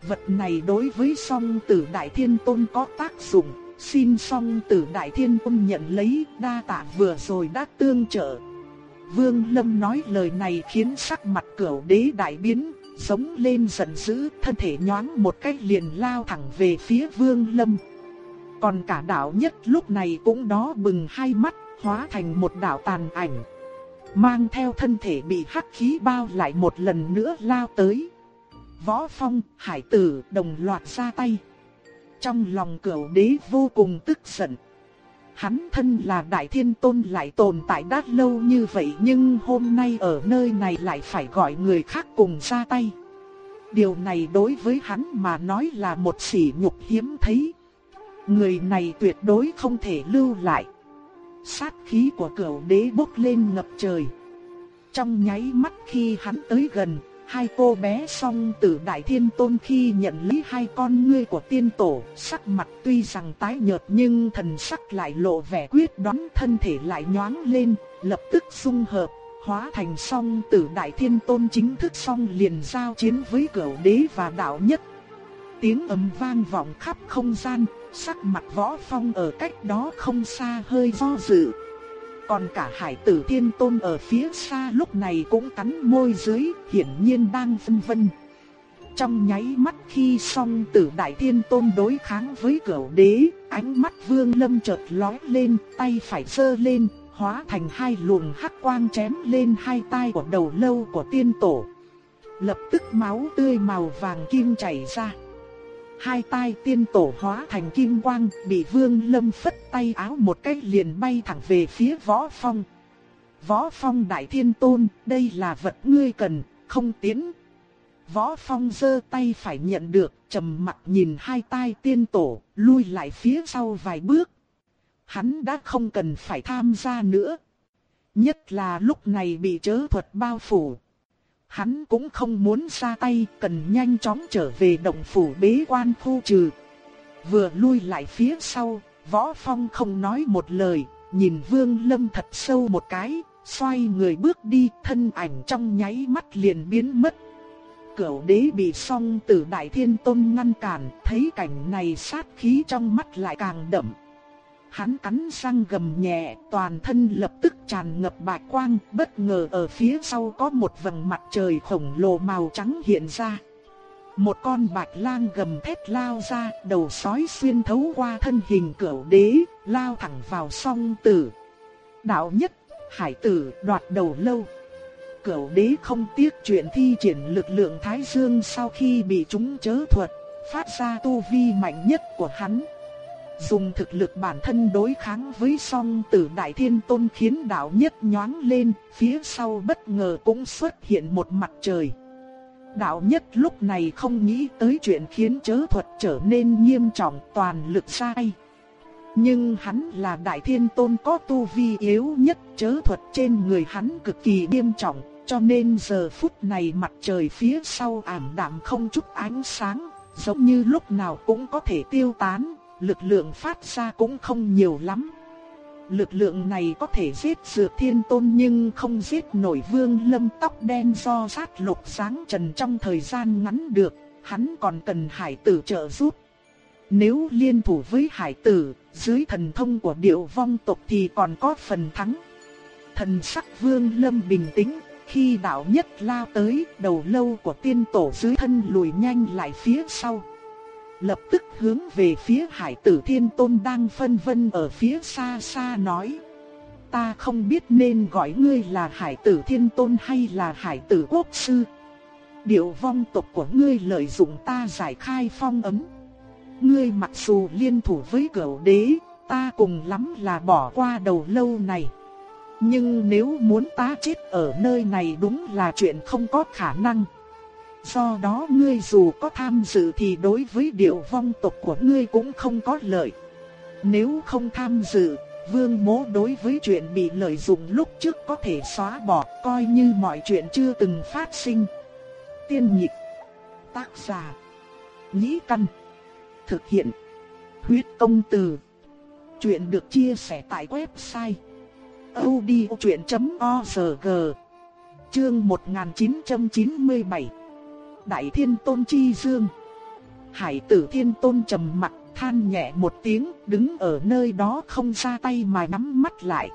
Vật này đối với song tử đại thiên tôn có tác dụng, xin song tử đại thiên tôn nhận lấy đa tạ vừa rồi đã tương trợ. Vương Lâm nói lời này khiến sắc mặt cửu đế đại biến, giống lên giận dữ, thân thể nhoáng một cách liền lao thẳng về phía Vương Lâm. Còn cả đạo nhất lúc này cũng đó bừng hai mắt, hóa thành một đạo tàn ảnh. Mang theo thân thể bị hắc khí bao lại một lần nữa lao tới. Võ Phong, Hải Tử đồng loạt ra tay. Trong lòng cửu đế vô cùng tức giận. Hắn thân là đại thiên tôn lại tồn tại đã lâu như vậy nhưng hôm nay ở nơi này lại phải gọi người khác cùng ra tay. Điều này đối với hắn mà nói là một sỉ nhục hiếm thấy. Người này tuyệt đối không thể lưu lại sát khí của cửu đế bốc lên ngập trời. Trong nháy mắt khi hắn tới gần, hai cô bé song tử đại thiên tôn khi nhận lấy hai con ngươi của tiên tổ, sắc mặt tuy rằng tái nhợt nhưng thần sắc lại lộ vẻ quyết đoán thân thể lại nhoáng lên, lập tức dung hợp, hóa thành song tử đại thiên tôn chính thức song liền giao chiến với cửu đế và đạo nhất. Tiếng ầm vang vọng khắp không gian, sắc mặt võ phong ở cách đó không xa hơi do dự. Còn cả hải tử thiên tôn ở phía xa lúc này cũng cắn môi dưới, hiển nhiên đang phân vân. Trong nháy mắt khi song tử đại thiên tôn đối kháng với cửu đế, ánh mắt vương lâm chợt lóe lên, tay phải sơ lên, hóa thành hai luồng hắc quang chém lên hai tai của đầu lâu của tiên tổ. Lập tức máu tươi màu vàng kim chảy ra. Hai tai tiên tổ hóa thành kim quang, bị Vương Lâm phất tay áo một cái liền bay thẳng về phía Võ Phong. Võ Phong đại thiên tôn, đây là vật ngươi cần, không tiến. Võ Phong giơ tay phải nhận được, trầm mặt nhìn hai tai tiên tổ, lui lại phía sau vài bước. Hắn đã không cần phải tham gia nữa. Nhất là lúc này bị chớ thuật bao phủ, Hắn cũng không muốn ra tay, cần nhanh chóng trở về động phủ bế quan khu trừ. Vừa lui lại phía sau, Võ Phong không nói một lời, nhìn Vương Lâm thật sâu một cái, xoay người bước đi, thân ảnh trong nháy mắt liền biến mất. Cửu đế bị song tử Đại Thiên Tôn ngăn cản, thấy cảnh này sát khí trong mắt lại càng đậm. Hắn cắn răng gầm nhẹ, toàn thân lập tức tràn ngập bạch quang, bất ngờ ở phía sau có một vầng mặt trời khổng lồ màu trắng hiện ra. Một con bạch lang gầm thét lao ra, đầu sói xuyên thấu qua thân hình cửu đế, lao thẳng vào song tử. Đạo nhất, hải tử đoạt đầu lâu. Cửu đế không tiếc chuyện thi triển lực lượng thái dương sau khi bị chúng chớ thuật, phát ra tu vi mạnh nhất của hắn. Dùng thực lực bản thân đối kháng với song tử đại thiên tôn khiến đạo nhất nhoáng lên, phía sau bất ngờ cũng xuất hiện một mặt trời. Đạo nhất lúc này không nghĩ tới chuyện khiến chớ thuật trở nên nghiêm trọng toàn lực sai. Nhưng hắn là đại thiên tôn có tu vi yếu nhất chớ thuật trên người hắn cực kỳ nghiêm trọng, cho nên giờ phút này mặt trời phía sau ảm đạm không chút ánh sáng, giống như lúc nào cũng có thể tiêu tán, lực lượng phát ra cũng không nhiều lắm. Lực lượng này có thể giết dược thiên tôn nhưng không giết nổi vương lâm tóc đen do sát lục sáng trần trong thời gian ngắn được, hắn còn cần hải tử trợ giúp. Nếu liên thủ với hải tử, dưới thần thông của điệu vong tộc thì còn có phần thắng. Thần sắc vương lâm bình tĩnh, khi đạo nhất lao tới, đầu lâu của tiên tổ dưới thân lùi nhanh lại phía sau lập tức hướng về phía hải tử thiên tôn đang phân vân ở phía xa xa nói. Ta không biết nên gọi ngươi là hải tử thiên tôn hay là hải tử quốc sư. điều vong tộc của ngươi lợi dụng ta giải khai phong ấm. Ngươi mặc dù liên thủ với cửu đế, ta cùng lắm là bỏ qua đầu lâu này. Nhưng nếu muốn ta chết ở nơi này đúng là chuyện không có khả năng. Do đó ngươi dù có tham dự thì đối với điệu vong tộc của ngươi cũng không có lợi. Nếu không tham dự, vương mố đối với chuyện bị lợi dụng lúc trước có thể xóa bỏ, coi như mọi chuyện chưa từng phát sinh. Tiên nhịp, tác giả, nhĩ căn, thực hiện, huyết công từ. Chuyện được chia sẻ tại website odchuyện.org Chương 1997 Đại Thiên Tôn Chi Dương. Hải tử Thiên Tôn trầm mặt, than nhẹ một tiếng, đứng ở nơi đó không ra tay mà nắm mắt lại.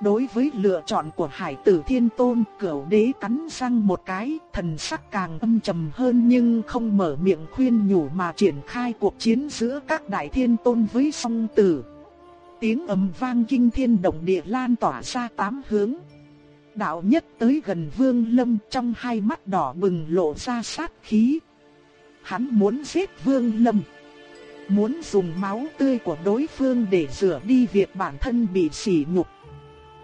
Đối với lựa chọn của Hải tử Thiên Tôn, cửu đế cắn răng một cái, thần sắc càng âm trầm hơn nhưng không mở miệng khuyên nhủ mà triển khai cuộc chiến giữa các Đại Thiên Tôn với song tử. Tiếng ầm vang kinh thiên động địa lan tỏa ra tám hướng đạo nhất tới gần Vương Lâm trong hai mắt đỏ bừng lộ ra sát khí. Hắn muốn giết Vương Lâm. Muốn dùng máu tươi của đối phương để rửa đi việc bản thân bị sỉ nhục.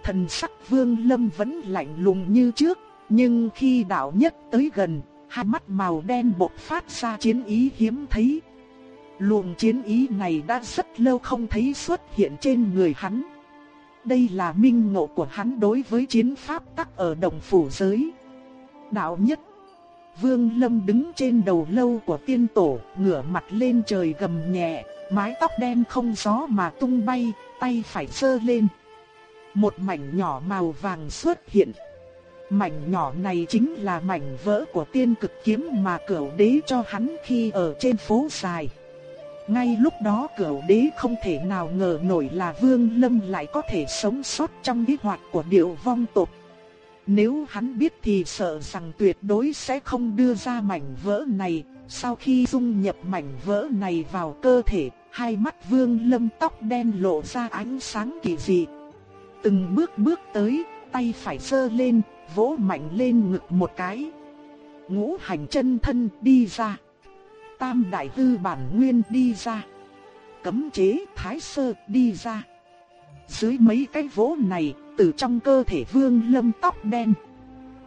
Thần sắc Vương Lâm vẫn lạnh lùng như trước, nhưng khi đạo nhất tới gần, hai mắt màu đen bộc phát ra chiến ý hiếm thấy. Luồng chiến ý này đã rất lâu không thấy xuất hiện trên người hắn. Đây là minh ngộ của hắn đối với chiến pháp tắc ở đồng phủ giới. Đạo nhất Vương Lâm đứng trên đầu lâu của tiên tổ, ngửa mặt lên trời gầm nhẹ, mái tóc đen không gió mà tung bay, tay phải sơ lên. Một mảnh nhỏ màu vàng xuất hiện. Mảnh nhỏ này chính là mảnh vỡ của tiên cực kiếm mà cửu đế cho hắn khi ở trên phố dài. Ngay lúc đó cửu đế không thể nào ngờ nổi là Vương Lâm lại có thể sống sót trong bí hoạt của điệu vong tộc. Nếu hắn biết thì sợ rằng tuyệt đối sẽ không đưa ra mảnh vỡ này. Sau khi dung nhập mảnh vỡ này vào cơ thể, hai mắt Vương Lâm tóc đen lộ ra ánh sáng kỳ dị. Từng bước bước tới, tay phải sơ lên, vỗ mạnh lên ngực một cái. Ngũ hành chân thân đi ra. Tam đại tư bản nguyên đi ra. Cấm chế thái sơ đi ra. Dưới mấy cái vỗ này, từ trong cơ thể vương lâm tóc đen.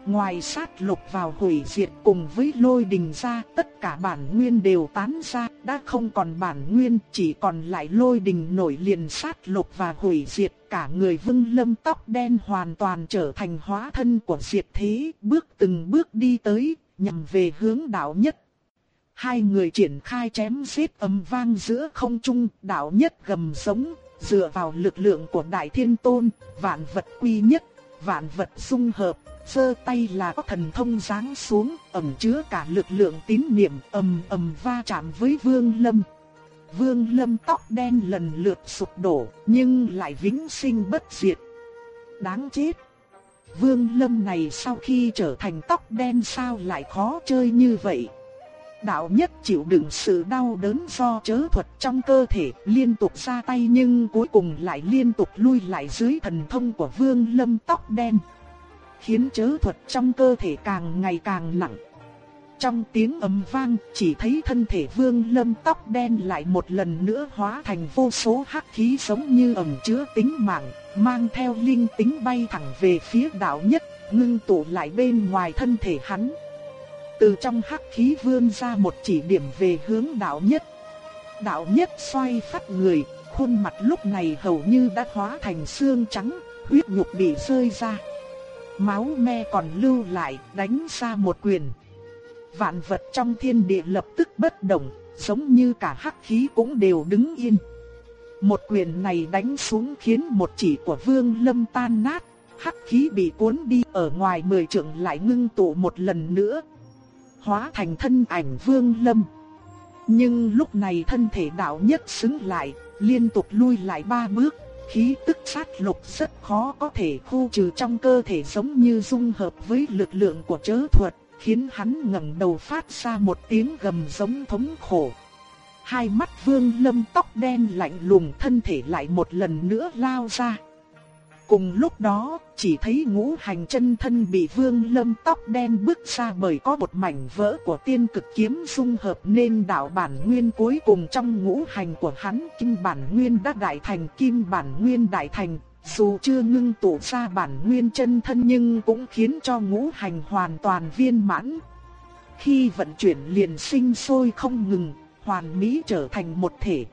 Ngoài sát lục vào hủy diệt cùng với lôi đình ra, tất cả bản nguyên đều tán ra, đã không còn bản nguyên, chỉ còn lại lôi đình nổi liền sát lục và hủy diệt. Cả người vương lâm tóc đen hoàn toàn trở thành hóa thân của diệt thế, bước từng bước đi tới, nhằm về hướng đạo nhất. Hai người triển khai chém giết âm vang giữa không trung, đạo nhất gầm sống, dựa vào lực lượng của Đại Thiên Tôn, vạn vật quy nhất, vạn vật dung hợp, sơ tay là có thần thông giáng xuống, ẩn chứa cả lực lượng tín niệm ầm ầm va chạm với Vương Lâm. Vương Lâm tóc đen lần lượt sụp đổ, nhưng lại vĩnh sinh bất diệt. Đáng chết. Vương Lâm này sau khi trở thành tóc đen sao lại khó chơi như vậy? Đạo nhất chịu đựng sự đau đớn do chớ thuật trong cơ thể, liên tục ra tay nhưng cuối cùng lại liên tục lui lại dưới thần thông của vương lâm tóc đen. Khiến chớ thuật trong cơ thể càng ngày càng nặng. Trong tiếng ầm vang, chỉ thấy thân thể vương lâm tóc đen lại một lần nữa hóa thành vô số hắc khí giống như ẩm chứa tính mạng, mang theo linh tính bay thẳng về phía đạo nhất, ngưng tụ lại bên ngoài thân thể hắn. Từ trong hắc khí vươn ra một chỉ điểm về hướng đạo nhất. Đạo nhất xoay phát người, khuôn mặt lúc này hầu như đã hóa thành xương trắng, huyết nhục bị rơi ra. Máu me còn lưu lại, đánh ra một quyền. Vạn vật trong thiên địa lập tức bất động, giống như cả hắc khí cũng đều đứng yên. Một quyền này đánh xuống khiến một chỉ của Vương Lâm tan nát, hắc khí bị cuốn đi ở ngoài mười trượng lại ngưng tụ một lần nữa, hóa thành thân ảnh vương lâm. Nhưng lúc này thân thể đạo nhất xứng lại, liên tục lui lại ba bước, khí tức sát lục rất khó có thể khu trừ trong cơ thể giống như dung hợp với lực lượng của chớ thuật, khiến hắn ngẩng đầu phát ra một tiếng gầm giống thống khổ. Hai mắt vương lâm tóc đen lạnh lùng thân thể lại một lần nữa lao ra. Cùng lúc đó, chỉ thấy ngũ hành chân thân bị vương lâm tóc đen bước ra bởi có một mảnh vỡ của tiên cực kiếm dung hợp nên đạo bản nguyên cuối cùng trong ngũ hành của hắn kim bản nguyên đã đại thành kim bản nguyên đại thành. Dù chưa ngưng tụ ra bản nguyên chân thân nhưng cũng khiến cho ngũ hành hoàn toàn viên mãn. Khi vận chuyển liền sinh sôi không ngừng, hoàn mỹ trở thành một thể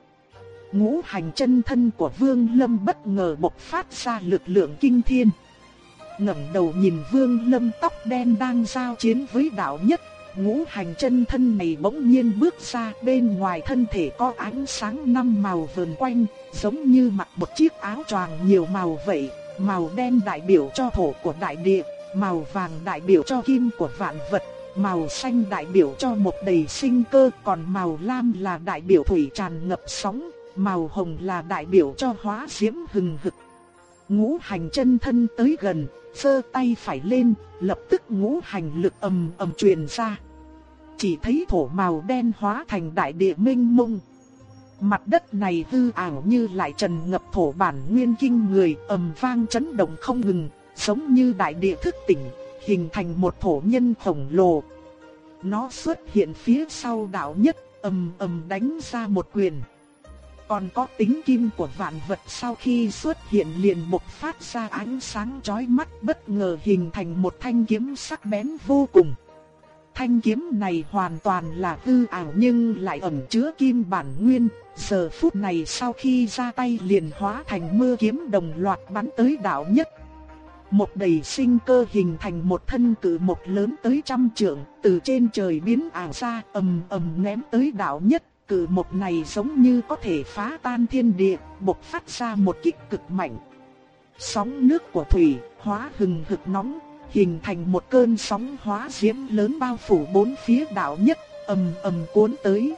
ngũ hành chân thân của Vương Lâm bất ngờ bộc phát ra lực lượng kinh thiên. ngẩng đầu nhìn Vương Lâm tóc đen đang giao chiến với đạo nhất, ngũ hành chân thân này bỗng nhiên bước ra bên ngoài thân thể có ánh sáng năm màu vờn quanh, giống như mặc một chiếc áo choàng nhiều màu vậy, màu đen đại biểu cho thổ của đại địa, màu vàng đại biểu cho kim của vạn vật, màu xanh đại biểu cho một đầy sinh cơ, còn màu lam là đại biểu thủy tràn ngập sóng, màu hồng là đại biểu cho hóa diễm hừng hực. Ngũ hành chân thân tới gần, sơ tay phải lên, lập tức ngũ hành lực ầm ầm truyền ra. Chỉ thấy thổ màu đen hóa thành đại địa minh mông. Mặt đất này hư ảo như lại trần ngập thổ bản nguyên kinh người ầm vang chấn động không ngừng, giống như đại địa thức tỉnh, hình thành một thổ nhân khổng lồ. Nó xuất hiện phía sau đạo nhất, ầm ầm đánh ra một quyền. Còn có tính kim của vạn vật sau khi xuất hiện liền bộc phát ra ánh sáng chói mắt bất ngờ hình thành một thanh kiếm sắc bén vô cùng. Thanh kiếm này hoàn toàn là hư ảo nhưng lại ẩn chứa kim bản nguyên, giờ phút này sau khi ra tay liền hóa thành mưa kiếm đồng loạt bắn tới đạo nhất. Một đầy sinh cơ hình thành một thân cử một lớn tới trăm trượng, từ trên trời biến ảo ra ầm ầm ném tới đạo nhất. Cử một này giống như có thể phá tan thiên địa, bộc phát ra một kích cực mạnh. Sóng nước của thủy hóa hừng hực nóng, hình thành một cơn sóng hóa diễm lớn bao phủ bốn phía đảo nhất, ầm ầm cuốn tới.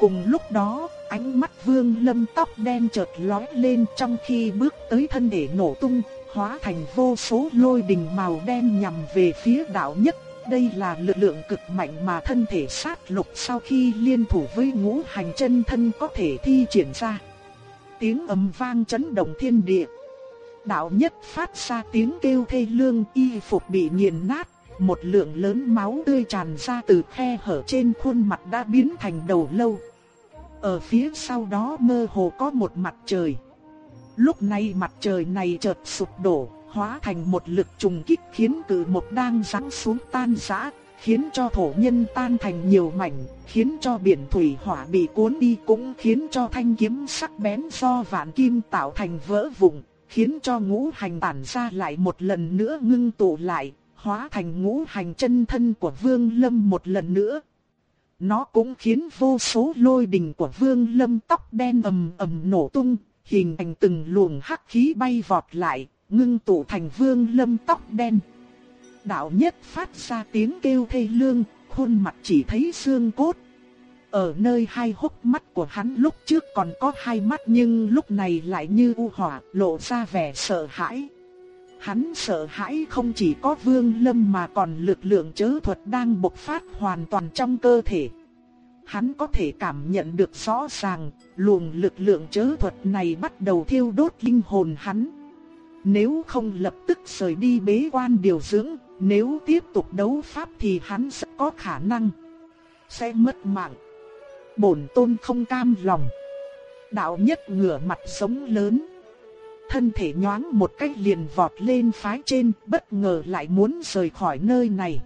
Cùng lúc đó, ánh mắt Vương Lâm tóc đen chợt lóe lên trong khi bước tới thân thể nổ tung, hóa thành vô số lôi đình màu đen nhằm về phía đảo nhất. Đây là lực lượng cực mạnh mà thân thể sát lục sau khi liên thủ với ngũ hành chân thân có thể thi triển ra. Tiếng ầm vang chấn động thiên địa đạo nhất phát ra tiếng kêu thê lương y phục bị nghiền nát, một lượng lớn máu tươi tràn ra từ khe hở trên khuôn mặt đã biến thành đầu lâu. Ở phía sau đó mơ hồ có một mặt trời. Lúc này mặt trời này chợt sụp đổ, hóa thành một lực trùng kích khiến cự một đang giáng xuống tan rã, khiến cho thổ nhân tan thành nhiều mảnh, khiến cho biển thủy hỏa bị cuốn đi cũng khiến cho thanh kiếm sắc bén do vạn kim tạo thành vỡ vụn, khiến cho ngũ hành tản ra lại một lần nữa ngưng tụ lại, hóa thành ngũ hành chân thân của Vương Lâm một lần nữa. Nó cũng khiến vô số lôi đình của Vương Lâm tóc đen ầm ầm nổ tung, hình thành từng luồng hắc khí bay vọt lại, ngưng tụ thành Vương Lâm tóc đen. Đạo nhất phát ra tiếng kêu thê lương, khuôn mặt chỉ thấy xương cốt, ở nơi hai hốc mắt của hắn lúc trước còn có hai mắt nhưng lúc này lại như u hỏa, lộ ra vẻ sợ hãi. Hắn sợ hãi không chỉ có vương lâm mà còn lực lượng chớ thuật đang bộc phát hoàn toàn trong cơ thể. Hắn có thể cảm nhận được rõ ràng, luồng lực lượng chớ thuật này bắt đầu thiêu đốt linh hồn hắn. Nếu không lập tức rời đi bế quan điều dưỡng, nếu tiếp tục đấu pháp thì hắn sẽ có khả năng sẽ mất mạng bổn tôn không cam lòng. Đạo nhất ngửa mặt sống lớn. Thân thể nhoáng một cách liền vọt lên phái trên, bất ngờ lại muốn rời khỏi nơi này.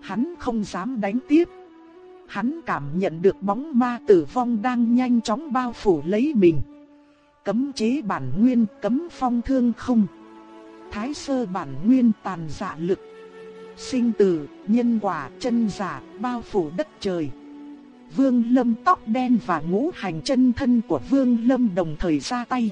Hắn không dám đánh tiếp. Hắn cảm nhận được bóng ma tử vong đang nhanh chóng bao phủ lấy mình. Cấm chế bản nguyên, cấm phong thương không. Thái sơ bản nguyên tàn dạ lực. Sinh tử, nhân quả, chân giả, bao phủ đất trời. Vương Lâm tóc đen và ngũ hành chân thân của Vương Lâm đồng thời ra tay.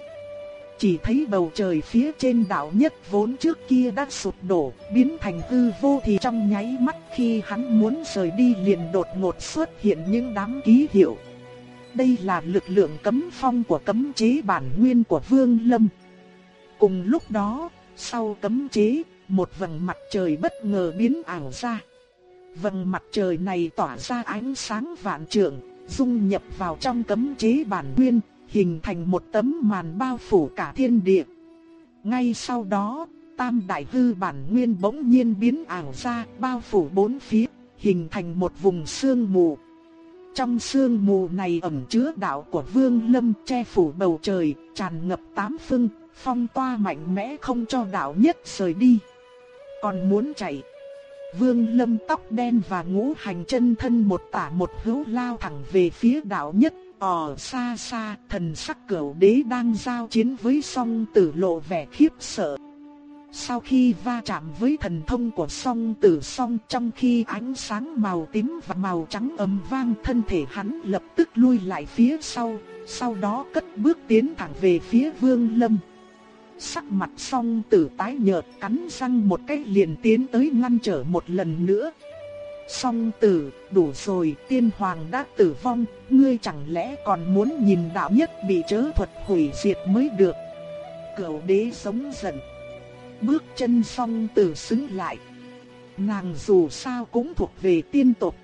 Chỉ thấy bầu trời phía trên đảo nhất vốn trước kia đã sụp đổ, biến thành hư vô thì trong nháy mắt khi hắn muốn rời đi liền đột ngột xuất hiện những đám ký hiệu. Đây là lực lượng cấm phong của cấm chế bản nguyên của Vương Lâm. Cùng lúc đó, sau cấm chế, một vầng mặt trời bất ngờ biến ảo ra. Vầng mặt trời này tỏa ra ánh sáng vạn trượng, dung nhập vào trong cấm chế bản nguyên, hình thành một tấm màn bao phủ cả thiên địa. Ngay sau đó, tam đại hư bản nguyên bỗng nhiên biến ảo ra, bao phủ bốn phía, hình thành một vùng sương mù. Trong sương mù này ẩn chứa đạo của Vương Lâm che phủ bầu trời, tràn ngập tám phương, phong toa mạnh mẽ không cho đạo nhất rời đi. Còn muốn chạy, Vương Lâm tóc đen và ngũ hành chân thân một tả một hữu lao thẳng về phía đạo nhất. Ở xa xa, thần sắc cửu đế đang giao chiến với song tử lộ vẻ khiếp sợ. Sau khi va chạm với thần thông của song tử song trong khi ánh sáng màu tím và màu trắng ấm vang thân thể hắn lập tức lui lại phía sau, sau đó cất bước tiến thẳng về phía vương lâm. Sắc mặt song tử tái nhợt cắn răng một cái liền tiến tới ngăn trở một lần nữa. Song tử, đủ rồi, tiên hoàng đã tử vong, ngươi chẳng lẽ còn muốn nhìn đạo nhất bị chớ thuật hủy diệt mới được. Cửu đế sống dần. Bước chân song tử xứng lại. Nàng dù sao cũng thuộc về tiên tộc.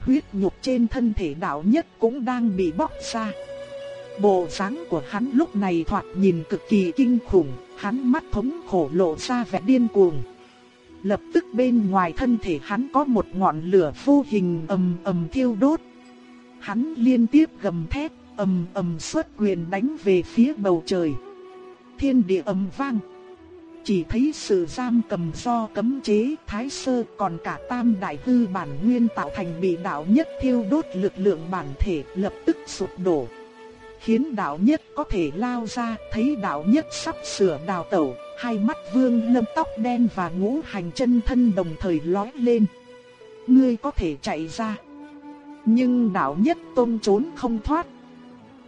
Huyết nhục trên thân thể đạo nhất cũng đang bị bóc ra. Bộ dáng của hắn lúc này thoạt nhìn cực kỳ kinh khủng, hắn mắt thống khổ lộ ra vẻ điên cuồng. Lập tức bên ngoài thân thể hắn có một ngọn lửa vô hình ầm ầm thiêu đốt. Hắn liên tiếp gầm thét, ầm ầm xuất quyền đánh về phía bầu trời. Thiên địa ầm vang chỉ thấy sự giam cầm do cấm chế thái sơ còn cả tam đại hư bản nguyên tạo thành bị đạo nhất thiêu đốt lực lượng bản thể lập tức sụp đổ. Khiến đạo nhất có thể lao ra, thấy đạo nhất sắp sửa đào tẩu, hai mắt vương lâm tóc đen và ngũ hành chân thân đồng thời lói lên. Ngươi có thể chạy ra. Nhưng đạo nhất tôn trốn không thoát.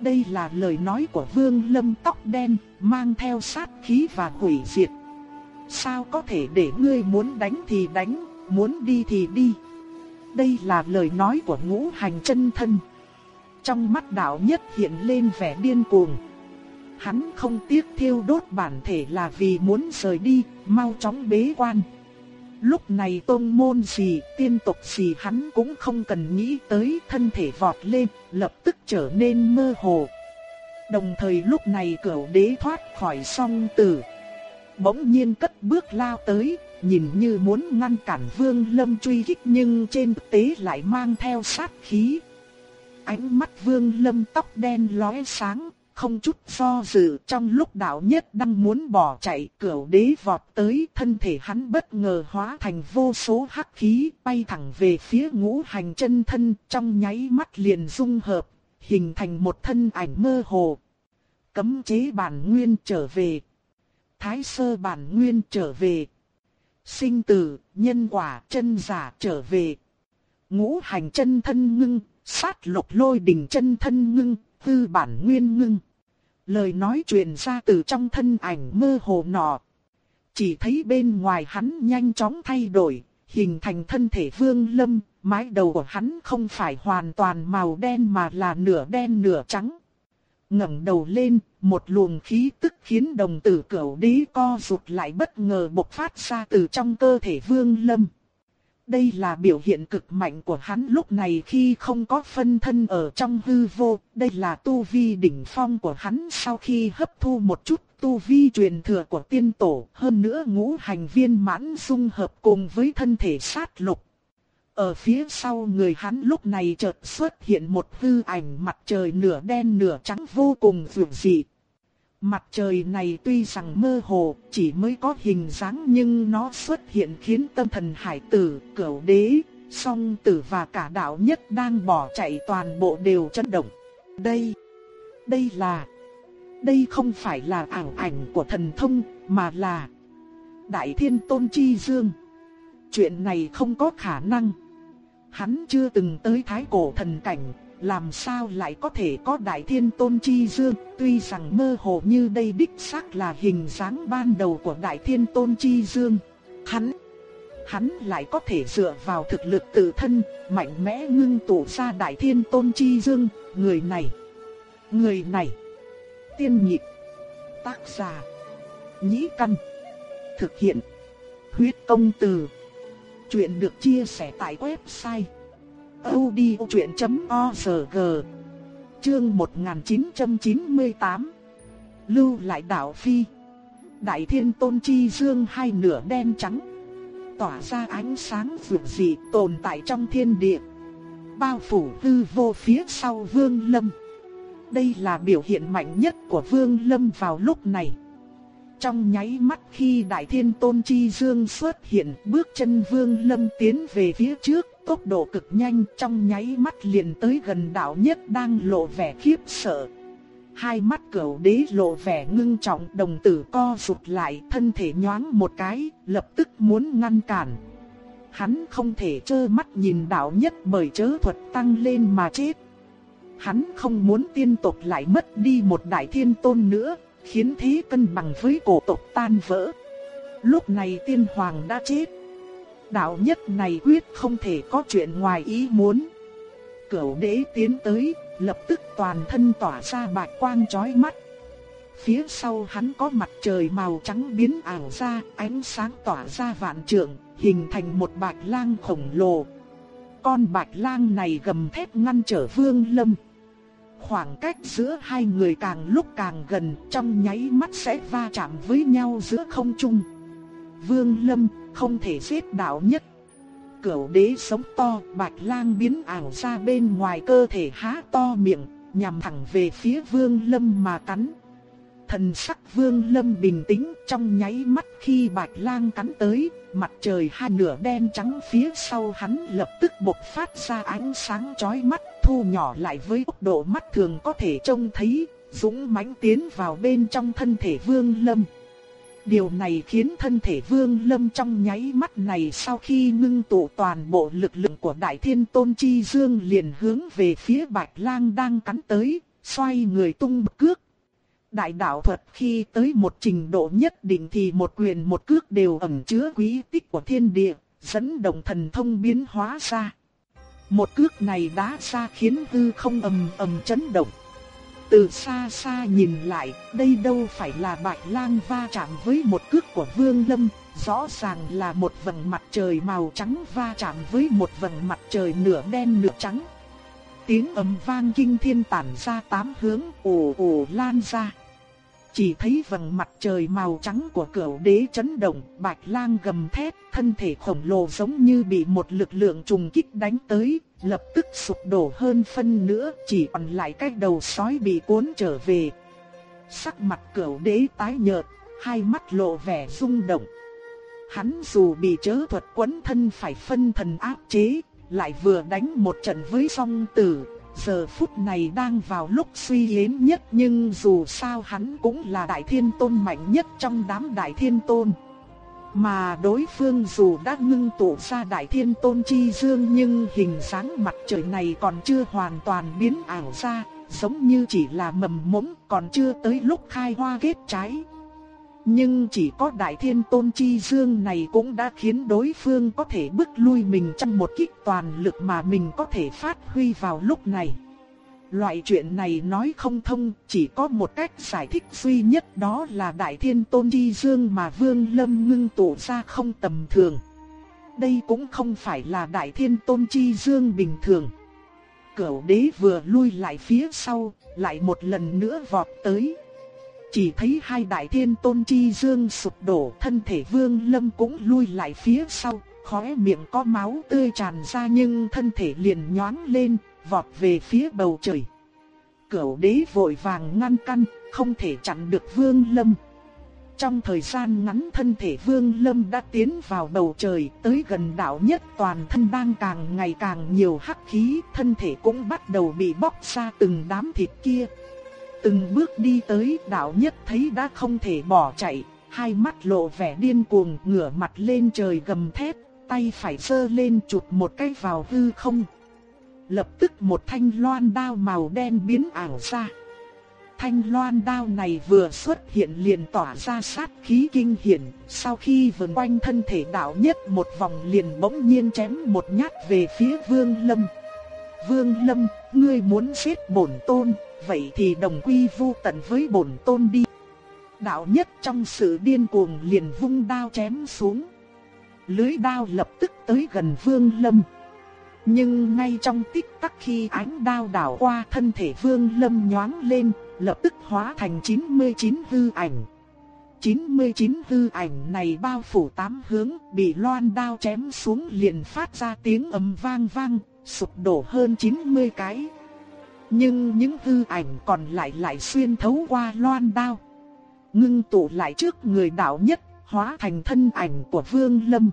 Đây là lời nói của vương lâm tóc đen, mang theo sát khí và hủy diệt. Sao có thể để ngươi muốn đánh thì đánh, muốn đi thì đi. Đây là lời nói của ngũ hành chân thân. Trong mắt đạo nhất hiện lên vẻ điên cuồng. Hắn không tiếc thiêu đốt bản thể là vì muốn rời đi, mau chóng bế quan. Lúc này tôn môn gì, tiên tộc gì hắn cũng không cần nghĩ tới thân thể vọt lên, lập tức trở nên mơ hồ. Đồng thời lúc này cửu đế thoát khỏi song tử. Bỗng nhiên cất bước lao tới, nhìn như muốn ngăn cản vương lâm truy kích nhưng trên thực tế lại mang theo sát khí. Ánh mắt vương lâm tóc đen lóe sáng, không chút do dự trong lúc đạo nhất đang muốn bỏ chạy cửu đế vọt tới thân thể hắn bất ngờ hóa thành vô số hắc khí bay thẳng về phía ngũ hành chân thân trong nháy mắt liền dung hợp, hình thành một thân ảnh mơ hồ. Cấm chế bản nguyên trở về. Thái sơ bản nguyên trở về. Sinh tử, nhân quả, chân giả trở về. Ngũ hành chân thân ngưng, sát lục lôi đỉnh chân thân ngưng, tư bản nguyên ngưng. Lời nói truyền ra từ trong thân ảnh mơ hồ nọ. Chỉ thấy bên ngoài hắn nhanh chóng thay đổi, hình thành thân thể vương lâm, mái đầu của hắn không phải hoàn toàn màu đen mà là nửa đen nửa trắng ngẩng đầu lên, một luồng khí tức khiến đồng tử cẩu đế co rụt lại bất ngờ bộc phát ra từ trong cơ thể vương lâm. Đây là biểu hiện cực mạnh của hắn lúc này khi không có phân thân ở trong hư vô. Đây là tu vi đỉnh phong của hắn sau khi hấp thu một chút tu vi truyền thừa của tiên tổ. Hơn nữa ngũ hành viên mãn dung hợp cùng với thân thể sát lục. Ở phía sau người hắn lúc này chợt xuất hiện một hư ảnh mặt trời nửa đen nửa trắng vô cùng vượt dị. Mặt trời này tuy rằng mơ hồ, chỉ mới có hình dáng nhưng nó xuất hiện khiến tâm thần hải tử, cửu đế, song tử và cả đạo nhất đang bỏ chạy toàn bộ đều chấn động. Đây, đây là, đây không phải là ảo ảnh của thần thông, mà là Đại Thiên Tôn Chi Dương. Chuyện này không có khả năng. Hắn chưa từng tới thái cổ thần cảnh, làm sao lại có thể có đại thiên tôn chi dương, tuy rằng mơ hồ như đây đích xác là hình dáng ban đầu của đại thiên tôn chi dương. Hắn, hắn lại có thể dựa vào thực lực tự thân, mạnh mẽ ngưng tụ ra đại thiên tôn chi dương, người này, người này, tiên nhị, tác giả, nhĩ căn, thực hiện, huyết công từ. Chuyện được chia sẻ tại website audiochuyện.org Chương 1998 Lưu lại đảo phi. Đại thiên tôn chi dương hai nửa đen trắng. Tỏa ra ánh sáng vượt dị tồn tại trong thiên địa. Bao phủ hư vô phía sau vương lâm. Đây là biểu hiện mạnh nhất của vương lâm vào lúc này trong nháy mắt khi Đại Thiên Tôn Chi Dương xuất hiện, bước chân Vương Lâm tiến về phía trước, tốc độ cực nhanh trong nháy mắt liền tới gần đạo nhất đang lộ vẻ khiếp sợ. Hai mắt cửu đế lộ vẻ ngưng trọng đồng tử co rụt lại thân thể nhoáng một cái, lập tức muốn ngăn cản. Hắn không thể trơ mắt nhìn đạo nhất bởi chớ thuật tăng lên mà chết. Hắn không muốn tiên tộc lại mất đi một đại thiên tôn nữa, khiến thế cân bằng với cổ tộc tan vỡ. Lúc này tiên hoàng đã chết đạo nhất này quyết không thể có chuyện ngoài ý muốn. Cửu đế tiến tới, lập tức toàn thân tỏa ra bạch quang chói mắt. Phía sau hắn có mặt trời màu trắng biến ảo ra, ánh sáng tỏa ra vạn trượng, hình thành một bạch lang khổng lồ. Con bạch lang này gầm thét ngăn trở vương lâm. Khoảng cách giữa hai người càng lúc càng gần, trong nháy mắt sẽ va chạm với nhau giữa không trung. Vương Lâm không thể giết đạo nhất. Cửu đế sống to, bạch lang biến ảo ra bên ngoài cơ thể há to miệng, nhằm thẳng về phía vương lâm mà cắn. Thần sắc Vương Lâm bình tĩnh trong nháy mắt khi Bạch Lang cắn tới, mặt trời hai nửa đen trắng phía sau hắn lập tức bộc phát ra ánh sáng chói mắt, thu nhỏ lại với tốc độ mắt thường có thể trông thấy, dũng mãnh tiến vào bên trong thân thể Vương Lâm. Điều này khiến thân thể Vương Lâm trong nháy mắt này sau khi ngưng tụ toàn bộ lực lượng của Đại Thiên Tôn Chi Dương liền hướng về phía Bạch Lang đang cắn tới, xoay người tung cước. Đại đạo thuật khi tới một trình độ nhất định thì một quyền một cước đều ẩn chứa quý tích của thiên địa, dẫn động thần thông biến hóa ra. Một cước này đá ra khiến hư không ầm ầm chấn động. Từ xa xa nhìn lại, đây đâu phải là bạch lang va chạm với một cước của vương lâm, rõ ràng là một vầng mặt trời màu trắng va chạm với một vầng mặt trời nửa đen nửa trắng. Tiếng ầm vang kinh thiên tản ra tám hướng ồ ồ lan ra. Chỉ thấy vầng mặt trời màu trắng của cửu đế chấn động, bạch lang gầm thét, thân thể khổng lồ giống như bị một lực lượng trùng kích đánh tới, lập tức sụp đổ hơn phân nữa, chỉ còn lại cái đầu sói bị cuốn trở về. Sắc mặt cửu đế tái nhợt, hai mắt lộ vẻ rung động. Hắn dù bị chớ thuật quấn thân phải phân thần áp chế, lại vừa đánh một trận với song tử, giờ phút này đang vào lúc suy yếu nhất nhưng dù sao hắn cũng là đại thiên tôn mạnh nhất trong đám đại thiên tôn. Mà đối phương dù đã ngưng tụ ra đại thiên tôn chi dương nhưng hình dáng mặt trời này còn chưa hoàn toàn biến ảo ra, giống như chỉ là mầm mống còn chưa tới lúc khai hoa kết trái. Nhưng chỉ có đại thiên tôn chi dương này cũng đã khiến đối phương có thể bước lui mình trong một kích toàn lực mà mình có thể phát huy vào lúc này. Loại chuyện này nói không thông, chỉ có một cách giải thích duy nhất đó là đại thiên tôn chi dương mà vương lâm ngưng tụ ra không tầm thường. Đây cũng không phải là đại thiên tôn chi dương bình thường. Cửu đế vừa lui lại phía sau, lại một lần nữa vọt tới. Chỉ thấy hai đại thiên tôn chi dương sụp đổ thân thể vương lâm cũng lui lại phía sau, khóe miệng có máu tươi tràn ra nhưng thân thể liền nhoáng lên, vọt về phía bầu trời. Cửu đế vội vàng ngăn căn, không thể chặn được vương lâm. Trong thời gian ngắn thân thể vương lâm đã tiến vào bầu trời tới gần đảo nhất toàn thân đang càng ngày càng nhiều hắc khí, thân thể cũng bắt đầu bị bóc ra từng đám thịt kia, Từng bước đi tới đạo nhất thấy đã không thể bỏ chạy, hai mắt lộ vẻ điên cuồng ngửa mặt lên trời gầm thét, tay phải sơ lên chụp một cái vào hư không. Lập tức một thanh loan đao màu đen biến ảo ra. Thanh loan đao này vừa xuất hiện liền tỏa ra sát khí kinh hiển, sau khi vần quanh thân thể đạo nhất một vòng liền bỗng nhiên chém một nhát về phía vương lâm. Vương lâm, ngươi muốn giết bổn tôn, vậy thì đồng quy vu tận với bổn tôn đi. Đạo nhất trong sự điên cuồng liền vung đao chém xuống. Lưới đao lập tức tới gần Vương Lâm. Nhưng ngay trong tích tắc khi ánh đao đảo qua thân thể Vương Lâm nhoáng lên, lập tức hóa thành 99 hư ảnh. 99 hư ảnh này bao phủ tám hướng, bị loan đao chém xuống liền phát ra tiếng ầm vang vang, sụp đổ hơn 90 cái. Nhưng những hư ảnh còn lại lại xuyên thấu qua loan đao. Ngưng tụ lại trước người đạo nhất, hóa thành thân ảnh của Vương Lâm.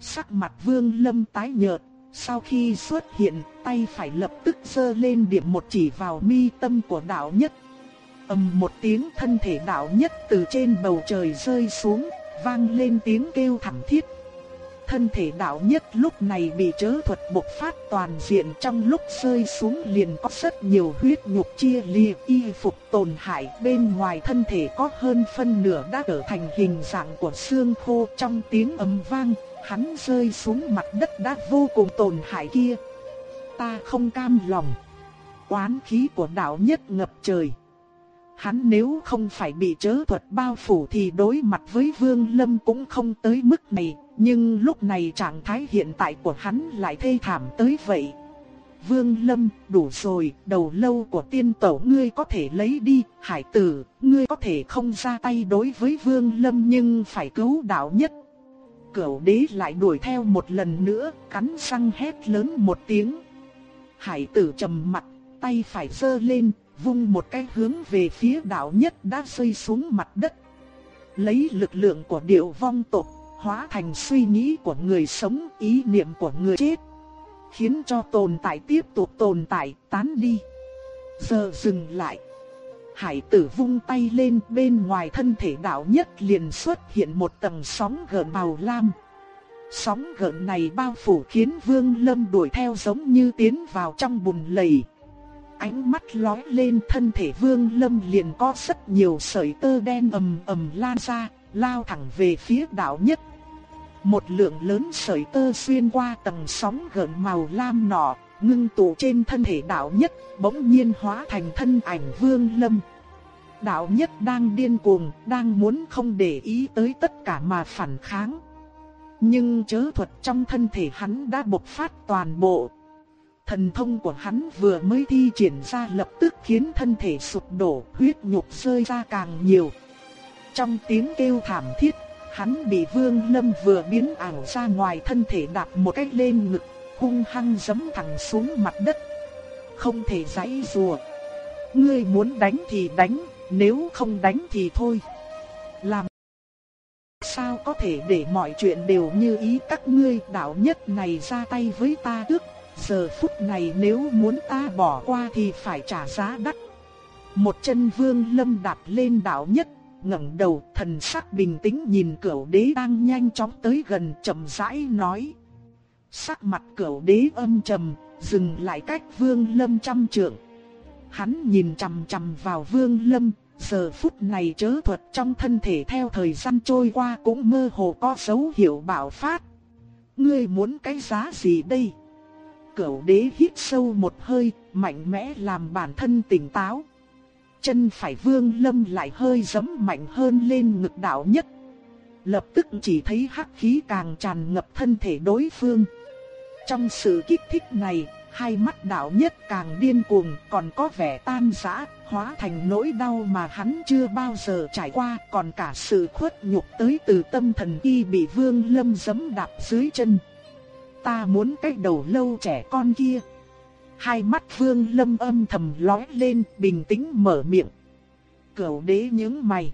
Sắc mặt Vương Lâm tái nhợt, sau khi xuất hiện, tay phải lập tức giơ lên điểm một chỉ vào mi tâm của đạo nhất. ầm một tiếng thân thể đạo nhất từ trên bầu trời rơi xuống, vang lên tiếng kêu thảm thiết thân thể đạo nhất lúc này bị chớ thuật bộc phát toàn diện trong lúc rơi xuống liền có rất nhiều huyết nhục chia lìa y phục tổn hại bên ngoài thân thể có hơn phân nửa đã trở thành hình dạng của xương khô trong tiếng ầm vang, hắn rơi xuống mặt đất đã vô cùng tổn hại kia. Ta không cam lòng. Quán khí của đạo nhất ngập trời. Hắn nếu không phải bị chớ thuật bao phủ thì đối mặt với Vương Lâm cũng không tới mức này, nhưng lúc này trạng thái hiện tại của hắn lại thê thảm tới vậy. Vương Lâm, đủ rồi, đầu lâu của tiên tổ ngươi có thể lấy đi, hải tử, ngươi có thể không ra tay đối với Vương Lâm nhưng phải cứu đạo nhất. Cửu đế lại đuổi theo một lần nữa, cắn răng hét lớn một tiếng. Hải tử trầm mặt, tay phải giơ lên, vung một cái hướng về phía đạo nhất đã rơi xuống mặt đất. Lấy lực lượng của điệu vong tộc, hóa thành suy nghĩ của người sống, ý niệm của người chết. Khiến cho tồn tại tiếp tục tồn tại, tán đi. Giờ dừng lại. Hải tử vung tay lên bên ngoài thân thể đạo nhất liền xuất hiện một tầng sóng gợn màu lam. Sóng gợn này bao phủ khiến Vương Lâm đuổi theo giống như tiến vào trong bùn lầy. Ánh mắt lóe lên thân thể Vương Lâm liền có rất nhiều sợi tơ đen ầm ầm lan ra, lao thẳng về phía đạo nhất. Một lượng lớn sợi tơ xuyên qua tầng sóng gợn màu lam nọ, ngưng tụ trên thân thể đạo nhất, bỗng nhiên hóa thành thân ảnh Vương Lâm. Đạo nhất đang điên cuồng, đang muốn không để ý tới tất cả mà phản kháng. Nhưng chớ thuật trong thân thể hắn đã bộc phát toàn bộ. Thần thông của hắn vừa mới thi triển ra lập tức khiến thân thể sụp đổ, huyết nhục rơi ra càng nhiều. Trong tiếng kêu thảm thiết, hắn bị Vương Lâm vừa biến ảo ra ngoài thân thể đạp một cách lên ngực, hung hăng giẫm thẳng xuống mặt đất. Không thể giãy giụa. Ngươi muốn đánh thì đánh, nếu không đánh thì thôi. Làm sao có thể để mọi chuyện đều như ý các ngươi đạo nhất này ra tay với ta trước, giờ phút này nếu muốn ta bỏ qua thì phải trả giá đắt. Một chân vương lâm đạp lên đạo nhất, ngẩng đầu thần sắc bình tĩnh nhìn cửu đế đang nhanh chóng tới gần chậm rãi nói. Sắc mặt cửu đế âm trầm, dừng lại cách vương lâm trăm trượng. Hắn nhìn chằm chằm vào vương lâm, Giờ phút này chớ thuật trong thân thể theo thời gian trôi qua cũng mơ hồ có dấu hiệu bạo phát. Ngươi muốn cái giá gì đây? Cửu đế hít sâu một hơi, mạnh mẽ làm bản thân tỉnh táo. Chân phải vương lâm lại hơi giấm mạnh hơn lên ngực đạo nhất. Lập tức chỉ thấy hắc khí càng tràn ngập thân thể đối phương. Trong sự kích thích này, hai mắt đạo nhất càng điên cuồng còn có vẻ tan rã, hóa thành nỗi đau mà hắn chưa bao giờ trải qua, còn cả sự khuất nhục tới từ tâm thần y bị vương lâm giấm đạp dưới chân. Ta muốn cái đầu lâu trẻ con kia. Hai mắt vương lâm âm thầm lóe lên, bình tĩnh mở miệng. Cửu đế những mày.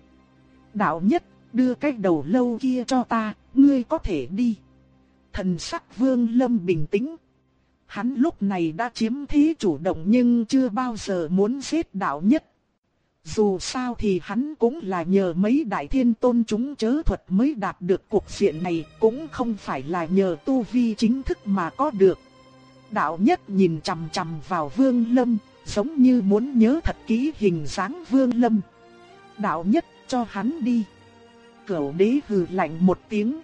Đạo nhất, đưa cái đầu lâu kia cho ta, ngươi có thể đi. Thần sắc vương lâm bình tĩnh, Hắn lúc này đã chiếm thế chủ động nhưng chưa bao giờ muốn giết đạo nhất. Dù sao thì hắn cũng là nhờ mấy đại thiên tôn chúng chớ thuật mới đạt được cuộc diện này, cũng không phải là nhờ tu vi chính thức mà có được. Đạo nhất nhìn chằm chằm vào vương lâm, giống như muốn nhớ thật kỹ hình dáng vương lâm. Đạo nhất cho hắn đi. Cửu đế hừ lạnh một tiếng.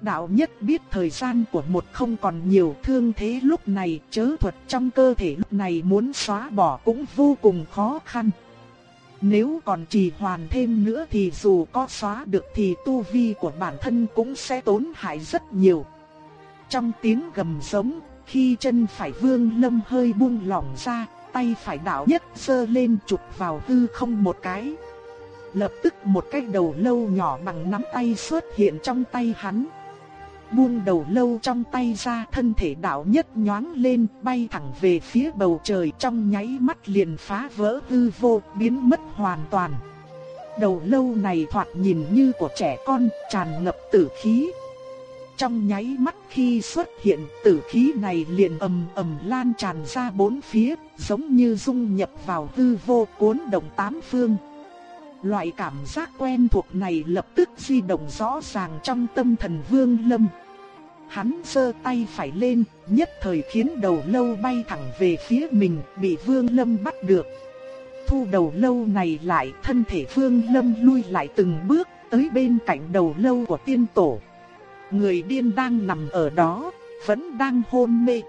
Đạo nhất biết thời gian của một không còn nhiều thương thế lúc này chớ thuật trong cơ thể lúc này muốn xóa bỏ cũng vô cùng khó khăn. Nếu còn trì hoàn thêm nữa thì dù có xóa được thì tu vi của bản thân cũng sẽ tốn hại rất nhiều. Trong tiếng gầm giống, khi chân phải vương lâm hơi buông lỏng ra, tay phải đảo nhất sơ lên chụp vào hư không một cái. Lập tức một cái đầu lâu nhỏ bằng nắm tay xuất hiện trong tay hắn buông đầu lâu trong tay ra thân thể đảo nhất nhoáng lên bay thẳng về phía bầu trời trong nháy mắt liền phá vỡ hư vô biến mất hoàn toàn. Đầu lâu này thoạt nhìn như của trẻ con tràn ngập tử khí. Trong nháy mắt khi xuất hiện tử khí này liền ầm ầm lan tràn ra bốn phía giống như dung nhập vào hư vô cuốn động tám phương. Loại cảm giác quen thuộc này lập tức di động rõ ràng trong tâm thần Vương Lâm. Hắn giơ tay phải lên, nhất thời khiến đầu lâu bay thẳng về phía mình, bị Vương Lâm bắt được. Thu đầu lâu này lại, thân thể Vương Lâm lui lại từng bước, tới bên cạnh đầu lâu của tiên tổ. Người điên đang nằm ở đó, vẫn đang hôn mê.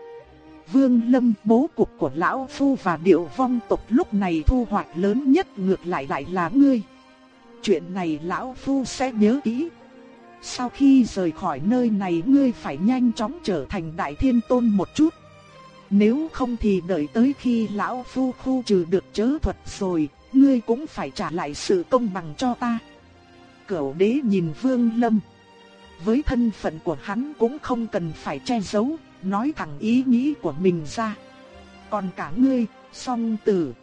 Vương Lâm bố cục của lão phu và điệu vong tộc lúc này thu hoạch lớn nhất ngược lại lại là ngươi. Chuyện này lão phu sẽ nhớ kỹ. Sau khi rời khỏi nơi này ngươi phải nhanh chóng trở thành đại thiên tôn một chút. Nếu không thì đợi tới khi lão phu khu trừ được chớ thuật rồi, ngươi cũng phải trả lại sự công bằng cho ta. Cửu đế nhìn Vương Lâm. Với thân phận của hắn cũng không cần phải che giấu, nói thẳng ý nghĩ của mình ra. Còn cả ngươi, song tử.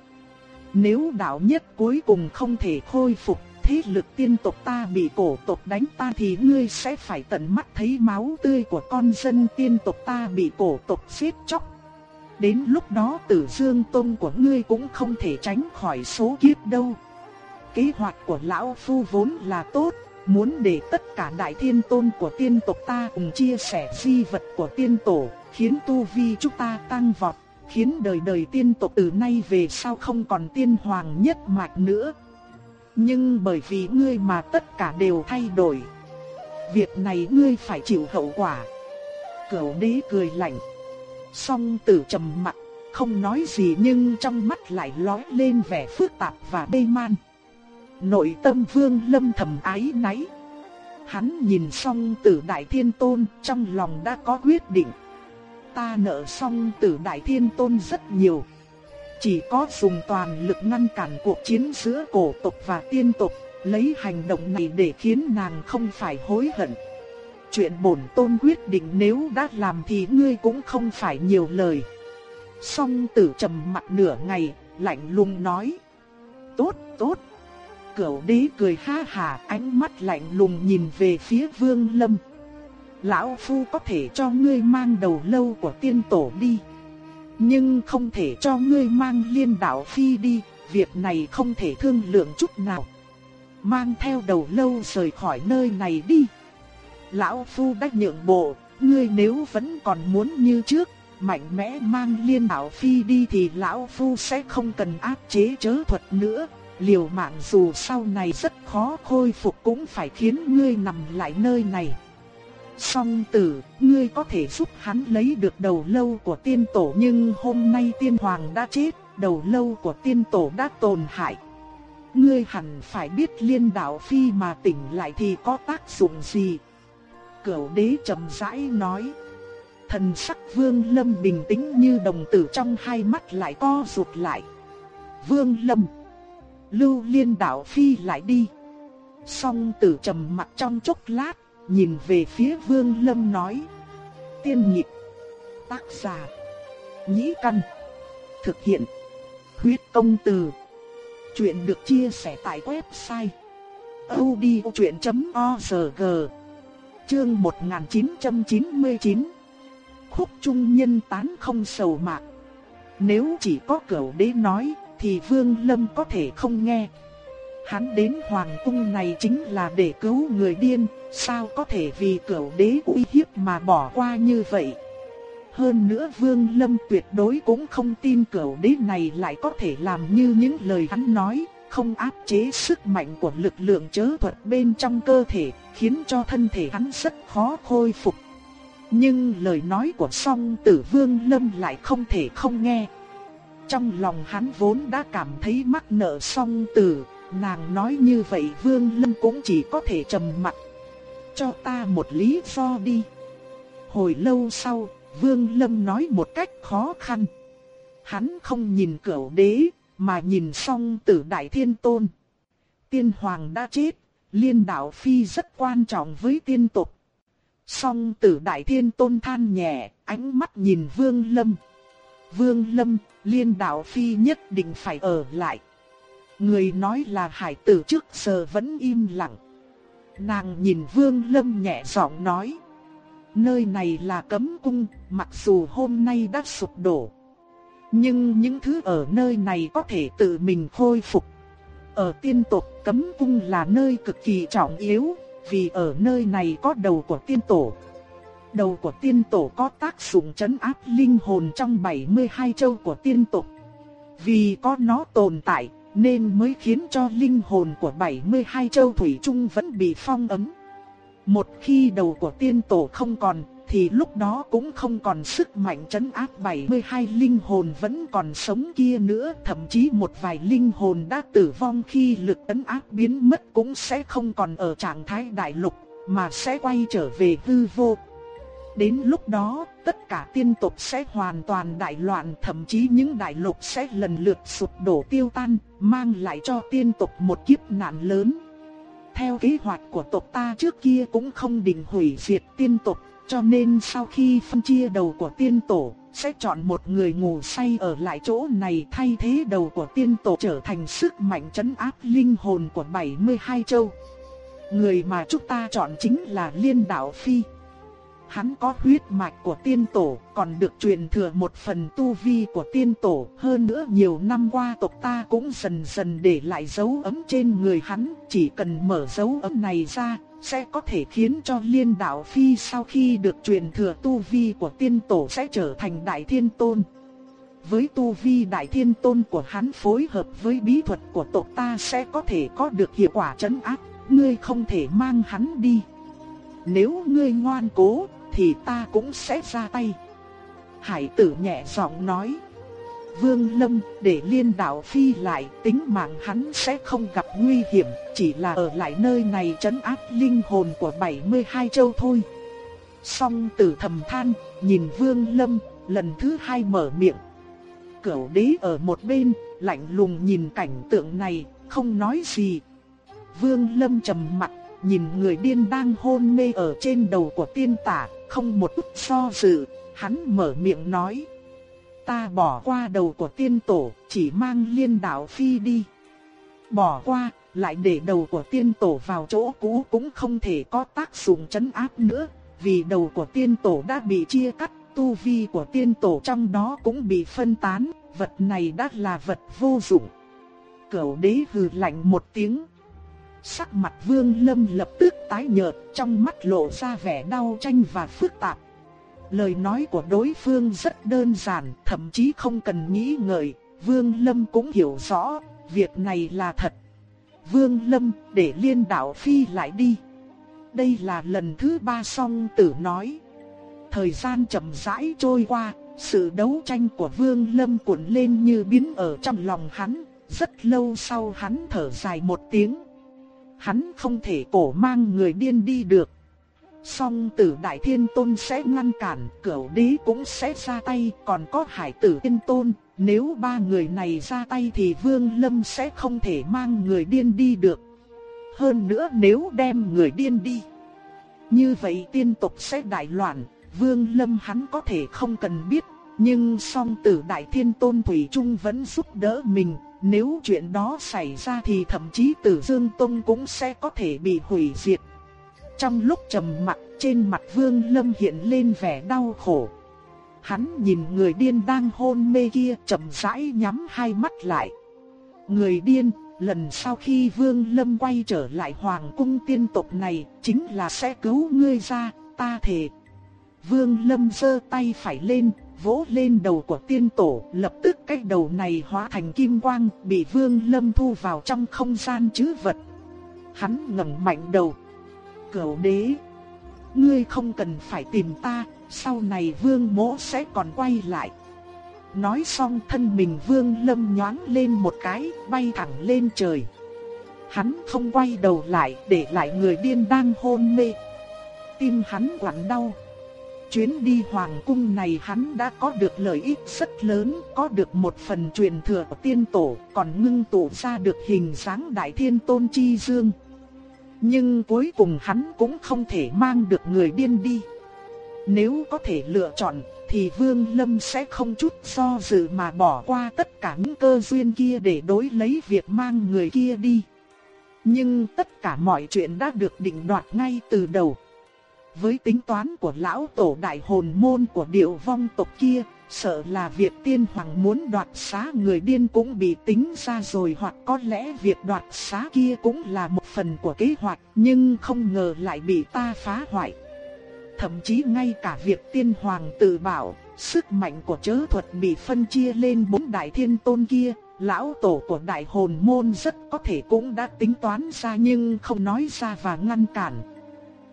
Nếu đạo nhất cuối cùng không thể khôi phục, thế lực tiên tộc ta bị cổ tộc đánh ta thì ngươi sẽ phải tận mắt thấy máu tươi của con dân tiên tộc ta bị cổ tộc giết chóc. Đến lúc đó tử dương tôn của ngươi cũng không thể tránh khỏi số kiếp đâu. Kế hoạch của lão phu vốn là tốt, muốn để tất cả đại thiên tôn của tiên tộc ta cùng chia sẻ di vật của tiên tổ, khiến tu vi chúng ta tăng vọt, khiến đời đời tiên tộc từ nay về sau không còn tiên hoàng nhất mạch nữa. Nhưng bởi vì ngươi mà tất cả đều thay đổi. Việc này ngươi phải chịu hậu quả. Cửu đế cười lạnh. Song tử trầm mặt, không nói gì nhưng trong mắt lại lóe lên vẻ phức tạp và bê man. Nội tâm vương lâm thầm ái náy. Hắn nhìn xong tử đại thiên tôn trong lòng đã có quyết định. Ta nợ xong tử đại thiên tôn rất nhiều. Chỉ có dùng toàn lực ngăn cản cuộc chiến giữa cổ tộc và tiên tộc, lấy hành động này để khiến nàng không phải hối hận. Chuyện bổn tôn quyết định nếu đã làm thì ngươi cũng không phải nhiều lời. Song tử trầm mặt nửa ngày, lạnh lùng nói. Tốt, tốt. Cửu đế cười ha hà, ánh mắt lạnh lùng nhìn về phía vương lâm. Lão Phu có thể cho ngươi mang đầu lâu của tiên tổ đi. Nhưng không thể cho ngươi mang liên đạo phi đi, việc này không thể thương lượng chút nào. Mang theo đầu lâu rời khỏi nơi này đi. Lão Phu đã nhượng bộ, ngươi nếu vẫn còn muốn như trước, mạnh mẽ mang liên đạo phi đi thì Lão Phu sẽ không cần áp chế chớ thuật nữa. Liều mạng dù sau này rất khó khôi phục cũng phải khiến ngươi nằm lại nơi này. Song tử, ngươi có thể giúp hắn lấy được đầu lâu của tiên tổ nhưng hôm nay tiên hoàng đã chết, đầu lâu của tiên tổ đã tổn hại. Ngươi hẳn phải biết liên đạo phi mà tỉnh lại thì có tác dụng gì. Cửu đế trầm rãi nói. Thần sắc vương lâm bình tĩnh như đồng tử trong hai mắt lại co rụt lại. Vương lâm. Lưu liên đạo phi lại đi. Song tử trầm mặt trong chốc lát nhìn về phía Vương Lâm nói. Tiên nhịp, tác giả, nhĩ căn, thực hiện, huyết công từ. Chuyện được chia sẻ tại website odchuyện.org Chương 1999 Khúc Trung Nhân tán không sầu mạc Nếu chỉ có cửu đế nói thì Vương Lâm có thể không nghe Hắn đến hoàng cung này chính là để cứu người điên, sao có thể vì cửu đế uy hiếp mà bỏ qua như vậy. Hơn nữa Vương Lâm tuyệt đối cũng không tin cửu đế này lại có thể làm như những lời hắn nói, không áp chế sức mạnh của lực lượng chớ thuật bên trong cơ thể, khiến cho thân thể hắn rất khó khôi phục. Nhưng lời nói của song tử Vương Lâm lại không thể không nghe. Trong lòng hắn vốn đã cảm thấy mắc nợ song tử, Nàng nói như vậy Vương Lâm cũng chỉ có thể trầm mặt. Cho ta một lý do đi. Hồi lâu sau, Vương Lâm nói một cách khó khăn. Hắn không nhìn cửu đế, mà nhìn song tử Đại Thiên Tôn. Tiên Hoàng đã chết, liên đạo phi rất quan trọng với tiên tộc Song tử Đại Thiên Tôn than nhẹ, ánh mắt nhìn Vương Lâm. Vương Lâm, liên đạo phi nhất định phải ở lại. Người nói là hải tử trước giờ vẫn im lặng. Nàng nhìn Vương Lâm nhẹ giọng nói. Nơi này là cấm cung, mặc dù hôm nay đã sụp đổ. Nhưng những thứ ở nơi này có thể tự mình khôi phục. Ở tiên tộc cấm cung là nơi cực kỳ trọng yếu, vì ở nơi này có đầu của tiên tổ. Đầu của tiên tổ có tác dụng chấn áp linh hồn trong 72 châu của tiên tộc. Vì có nó tồn tại, nên mới khiến cho linh hồn của 72 châu thủy trung vẫn bị phong ấn. Một khi đầu của tiên tổ không còn, thì lúc đó cũng không còn sức mạnh chấn áp 72 linh hồn vẫn còn sống kia nữa, thậm chí một vài linh hồn đã tử vong khi lực ấn áp biến mất cũng sẽ không còn ở trạng thái đại lục, mà sẽ quay trở về hư vô. Đến lúc đó, tất cả tiên tộc sẽ hoàn toàn đại loạn, thậm chí những đại lục sẽ lần lượt sụp đổ tiêu tan, mang lại cho tiên tộc một kiếp nạn lớn. Theo kế hoạch của tộc ta trước kia cũng không định hủy diệt tiên tộc, cho nên sau khi phân chia đầu của tiên tổ, sẽ chọn một người ngủ say ở lại chỗ này thay thế đầu của tiên tổ trở thành sức mạnh chấn áp linh hồn của 72 châu. Người mà chúng ta chọn chính là Liên Đạo Phi. Hắn có huyết mạch của tiên tổ, còn được truyền thừa một phần tu vi của tiên tổ. Hơn nữa nhiều năm qua tộc ta cũng dần dần để lại dấu ấm trên người hắn. Chỉ cần mở dấu ấm này ra, sẽ có thể khiến cho liên đạo phi sau khi được truyền thừa tu vi của tiên tổ sẽ trở thành đại thiên tôn. Với tu vi đại thiên tôn của hắn phối hợp với bí thuật của tộc ta sẽ có thể có được hiệu quả chấn áp, ngươi không thể mang hắn đi. Nếu ngươi ngoan cố, thì ta cũng sẽ ra tay. Hải tử nhẹ giọng nói. Vương Lâm để liên đạo phi lại tính mạng hắn sẽ không gặp nguy hiểm, chỉ là ở lại nơi này trấn áp linh hồn của 72 châu thôi. Song tử thầm than, nhìn Vương Lâm, lần thứ hai mở miệng. Cửu đế ở một bên, lạnh lùng nhìn cảnh tượng này, không nói gì. Vương Lâm trầm mặt, nhìn người điên đang hôn mê ở trên đầu của tiên tả, không một chút do dự, hắn mở miệng nói. Ta bỏ qua đầu của tiên tổ, chỉ mang liên đạo phi đi. Bỏ qua, lại để đầu của tiên tổ vào chỗ cũ cũng không thể có tác dụng chấn áp nữa, vì đầu của tiên tổ đã bị chia cắt, tu vi của tiên tổ trong đó cũng bị phân tán, vật này đã là vật vô dụng. cẩu đế hừ lạnh một tiếng. Sắc mặt vương lâm lập tức tái nhợt, trong mắt lộ ra vẻ đau tranh và phức tạp. Lời nói của đối phương rất đơn giản, thậm chí không cần nghĩ ngợi, Vương Lâm cũng hiểu rõ, việc này là thật. Vương Lâm, để liên đạo phi lại đi. Đây là lần thứ ba song tử nói. Thời gian chậm rãi trôi qua, sự đấu tranh của Vương Lâm cuộn lên như biến ở trong lòng hắn, rất lâu sau hắn thở dài một tiếng. Hắn không thể cổ mang người điên đi được. Song tử đại thiên tôn sẽ ngăn cản, cửu đế cũng sẽ ra tay, còn có hải tử thiên tôn, nếu ba người này ra tay thì vương lâm sẽ không thể mang người điên đi được. Hơn nữa nếu đem người điên đi, như vậy tiên tộc sẽ đại loạn, vương lâm hắn có thể không cần biết, nhưng song tử đại thiên tôn Thủy Trung vẫn giúp đỡ mình, nếu chuyện đó xảy ra thì thậm chí tử dương tông cũng sẽ có thể bị hủy diệt. Trong lúc trầm mặc, trên mặt Vương Lâm hiện lên vẻ đau khổ. Hắn nhìn người điên đang hôn mê kia, chậm rãi nhắm hai mắt lại. Người điên, lần sau khi Vương Lâm quay trở lại hoàng cung tiên tộc này, chính là sẽ cứu ngươi ra, ta thề. Vương Lâm giơ tay phải lên, vỗ lên đầu của tiên tổ, lập tức cái đầu này hóa thành kim quang, bị Vương Lâm thu vào trong không gian trữ vật. Hắn ngẩng mạnh đầu cửu đế. Ngươi không cần phải tìm ta, sau này vương mỗ sẽ còn quay lại. Nói xong thân mình vương lâm nhoáng lên một cái, bay thẳng lên trời. Hắn không quay đầu lại để lại người điên đang hôn mê. Tim hắn quặn đau. Chuyến đi hoàng cung này hắn đã có được lợi ích rất lớn, có được một phần truyền thừa của tiên tổ, còn ngưng tụ ra được hình dáng đại thiên tôn chi dương. Nhưng cuối cùng hắn cũng không thể mang được người điên đi. Nếu có thể lựa chọn, thì Vương Lâm sẽ không chút do dự mà bỏ qua tất cả những cơ duyên kia để đối lấy việc mang người kia đi. Nhưng tất cả mọi chuyện đã được định đoạt ngay từ đầu. Với tính toán của lão tổ đại hồn môn của điệu vong tộc kia, Sợ là việc tiên hoàng muốn đoạt xá người điên cũng bị tính ra rồi hoặc có lẽ việc đoạt xá kia cũng là một phần của kế hoạch nhưng không ngờ lại bị ta phá hoại. Thậm chí ngay cả việc tiên hoàng tự bảo, sức mạnh của chớ thuật bị phân chia lên bốn đại thiên tôn kia, lão tổ của đại hồn môn rất có thể cũng đã tính toán ra nhưng không nói ra và ngăn cản.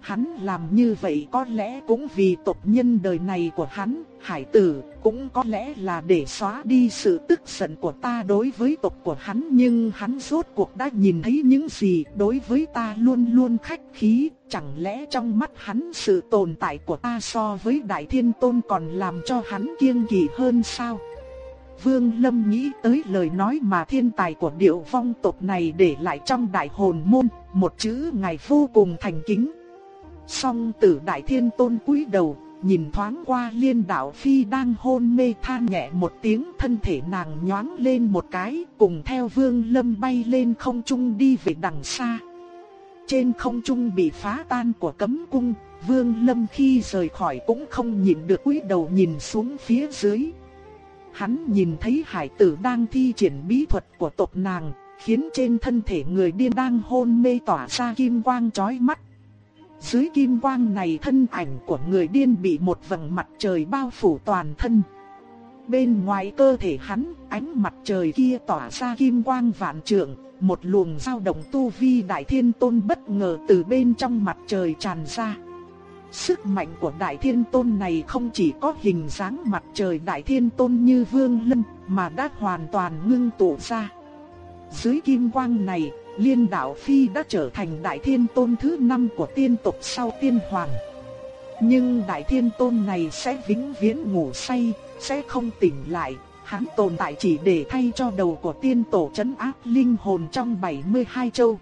Hắn làm như vậy có lẽ cũng vì tộc nhân đời này của hắn, hải tử, cũng có lẽ là để xóa đi sự tức giận của ta đối với tộc của hắn. Nhưng hắn rốt cuộc đã nhìn thấy những gì đối với ta luôn luôn khách khí, chẳng lẽ trong mắt hắn sự tồn tại của ta so với đại thiên tôn còn làm cho hắn kiêng kỵ hơn sao? Vương Lâm nghĩ tới lời nói mà thiên tài của điệu vong tộc này để lại trong đại hồn môn, một chữ ngài vô cùng thành kính. Song tử đại thiên tôn cúi đầu, nhìn thoáng qua liên đạo phi đang hôn mê than nhẹ một tiếng thân thể nàng nhoáng lên một cái cùng theo vương lâm bay lên không trung đi về đằng xa. Trên không trung bị phá tan của cấm cung, vương lâm khi rời khỏi cũng không nhìn được cúi đầu nhìn xuống phía dưới. Hắn nhìn thấy hải tử đang thi triển bí thuật của tộc nàng, khiến trên thân thể người điên đang hôn mê tỏa ra kim quang chói mắt. Dưới kim quang này thân ảnh của người điên bị một vầng mặt trời bao phủ toàn thân. Bên ngoài cơ thể hắn, ánh mặt trời kia tỏa ra kim quang vạn trượng, một luồng dao động tu vi đại thiên tôn bất ngờ từ bên trong mặt trời tràn ra. Sức mạnh của đại thiên tôn này không chỉ có hình dáng mặt trời đại thiên tôn như vương lâm, mà đã hoàn toàn ngưng tụ ra. Dưới kim quang này, Liên đạo Phi đã trở thành đại thiên tôn thứ năm của tiên tộc sau tiên hoàng. Nhưng đại thiên tôn này sẽ vĩnh viễn ngủ say, sẽ không tỉnh lại, hắn tồn tại chỉ để thay cho đầu của tiên tổ chấn áp linh hồn trong 72 châu.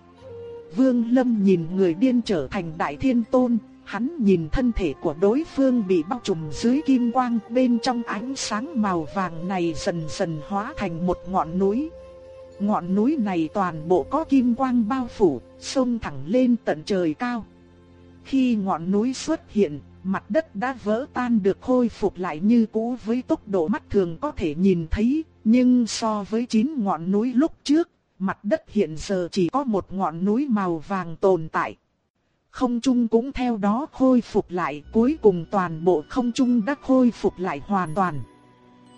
Vương Lâm nhìn người điên trở thành đại thiên tôn, hắn nhìn thân thể của đối phương bị bao trùm dưới kim quang bên trong ánh sáng màu vàng này dần dần hóa thành một ngọn núi. Ngọn núi này toàn bộ có kim quang bao phủ, sông thẳng lên tận trời cao. Khi ngọn núi xuất hiện, mặt đất đã vỡ tan được khôi phục lại như cũ với tốc độ mắt thường có thể nhìn thấy, nhưng so với chín ngọn núi lúc trước, mặt đất hiện giờ chỉ có một ngọn núi màu vàng tồn tại. Không trung cũng theo đó khôi phục lại, cuối cùng toàn bộ không trung đã khôi phục lại hoàn toàn.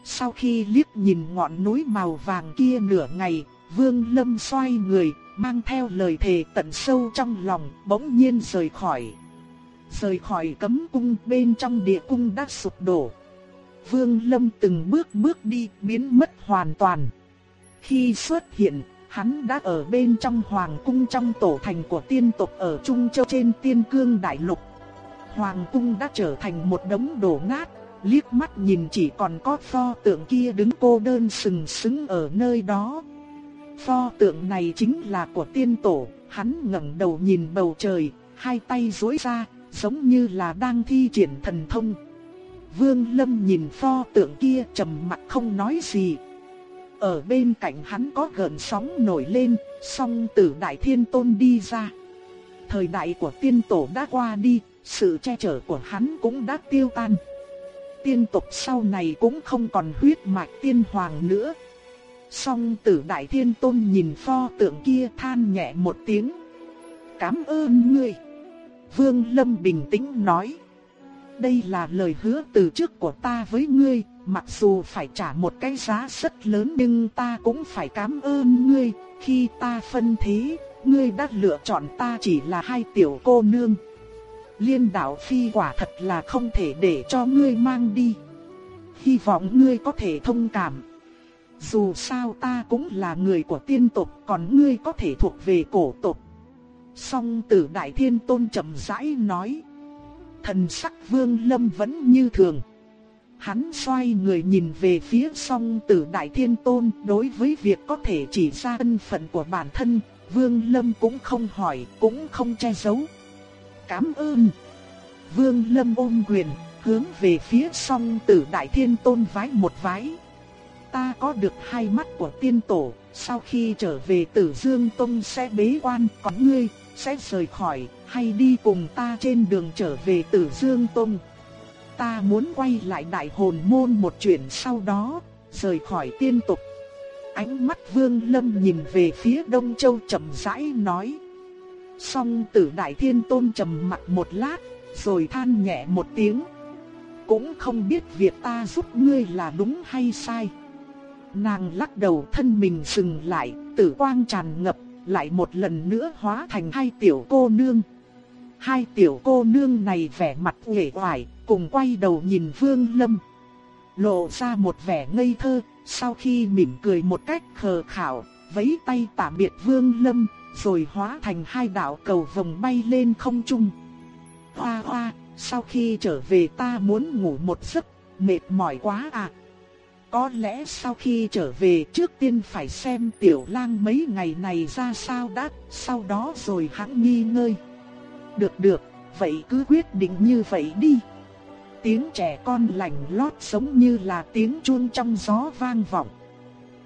Sau khi liếc nhìn ngọn núi màu vàng kia nửa ngày, Vương Lâm xoay người, mang theo lời thề tận sâu trong lòng, bỗng nhiên rời khỏi. Rời khỏi cấm cung bên trong địa cung đã sụp đổ. Vương Lâm từng bước bước đi, biến mất hoàn toàn. Khi xuất hiện, hắn đã ở bên trong hoàng cung trong tổ thành của tiên tộc ở Trung Châu trên tiên cương đại lục. Hoàng cung đã trở thành một đống đổ nát, liếc mắt nhìn chỉ còn có pho tượng kia đứng cô đơn sừng sững ở nơi đó. Pho tượng này chính là của tiên tổ, hắn ngẩng đầu nhìn bầu trời, hai tay duỗi ra, giống như là đang thi triển thần thông. Vương Lâm nhìn pho tượng kia trầm mặc không nói gì. Ở bên cạnh hắn có gợn sóng nổi lên, song tử đại thiên tôn đi ra. Thời đại của tiên tổ đã qua đi, sự che chở của hắn cũng đã tiêu tan. Tiên tộc sau này cũng không còn huyết mạch tiên hoàng nữa. Song tử đại thiên tôn nhìn pho tượng kia than nhẹ một tiếng. Cảm ơn ngươi. Vương Lâm bình tĩnh nói. Đây là lời hứa từ trước của ta với ngươi, mặc dù phải trả một cái giá rất lớn nhưng ta cũng phải cảm ơn ngươi. Khi ta phân thế, ngươi đã lựa chọn ta chỉ là hai tiểu cô nương. Liên đạo phi quả thật là không thể để cho ngươi mang đi. Hy vọng ngươi có thể thông cảm. Dù sao ta cũng là người của tiên tộc, còn ngươi có thể thuộc về cổ tộc. Song tử đại thiên tôn chậm rãi nói. Thần sắc vương lâm vẫn như thường. Hắn xoay người nhìn về phía song tử đại thiên tôn đối với việc có thể chỉ ra thân phận của bản thân, vương lâm cũng không hỏi, cũng không che giấu. Cảm ơn. Vương lâm ôm quyền, hướng về phía song tử đại thiên tôn vái một vái ta có được hai mắt của tiên tổ, sau khi trở về Tử Dương Tông sẽ bế quan, còn ngươi sẽ rời khỏi, hay đi cùng ta trên đường trở về Tử Dương Tông. Ta muốn quay lại đại hồn môn một chuyện sau đó, rời khỏi tiên tộc. Ánh mắt Vương Lâm nhìn về phía Đông Châu chậm rãi nói. Song tử đại thiên tôn trầm mặt một lát, rồi than nhẹ một tiếng. Cũng không biết việc ta giúp ngươi là đúng hay sai. Nàng lắc đầu thân mình dừng lại, tử quang tràn ngập, lại một lần nữa hóa thành hai tiểu cô nương. Hai tiểu cô nương này vẻ mặt uể oải, cùng quay đầu nhìn Vương Lâm. Lộ ra một vẻ ngây thơ, sau khi mỉm cười một cách khờ khảo, vẫy tay tạm biệt Vương Lâm, rồi hóa thành hai đạo cầu vồng bay lên không trung. Hoa hoa, sau khi trở về ta muốn ngủ một giấc, mệt mỏi quá à. Có lẽ sau khi trở về trước tiên phải xem tiểu lang mấy ngày này ra sao đã, sau đó rồi hãng nghi ngơi. Được được, vậy cứ quyết định như vậy đi. tiếng trẻ con lạnh lót giống như là tiếng chuông trong gió vang vọng.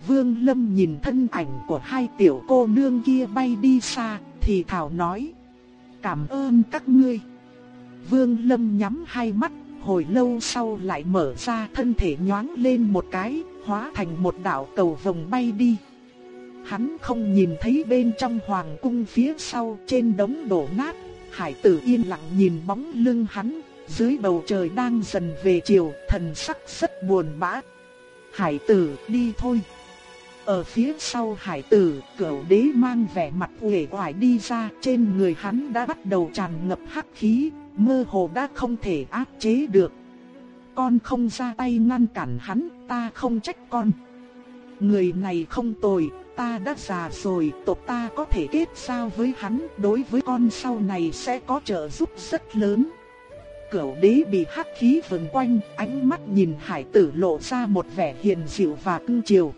Vương Lâm nhìn thân ảnh của hai tiểu cô nương kia bay đi xa, thì thảo nói. Cảm ơn các ngươi. Vương Lâm nhắm hai mắt, hồi lâu sau lại mở ra thân thể nhoáng lên một cái, hóa thành một đạo cầu vồng bay đi. Hắn không nhìn thấy bên trong hoàng cung phía sau trên đống đổ nát, hải tử yên lặng nhìn bóng lưng hắn, dưới bầu trời đang dần về chiều, thần sắc rất buồn bã. Hải tử đi thôi. Ở phía sau hải tử, cửu đế mang vẻ mặt uể oải đi ra, trên người hắn đã bắt đầu tràn ngập hắc khí, mơ hồ đã không thể áp chế được. Con không ra tay ngăn cản hắn, ta không trách con. Người này không tồi, ta đã già rồi, tộc ta có thể kết giao với hắn, đối với con sau này sẽ có trợ giúp rất lớn. Cửu đế bị hắc khí vần quanh, ánh mắt nhìn hải tử lộ ra một vẻ hiền dịu và cưng chiều.